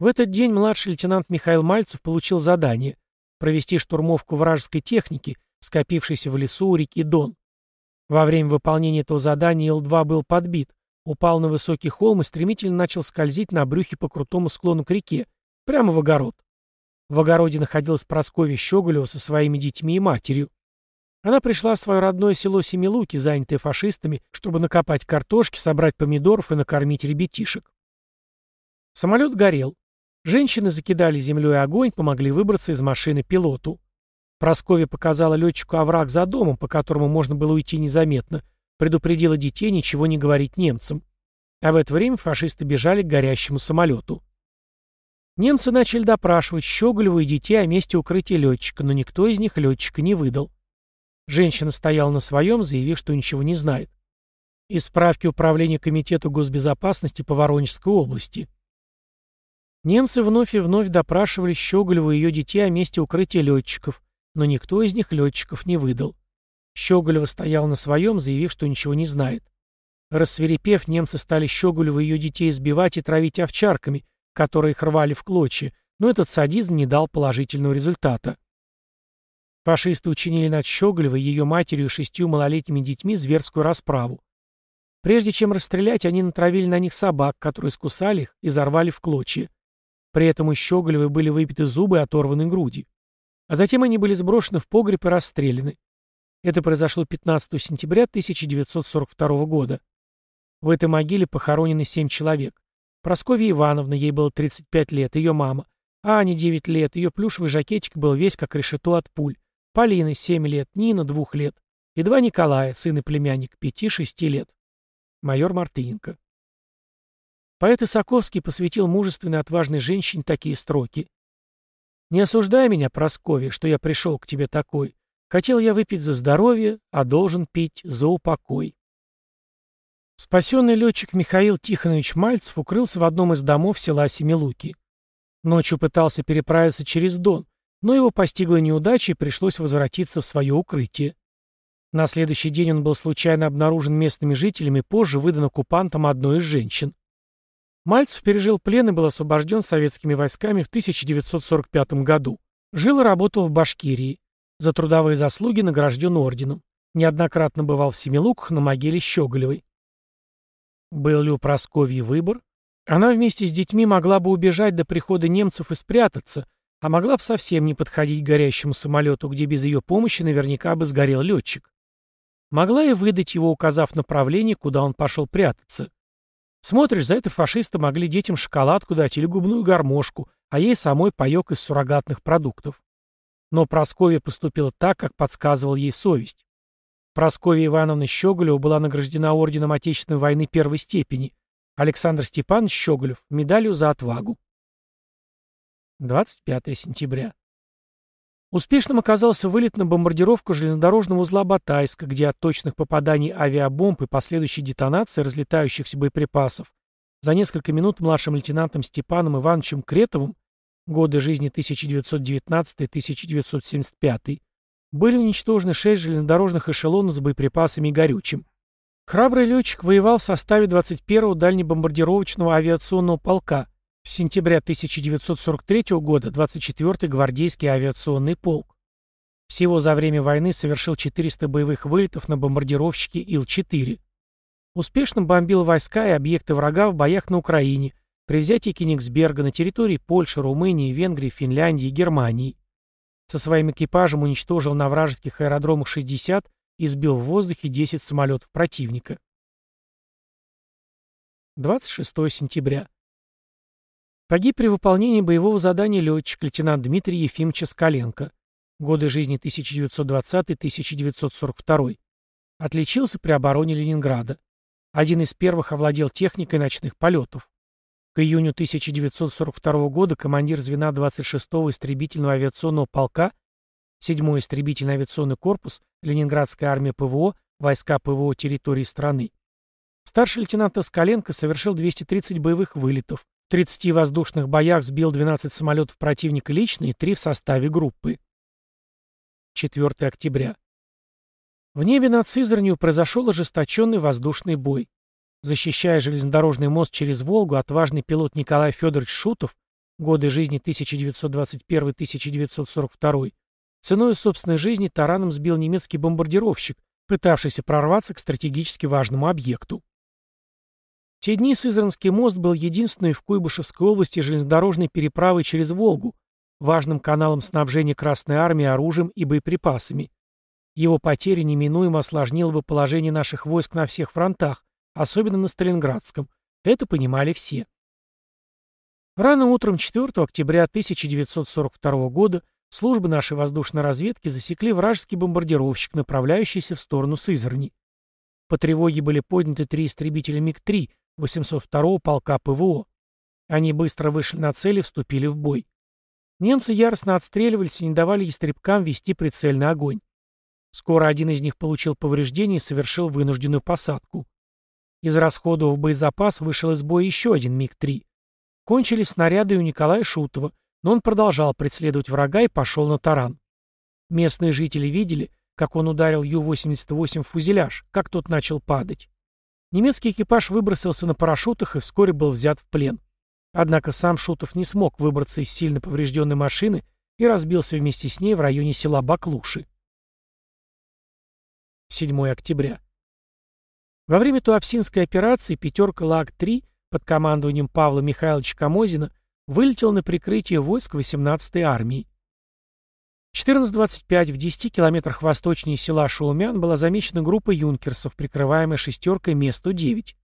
В этот день младший лейтенант Михаил Мальцев получил задание провести штурмовку вражеской техники, скопившейся в лесу у реки Дон. Во время выполнения этого задания Ил-2 был подбит, упал на высокий холм и стремительно начал скользить на брюхе по крутому склону к реке, прямо в огород. В огороде находилась Прасковья Щеголева со своими детьми и матерью. Она пришла в свое родное село Семилуки, занятое фашистами, чтобы накопать картошки, собрать помидоров и накормить ребятишек. Самолет горел. Женщины закидали землей огонь, помогли выбраться из машины пилоту. Прасковья показала летчику овраг за домом, по которому можно было уйти незаметно, предупредила детей ничего не говорить немцам. А в это время фашисты бежали к горящему самолету. Немцы начали допрашивать Щеголеву и детей о месте укрытия летчика, но никто из них летчика не выдал. Женщина стояла на своем, заявив, что ничего не знает. Из справки Управления Комитета госбезопасности по Воронежской области. Немцы вновь и вновь допрашивали Щеголеву и ее детей о месте укрытия летчиков, но никто из них летчиков не выдал. Щеголева стоял на своем, заявив, что ничего не знает. Рассверепев, немцы стали Щеголеву и ее детей избивать и травить овчарками, которые их рвали в клочья, но этот садизм не дал положительного результата. Фашисты учинили над Щеголевой, ее матерью и шестью малолетними детьми зверскую расправу. Прежде чем расстрелять, они натравили на них собак, которые скусали их и зарвали в клочья. При этом у Щеголевой были выпиты зубы и оторваны груди. А затем они были сброшены в погреб и расстреляны. Это произошло 15 сентября 1942 года. В этой могиле похоронены семь человек. Прасковья Ивановна, ей было 35 лет, ее мама. Аня, 9 лет, ее плюшевый жакетик был весь как решето от пуль. Полина, 7 лет, Нина, 2 лет. И два Николая, сын и племянник, 5-6 лет. Майор Мартыненко. Поэт Исаковский посвятил мужественной отважной женщине такие строки. «Не осуждай меня, Прасковья, что я пришел к тебе такой. Хотел я выпить за здоровье, а должен пить за упокой». Спасенный летчик Михаил Тихонович Мальцев укрылся в одном из домов села Семилуки. Ночью пытался переправиться через Дон, но его постигла неудача и пришлось возвратиться в свое укрытие. На следующий день он был случайно обнаружен местными жителями, позже выдан оккупантом одной из женщин. Мальцев пережил плен и был освобожден советскими войсками в 1945 году. Жил и работал в Башкирии. За трудовые заслуги награжден орденом. Неоднократно бывал в Семилуках на могиле Щеголевой. Был ли у Прасковьи выбор? Она вместе с детьми могла бы убежать до прихода немцев и спрятаться, а могла бы совсем не подходить к горящему самолету, где без ее помощи наверняка бы сгорел летчик. Могла и выдать его, указав направление, куда он пошел прятаться. Смотришь, за это фашисты могли детям шоколадку дать или губную гармошку, а ей самой паек из суррогатных продуктов. Но Прасковья поступила так, как подсказывал ей совесть. Прасковья Ивановна Щеголева была награждена орденом Отечественной войны первой степени, Александр Степанович Щеголев – медалью за отвагу. 25 сентября. Успешным оказался вылет на бомбардировку железнодорожного узла Батайска, где от точных попаданий авиабомб и последующей детонации разлетающихся боеприпасов За несколько минут младшим лейтенантом Степаном Ивановичем Кретовым, годы жизни 1919-1975, были уничтожены шесть железнодорожных эшелонов с боеприпасами и горючим. Храбрый летчик воевал в составе 21-го дальнебомбардировочного авиационного полка, с сентября 1943 года 24-й гвардейский авиационный полк. Всего за время войны совершил 400 боевых вылетов на бомбардировщике Ил-4. Успешно бомбил войска и объекты врага в боях на Украине, при взятии Кенигсберга на территории Польши, Румынии, Венгрии, Финляндии и Германии. Со своим экипажем уничтожил на вражеских аэродромах 60 и сбил в воздухе 10 самолетов противника. 26 сентября. Погиб при выполнении боевого задания летчик лейтенант Дмитрий Ефимович Скаленко. Годы жизни 1920-1942. Отличился при обороне Ленинграда. Один из первых овладел техникой ночных полетов. К июню 1942 года командир звена 26-го истребительного авиационного полка, 7-й истребительный авиационный корпус, Ленинградская армия ПВО, войска ПВО территории страны. Старший лейтенант Оскаленко совершил 230 боевых вылетов. В 30 воздушных боях сбил 12 самолетов противника лично и 3 в составе группы. 4 октября. В небе над Сызранью произошел ожесточенный воздушный бой. Защищая железнодорожный мост через Волгу, отважный пилот Николай Федорович Шутов, годы жизни 1921-1942, ценой собственной жизни тараном сбил немецкий бомбардировщик, пытавшийся прорваться к стратегически важному объекту. В те дни Сызранский мост был единственной в Куйбышевской области железнодорожной переправой через Волгу, важным каналом снабжения Красной Армии оружием и боеприпасами. Его потеря неминуемо осложнила бы положение наших войск на всех фронтах, особенно на Сталинградском. Это понимали все. Рано утром 4 октября 1942 года службы нашей воздушной разведки засекли вражеский бомбардировщик, направляющийся в сторону Сызрани. По тревоге были подняты три истребителя МиГ-3 802-го полка ПВО. Они быстро вышли на цель и вступили в бой. Немцы яростно отстреливались и не давали истребкам вести прицельный огонь. Скоро один из них получил повреждения и совершил вынужденную посадку. Из расходов боезапас вышел из боя еще один МиГ-3. Кончились снаряды у Николая Шутова, но он продолжал преследовать врага и пошел на таран. Местные жители видели, как он ударил Ю-88 в фузеляж, как тот начал падать. Немецкий экипаж выбросился на парашютах и вскоре был взят в плен. Однако сам Шутов не смог выбраться из сильно поврежденной машины и разбился вместе с ней в районе села Баклуши. 7 октября. Во время Туапсинской операции «пятерка ЛАГ-3» под командованием Павла Михайловича Камозина вылетел на прикрытие войск 18-й армии. 14.25 в 10 километрах восточнее села Шаумян была замечена группа юнкерсов, прикрываемая шестеркой Ме-109.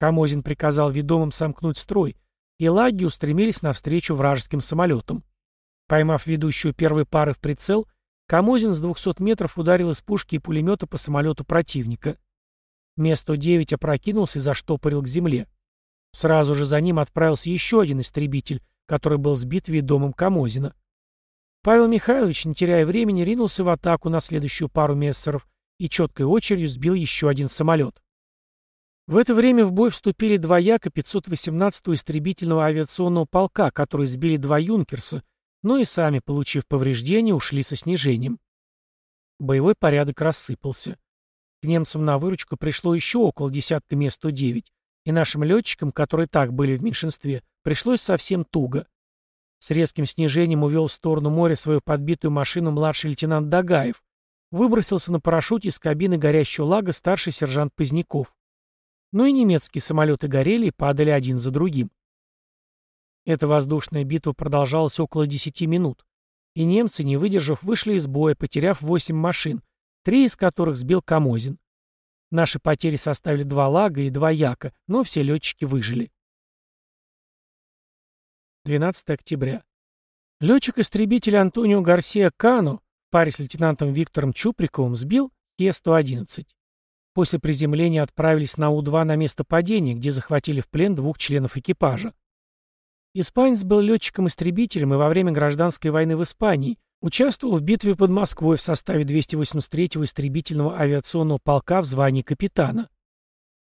Камозин приказал ведомым сомкнуть строй, и лаги устремились навстречу вражеским самолетам. Поймав ведущую первой пары в прицел, Камозин с 200 метров ударил из пушки и пулемета по самолету противника. Ме-109 опрокинулся и заштопорил к земле. Сразу же за ним отправился еще один истребитель, который был сбит ведомым Камозина. Павел Михайлович, не теряя времени, ринулся в атаку на следующую пару мессеров и четкой очередью сбил еще один самолет. В это время в бой вступили два Яка 518-го истребительного авиационного полка, которые сбили два Юнкерса, но и сами, получив повреждения, ушли со снижением. Боевой порядок рассыпался. К немцам на выручку пришло еще около десятка Ме-109, и нашим летчикам, которые так были в меньшинстве, пришлось совсем туго. С резким снижением увел в сторону моря свою подбитую машину младший лейтенант Дагаев, выбросился на парашюте из кабины горящего лага старший сержант Поздняков. Но и немецкие самолеты горели и падали один за другим. Эта воздушная битва продолжалась около 10 минут, и немцы, не выдержав, вышли из боя, потеряв 8 машин, три из которых сбил Камозин. Наши потери составили два лага и два яка, но все летчики выжили. 12 октября. Летчик-истребитель Антонио Гарсия Кано в паре с лейтенантом Виктором Чуприковым сбил Ке-111. После приземления отправились на У-2 на место падения, где захватили в плен двух членов экипажа. Испанец был летчиком-истребителем и во время гражданской войны в Испании участвовал в битве под Москвой в составе 283-го истребительного авиационного полка в звании капитана.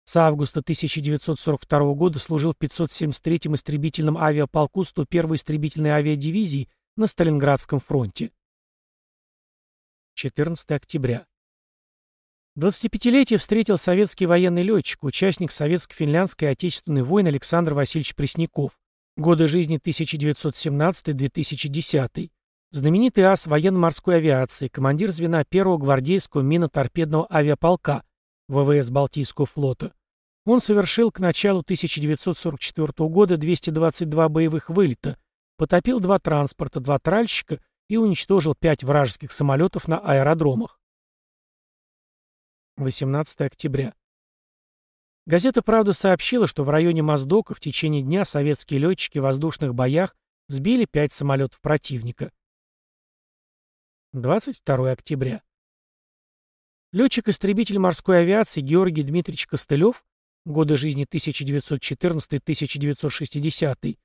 С августа 1942 года служил в 573-м истребительном авиаполку 101-й истребительной авиадивизии на Сталинградском фронте. 14 октября. 25-летие встретил советский военный летчик, участник советско-финляндской отечественной войны Александр Васильевич Пресняков. Годы жизни 1917-2010. Знаменитый ас военно-морской авиации, командир звена 1-го гвардейского миноторпедного авиаполка ВВС Балтийского флота. Он совершил к началу 1944 года 222 боевых вылета, потопил два транспорта, два тральщика и уничтожил пять вражеских самолетов на аэродромах. 18 октября. Газета «Правда» сообщила, что в районе Моздока в течение дня советские летчики в воздушных боях сбили пять самолетов противника. 22 октября. Летчик-истребитель морской авиации Георгий Дмитриевич Костылев, годы жизни 1914-1960,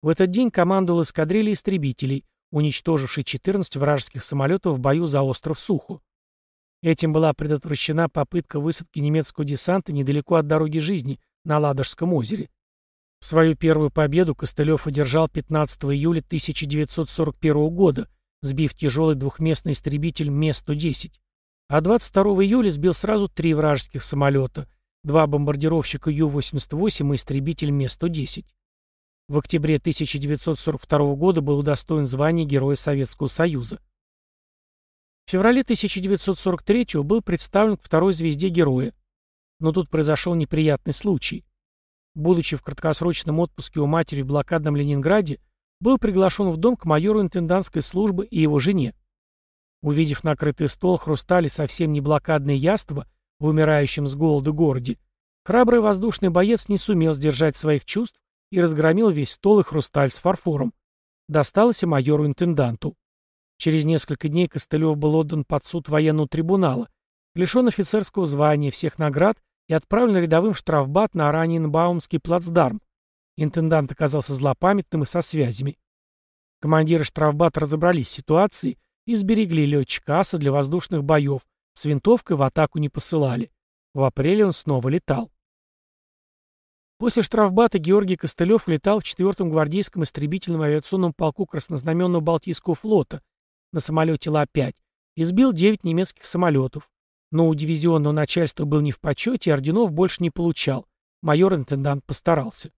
в этот день командовал эскадрильей истребителей, уничтоживший 14 вражеских самолетов в бою за остров Суху. Этим была предотвращена попытка высадки немецкого десанта недалеко от дороги жизни на Ладожском озере. Свою первую победу Костылев одержал 15 июля 1941 года, сбив тяжелый двухместный истребитель Ме-110. А 22 июля сбил сразу три вражеских самолета, два бомбардировщика Ю-88 и истребитель Ме-110. В октябре 1942 года был удостоен звания Героя Советского Союза. В феврале 1943 был представлен к второй звезде Героя. Но тут произошел неприятный случай. Будучи в краткосрочном отпуске у матери в блокадном Ленинграде, был приглашен в дом к майору интендантской службы и его жене. Увидев накрытый стол, хрустали совсем не блокадные яства в умирающем с голоду городе, храбрый воздушный боец не сумел сдержать своих чувств и разгромил весь стол и хрусталь с фарфором. Досталось и майору-интенданту. Через несколько дней Костылев был отдан под суд военного трибунала, лишен офицерского звания, всех наград и отправлен рядовым в штрафбат на Ораниенбаумский плацдарм. Интендант оказался злопамятным и со связями. Командиры штрафбата разобрались с ситуацией и сберегли летчика аса для воздушных боев, с винтовкой в атаку не посылали. В апреле он снова летал. После штрафбата Георгий Костылев летал в 4-м гвардейском истребительном авиационном полку Краснознаменного Балтийского флота на самолете Ла-5 и сбил 9 немецких самолетов. Но у дивизионного начальства был не в почете и орденов больше не получал. Майор-интендант постарался.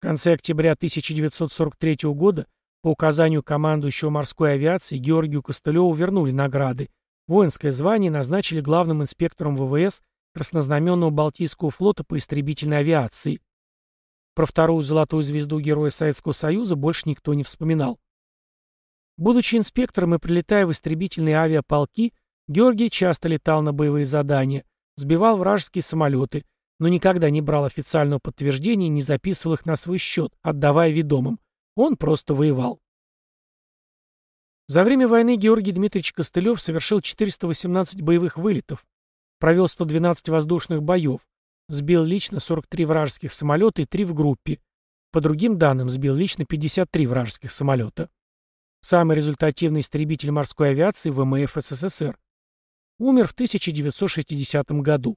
В конце октября 1943 года по указанию командующего морской авиации Георгию Костылеву вернули награды. Воинское звание назначили главным инспектором ВВС Краснознаменного Балтийского флота по истребительной авиации. Про вторую золотую звезду Героя Советского Союза больше никто не вспоминал. Будучи инспектором и прилетая в истребительные авиаполки, Георгий часто летал на боевые задания, сбивал вражеские самолеты, но никогда не брал официального подтверждения и не записывал их на свой счет, отдавая ведомым. Он просто воевал. За время войны Георгий Дмитриевич Костылев совершил 418 боевых вылетов, Провел 112 воздушных боев. Сбил лично 43 вражеских самолета и 3 в группе. По другим данным, сбил лично 53 вражеских самолета. Самый результативный истребитель морской авиации ВМФ СССР. Умер в 1960 году.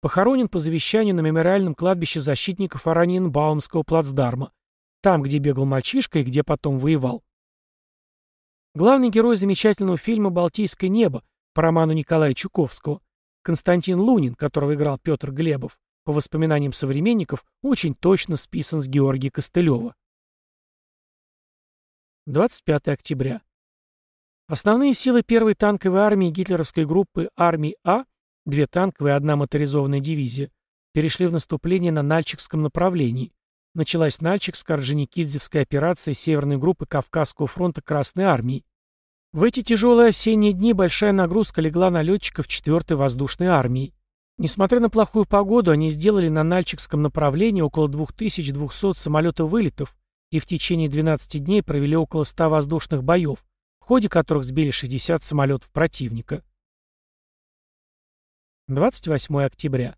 Похоронен по завещанию на мемориальном кладбище защитников Ораниенбаумского плацдарма. Там, где бегал мальчишка и где потом воевал. Главный герой замечательного фильма «Балтийское небо» по роману Николая Чуковского Константин Лунин, которого играл Петр Глебов, по воспоминаниям современников, очень точно списан с Георгия Костылева. 25 октября. Основные силы первой танковой армии гитлеровской группы армии А, две танковые и одна моторизованная дивизия, перешли в наступление на Нальчикском направлении. Началась Нальчикско-Орджоникидзевская операция Северной группы Кавказского фронта Красной армии. В эти тяжелые осенние дни большая нагрузка легла на летчиков 4-й воздушной армии. Несмотря на плохую погоду, они сделали на Нальчикском направлении около 2200 самолетов вылетов и в течение 12 дней провели около 100 воздушных боев, в ходе которых сбили 60 самолетов противника. 28 октября.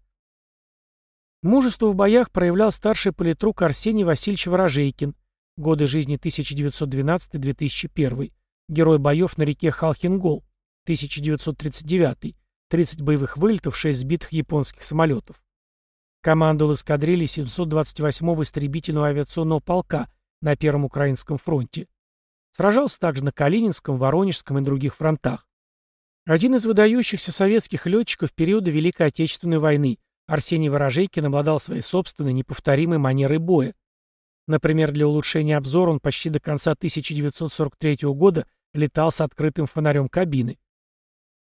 Мужество в боях проявлял старший политрук Арсений Васильевич Ворожейкин, годы жизни 1912-2001, Герой боев на реке Халхингол, 1939 30 боевых вылетов, 6 сбитых японских самолетов. Командовал эскадрильей 728-го истребительного авиационного полка на Первом Украинском фронте. Сражался также на Калининском, Воронежском и других фронтах. Один из выдающихся советских летчиков периода Великой Отечественной войны, Арсений Ворожейкин обладал своей собственной неповторимой манерой боя. Например, для улучшения обзора он почти до конца 1943 года летал с открытым фонарем кабины.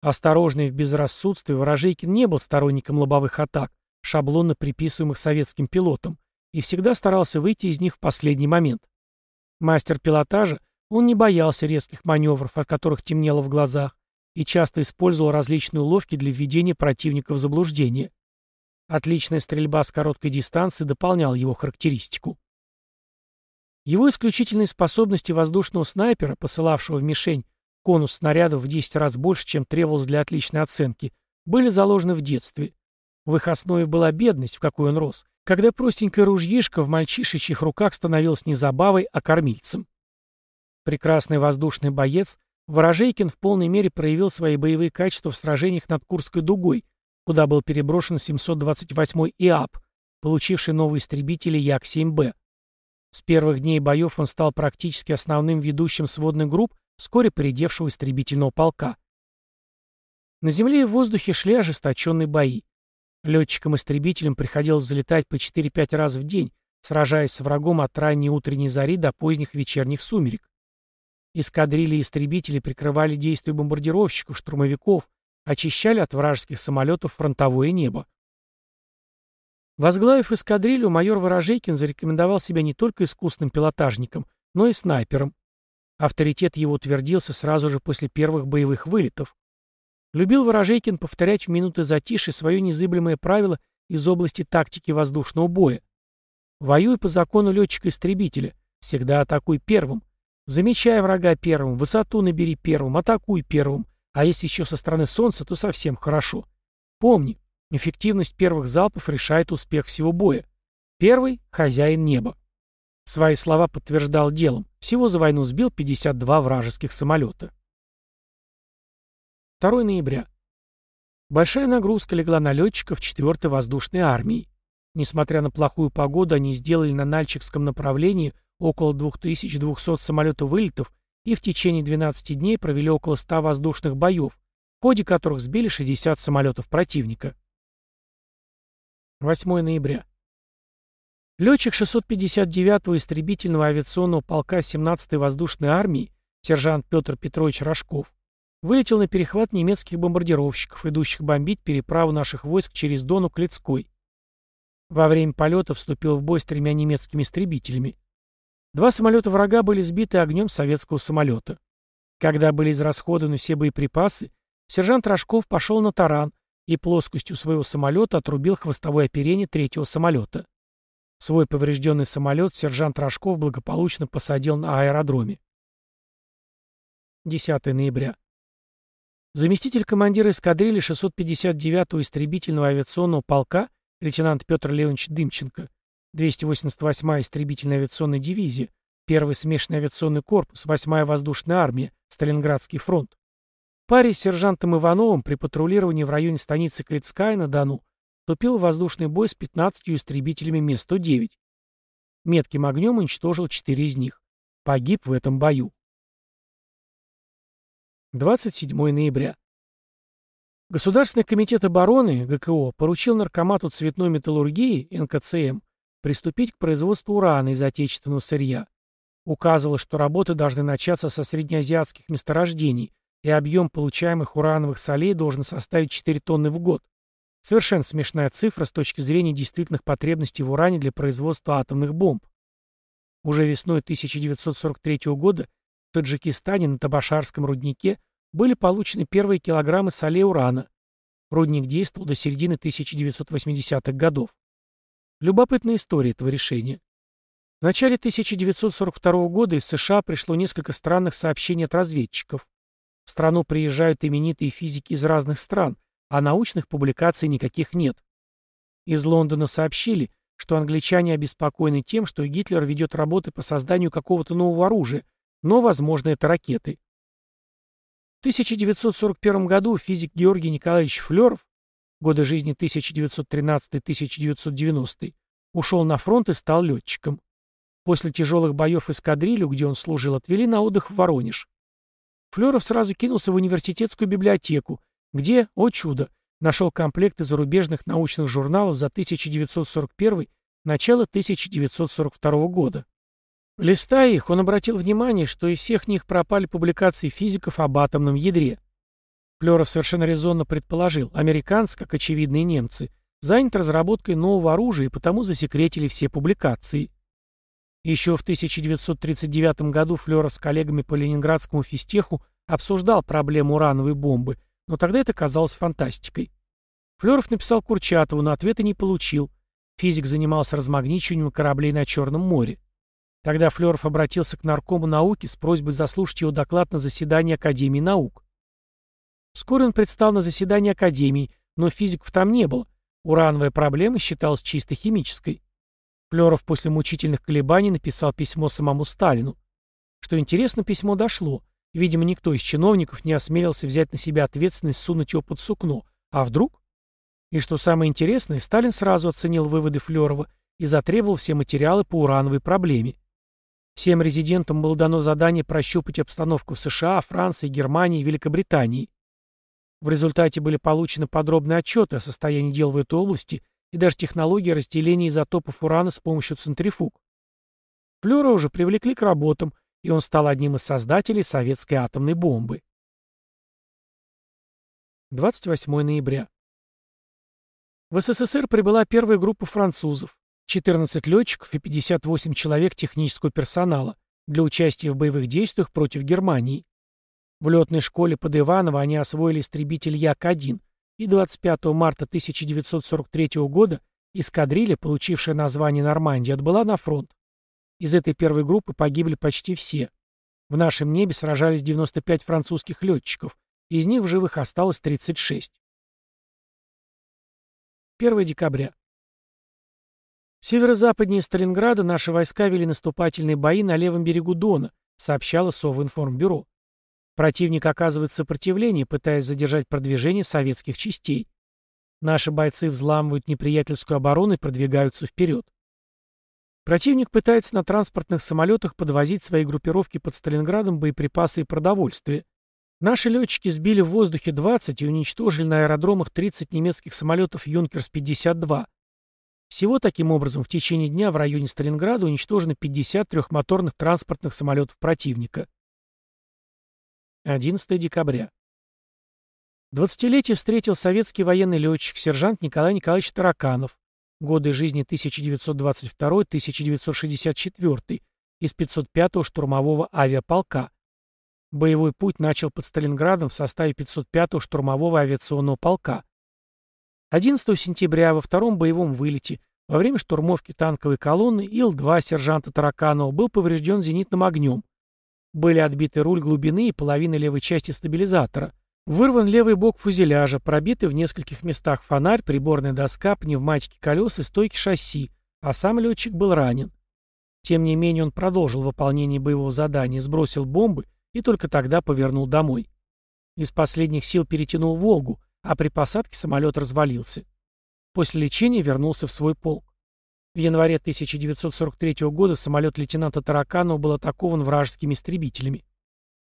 Осторожный в безрассудстве, Ворожейкин не был сторонником лобовых атак, шаблонно приписываемых советским пилотам, и всегда старался выйти из них в последний момент. Мастер пилотажа, он не боялся резких маневров, от которых темнело в глазах, и часто использовал различные уловки для введения противника в заблуждение. Отличная стрельба с короткой дистанции дополняла его характеристику. Его исключительные способности воздушного снайпера, посылавшего в мишень конус снарядов в 10 раз больше, чем требовалось для отличной оценки, были заложены в детстве. В их основе была бедность, в какой он рос, когда простенькая ружьишка в мальчишечьих руках становилась не забавой, а кормильцем. Прекрасный воздушный боец, Ворожейкин в полной мере проявил свои боевые качества в сражениях над Курской дугой, куда был переброшен 728-й ИАП, получивший новые истребители Як-7Б. С первых дней боев он стал практически основным ведущим сводных групп вскоре поредевшего истребительного полка. На земле и в воздухе шли ожесточенные бои. Летчикам-истребителям приходилось залетать по 4-5 раз в день, сражаясь с врагом от ранней утренней зари до поздних вечерних сумерек. Эскадрильи истребители прикрывали действия бомбардировщиков, штурмовиков, очищали от вражеских самолетов фронтовое небо. Возглавив эскадрилью, майор Ворожейкин зарекомендовал себя не только искусным пилотажником, но и снайпером. Авторитет его утвердился сразу же после первых боевых вылетов. Любил Ворожейкин повторять в минуты затишья свое незыблемое правило из области тактики воздушного боя. Воюй по закону летчика-истребителя, всегда атакуй первым. Замечай врага первым, высоту набери первым, атакуй первым, а если еще со стороны солнца, то совсем хорошо. Помни, эффективность первых залпов решает успех всего боя. Первый – хозяин неба. Свои слова подтверждал делом. Всего за войну сбил 52 вражеских самолета. 2 ноября. Большая нагрузка легла на летчиков 4-й воздушной армии. Несмотря на плохую погоду, они сделали на Нальчикском направлении около 2200 самолетов вылетов и в течение 12 дней провели около 100 воздушных боев, в ходе которых сбили 60 самолетов противника. 8 ноября. Летчик 659-го истребительного авиационного полка 17-й воздушной армии, сержант Петр Петрович Рожков, вылетел на перехват немецких бомбардировщиков, идущих бомбить переправу наших войск через Дону к Лицкой. Во время полета вступил в бой с тремя немецкими истребителями. Два самолета врага были сбиты огнем советского самолета. Когда были израсходованы все боеприпасы, сержант Рожков пошел на таран и плоскостью своего самолета отрубил хвостовое оперение третьего самолета. Свой поврежденный самолет сержант Рожков благополучно посадил на аэродроме. 10 ноября. Заместитель командира эскадрильи 659-го истребительного авиационного полка лейтенант Петр Леонидович Дымченко, 288-я истребительная авиационная дивизия, 1-й смешанный авиационный корпус, 8-я воздушная армия, Сталинградский фронт. В паре с сержантом Ивановым при патрулировании в районе станицы Клицкая на Дону вступил в воздушный бой с 15 истребителями Ме-109. Метким огнем уничтожил 4 из них. Погиб в этом бою. 27 ноября. Государственный комитет обороны, ГКО, поручил Наркомату цветной металлургии, НКЦМ, приступить к производству урана из отечественного сырья. Указывалось, что работы должны начаться со среднеазиатских месторождений, и объем получаемых урановых солей должен составить 4 тонны в год. Совершенно смешная цифра с точки зрения действительных потребностей в уране для производства атомных бомб. Уже весной 1943 года в Таджикистане на Табашарском руднике были получены первые килограммы солей урана. Рудник действовал до середины 1980-х годов. Любопытная история этого решения. В начале 1942 года из США пришло несколько странных сообщений от разведчиков. В страну приезжают именитые физики из разных стран, а научных публикаций никаких нет. Из Лондона сообщили, что англичане обеспокоены тем, что Гитлер ведет работы по созданию какого-то нового оружия, но, возможно, это ракеты. В 1941 году физик Георгий Николаевич Флеров годы жизни 1913-1990, ушел на фронт и стал летчиком. После тяжелых боев эскадрилью, где он служил, отвели на отдых в Воронеж. Флеров сразу кинулся в университетскую библиотеку, где, о чудо, нашел комплекты зарубежных научных журналов за 1941 начало 1942 года. Листая их, он обратил внимание, что из всех них пропали публикации физиков об атомном ядре. Флёров совершенно резонно предположил, американцы, как очевидные немцы, заняты разработкой нового оружия и потому засекретили все публикации. Еще в 1939 году Флёров с коллегами по ленинградскому физтеху обсуждал проблему урановой бомбы, но тогда это казалось фантастикой. Флёров написал Курчатову, но ответа не получил. Физик занимался размагничиванием кораблей на Черном море. Тогда Флёров обратился к наркому науки с просьбой заслушать его доклад на заседании Академии наук. Вскоре он предстал на заседании Академии, но физиков там не было. Урановая проблема считалась чисто химической. Флёров после мучительных колебаний написал письмо самому Сталину. Что интересно, письмо дошло. Видимо, никто из чиновников не осмелился взять на себя ответственность сунуть его под сукно. А вдруг? И что самое интересное, Сталин сразу оценил выводы Флёрова и затребовал все материалы по урановой проблеме. Всем резидентам было дано задание прощупать обстановку в США, Франции, Германии и Великобритании. В результате были получены подробные отчеты о состоянии дел в этой области и даже технологии разделения изотопов урана с помощью центрифуг. Флёра уже привлекли к работам, и он стал одним из создателей советской атомной бомбы. 28 ноября. В СССР прибыла первая группа французов. 14 летчиков и 58 человек технического персонала для участия в боевых действиях против Германии. В летной школе под Иваново они освоили истребитель Як-1, и 25 марта 1943 года эскадрилья, получившая название «Нормандия», отбыла на фронт. Из этой первой группы погибли почти все. В нашем небе сражались 95 французских летчиков, из них в живых осталось 36. 1 декабря. Северо-западнее Сталинграда наши войска вели наступательные бои на левом берегу Дона, сообщало Совинформбюро. Противник оказывает сопротивление, пытаясь задержать продвижение советских частей. Наши бойцы взламывают неприятельскую оборону и продвигаются вперед. Противник пытается на транспортных самолетах подвозить свои группировки под Сталинградом боеприпасы и продовольствие. Наши летчики сбили в воздухе 20 и уничтожили на аэродромах 30 немецких самолетов «Юнкерс-52», всего таким образом в течение дня в районе Сталинграда уничтожено 50 трехмоторных транспортных самолетов противника. 11 декабря. 20-летие встретил советский военный летчик сержант Николай Николаевич Тараканов, годы жизни 1922-1964, из 505-го штурмового авиаполка. Боевой путь начал под Сталинградом в составе 505-го штурмового авиационного полка. 11 сентября во втором боевом вылете во время штурмовки танковой колонны Ил-2 сержанта Тараканова был поврежден зенитным огнем. Были отбиты руль глубины и половина левой части стабилизатора. Вырван левый бок фюзеляжа, пробиты в нескольких местах фонарь, приборная доска, пневматики колес и стойки шасси, а сам летчик был ранен. Тем не менее он продолжил выполнение боевого задания, сбросил бомбы и только тогда повернул домой. Из последних сил перетянул «Волгу», а при посадке самолет развалился. После лечения вернулся в свой полк. В январе 1943 года самолет лейтенанта Тараканова был атакован вражескими истребителями.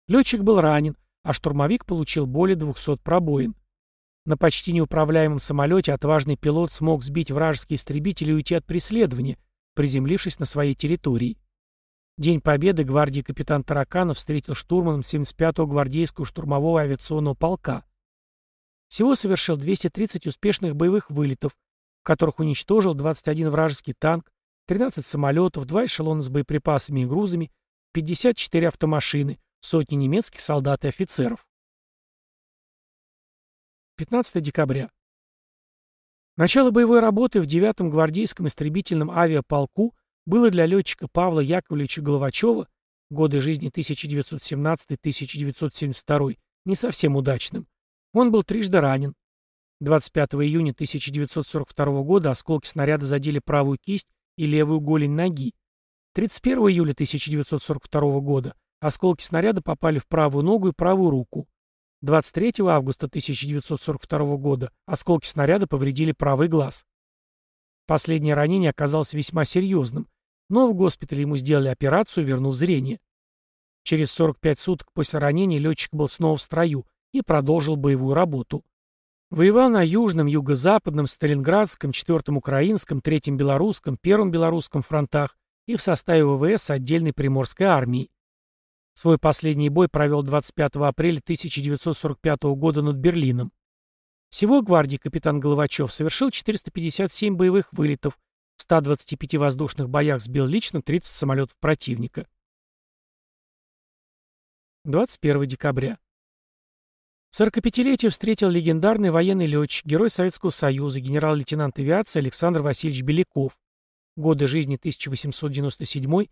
Летчик был ранен, а штурмовик получил более 200 пробоин. На почти неуправляемом самолете отважный пилот смог сбить вражеские истребители и уйти от преследования, приземлившись на своей территории. День Победы гвардии капитан Тараканов встретил штурманом 75-го гвардейского штурмового авиационного полка. Всего совершил 230 успешных боевых вылетов, которых уничтожил 21 вражеский танк, 13 самолетов, 2 эшелона с боеприпасами и грузами, 54 автомашины, сотни немецких солдат и офицеров. 15 декабря. Начало боевой работы в 9-м гвардейском истребительном авиаполку было для летчика Павла Яковлевича Головачева, годы жизни 1917-1972, не совсем удачным. Он был трижды ранен. 25 июня 1942 года осколки снаряда задели правую кисть и левую голень ноги. 31 июля 1942 года осколки снаряда попали в правую ногу и правую руку. 23 августа 1942 года осколки снаряда повредили правый глаз. Последнее ранение оказалось весьма серьезным, но в госпитале ему сделали операцию, вернув зрение. Через 45 суток после ранения летчик был снова в строю и продолжил боевую работу. Воевал на Южном, Юго-Западном, Сталинградском, 4-м Украинском, 3-м Белорусском, 1-м Белорусском фронтах и в составе ВВС отдельной Приморской армии. Свой последний бой провел 25 апреля 1945 года над Берлином. Всего гвардии капитан Головачев совершил 457 боевых вылетов, в 125 воздушных боях сбил лично 30 самолетов противника. 21 декабря. 45-летие встретил легендарный военный летчик, герой Советского Союза, генерал-лейтенант авиации Александр Васильевич Беляков. Годы жизни 1897-1982.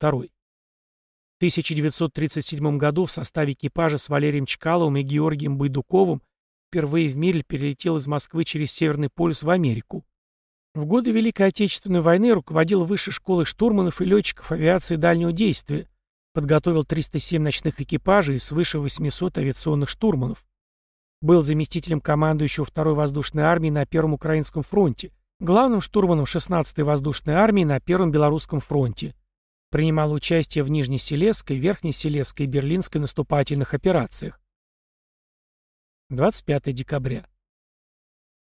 В 1937 году в составе экипажа с Валерием Чкаловым и Георгием Байдуковым впервые в мире перелетел из Москвы через Северный полюс в Америку. В годы Великой Отечественной войны руководил Высшей школой штурманов и летчиков авиации дальнего действия, подготовил 307 ночных экипажей и свыше 800 авиационных штурманов. Был заместителем командующего 2-й воздушной армии на Первом Украинском фронте, главным штурманом 16-й воздушной армии на Первом Белорусском фронте. Принимал участие в Нижнеселесской, Верхнеселесской и Берлинской наступательных операциях. 25 декабря.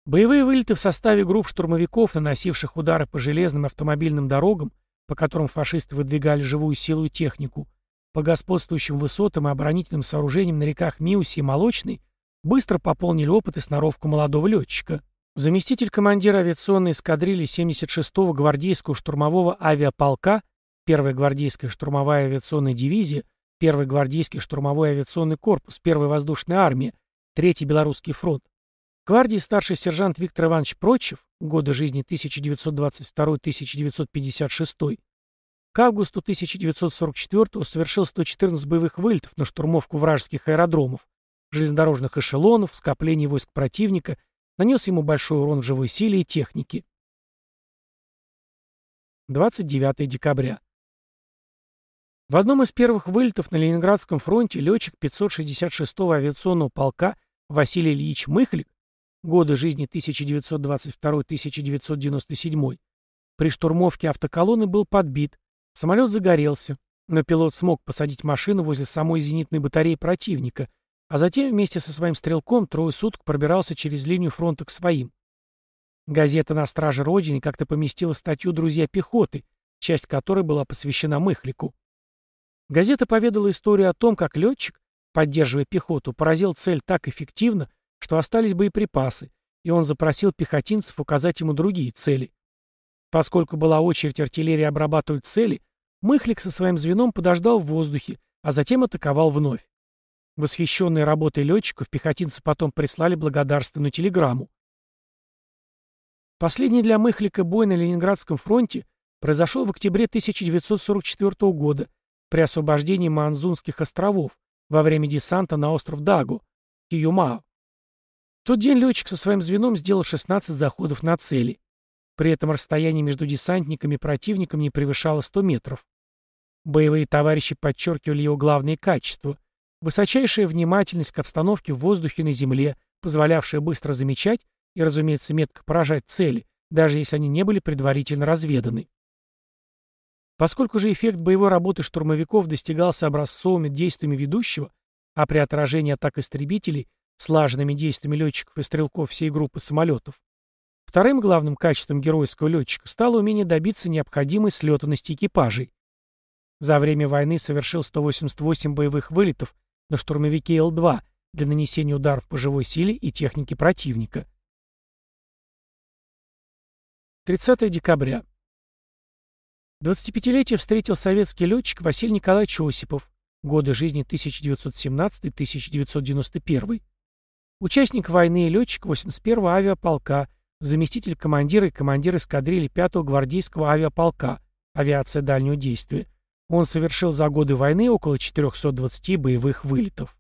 Боевые вылеты в составе групп штурмовиков, наносивших удары по железным автомобильным дорогам, по которым фашисты выдвигали живую силу и технику, по господствующим высотам и оборонительным сооружениям на реках Миуси и Молочной, быстро пополнили опыт и сноровку молодого летчика. Заместитель командира авиационной эскадрильи 76-го гвардейского штурмового авиаполка, 1-я гвардейская штурмовая авиационная дивизия, 1-й гвардейский штурмовой авиационный корпус, 1-я воздушная армия, 3-й Белорусский фронт. Гвардии старший сержант Виктор Иванович Прочев, годы жизни 1922-1956, к августу 1944 совершил 114 боевых вылетов на штурмовку вражеских аэродромов, железнодорожных эшелонов, скоплений войск противника, нанес ему большой урон живой силе и технике. 29 декабря. В одном из первых вылетов на Ленинградском фронте летчик 566-го авиационного полка Василий Ильич Мыхлик, годы жизни 1922-1997, при штурмовке автоколонны был подбит, самолет загорелся, но пилот смог посадить машину возле самой зенитной батареи противника, а затем вместе со своим стрелком трое суток пробирался через линию фронта к своим. Газета «На страже Родины» как-то поместила статью «Друзья пехоты», часть которой была посвящена Мыхлику. Газета поведала историю о том, как летчик, поддерживая пехоту, поразил цель так эффективно, что остались боеприпасы, и он запросил пехотинцев указать ему другие цели. Поскольку была очередь артиллерии обрабатывать цели, Мыхлик со своим звеном подождал в воздухе, а затем атаковал вновь. Восхищенные работой летчиков, пехотинцы потом прислали благодарственную телеграмму. Последний для Мыхлика бой на Ленинградском фронте произошел в октябре 1944 года при освобождении Манзунских островов во время десанта на остров Дагу, Киюмао. В тот день летчик со своим звеном сделал 16 заходов на цели. При этом расстояние между десантниками и противником не превышало 100 метров. Боевые товарищи подчеркивали его главные качества. Высочайшая внимательность к обстановке в воздухе и на земле, позволявшая быстро замечать и, разумеется, метко поражать цели, даже если они не были предварительно разведаны. Поскольку же эффект боевой работы штурмовиков достигался образцовыми действиями ведущего, а при отражении атак истребителей – слаженными действиями летчиков и стрелков всей группы самолетов, вторым главным качеством геройского летчика стало умение добиться необходимой слетанности экипажей. За время войны совершил 188 боевых вылетов на штурмовике Л-2 для нанесения ударов по живой силе и технике противника. 30 декабря. 25-летие встретил советский летчик Василий Николаевич Осипов, годы жизни 1917-1991. Участник войны и летчик 81-го авиаполка, заместитель командира и командир эскадрильи 5-го гвардейского авиаполка, авиация дальнего действия. Он совершил за годы войны около 420 боевых вылетов.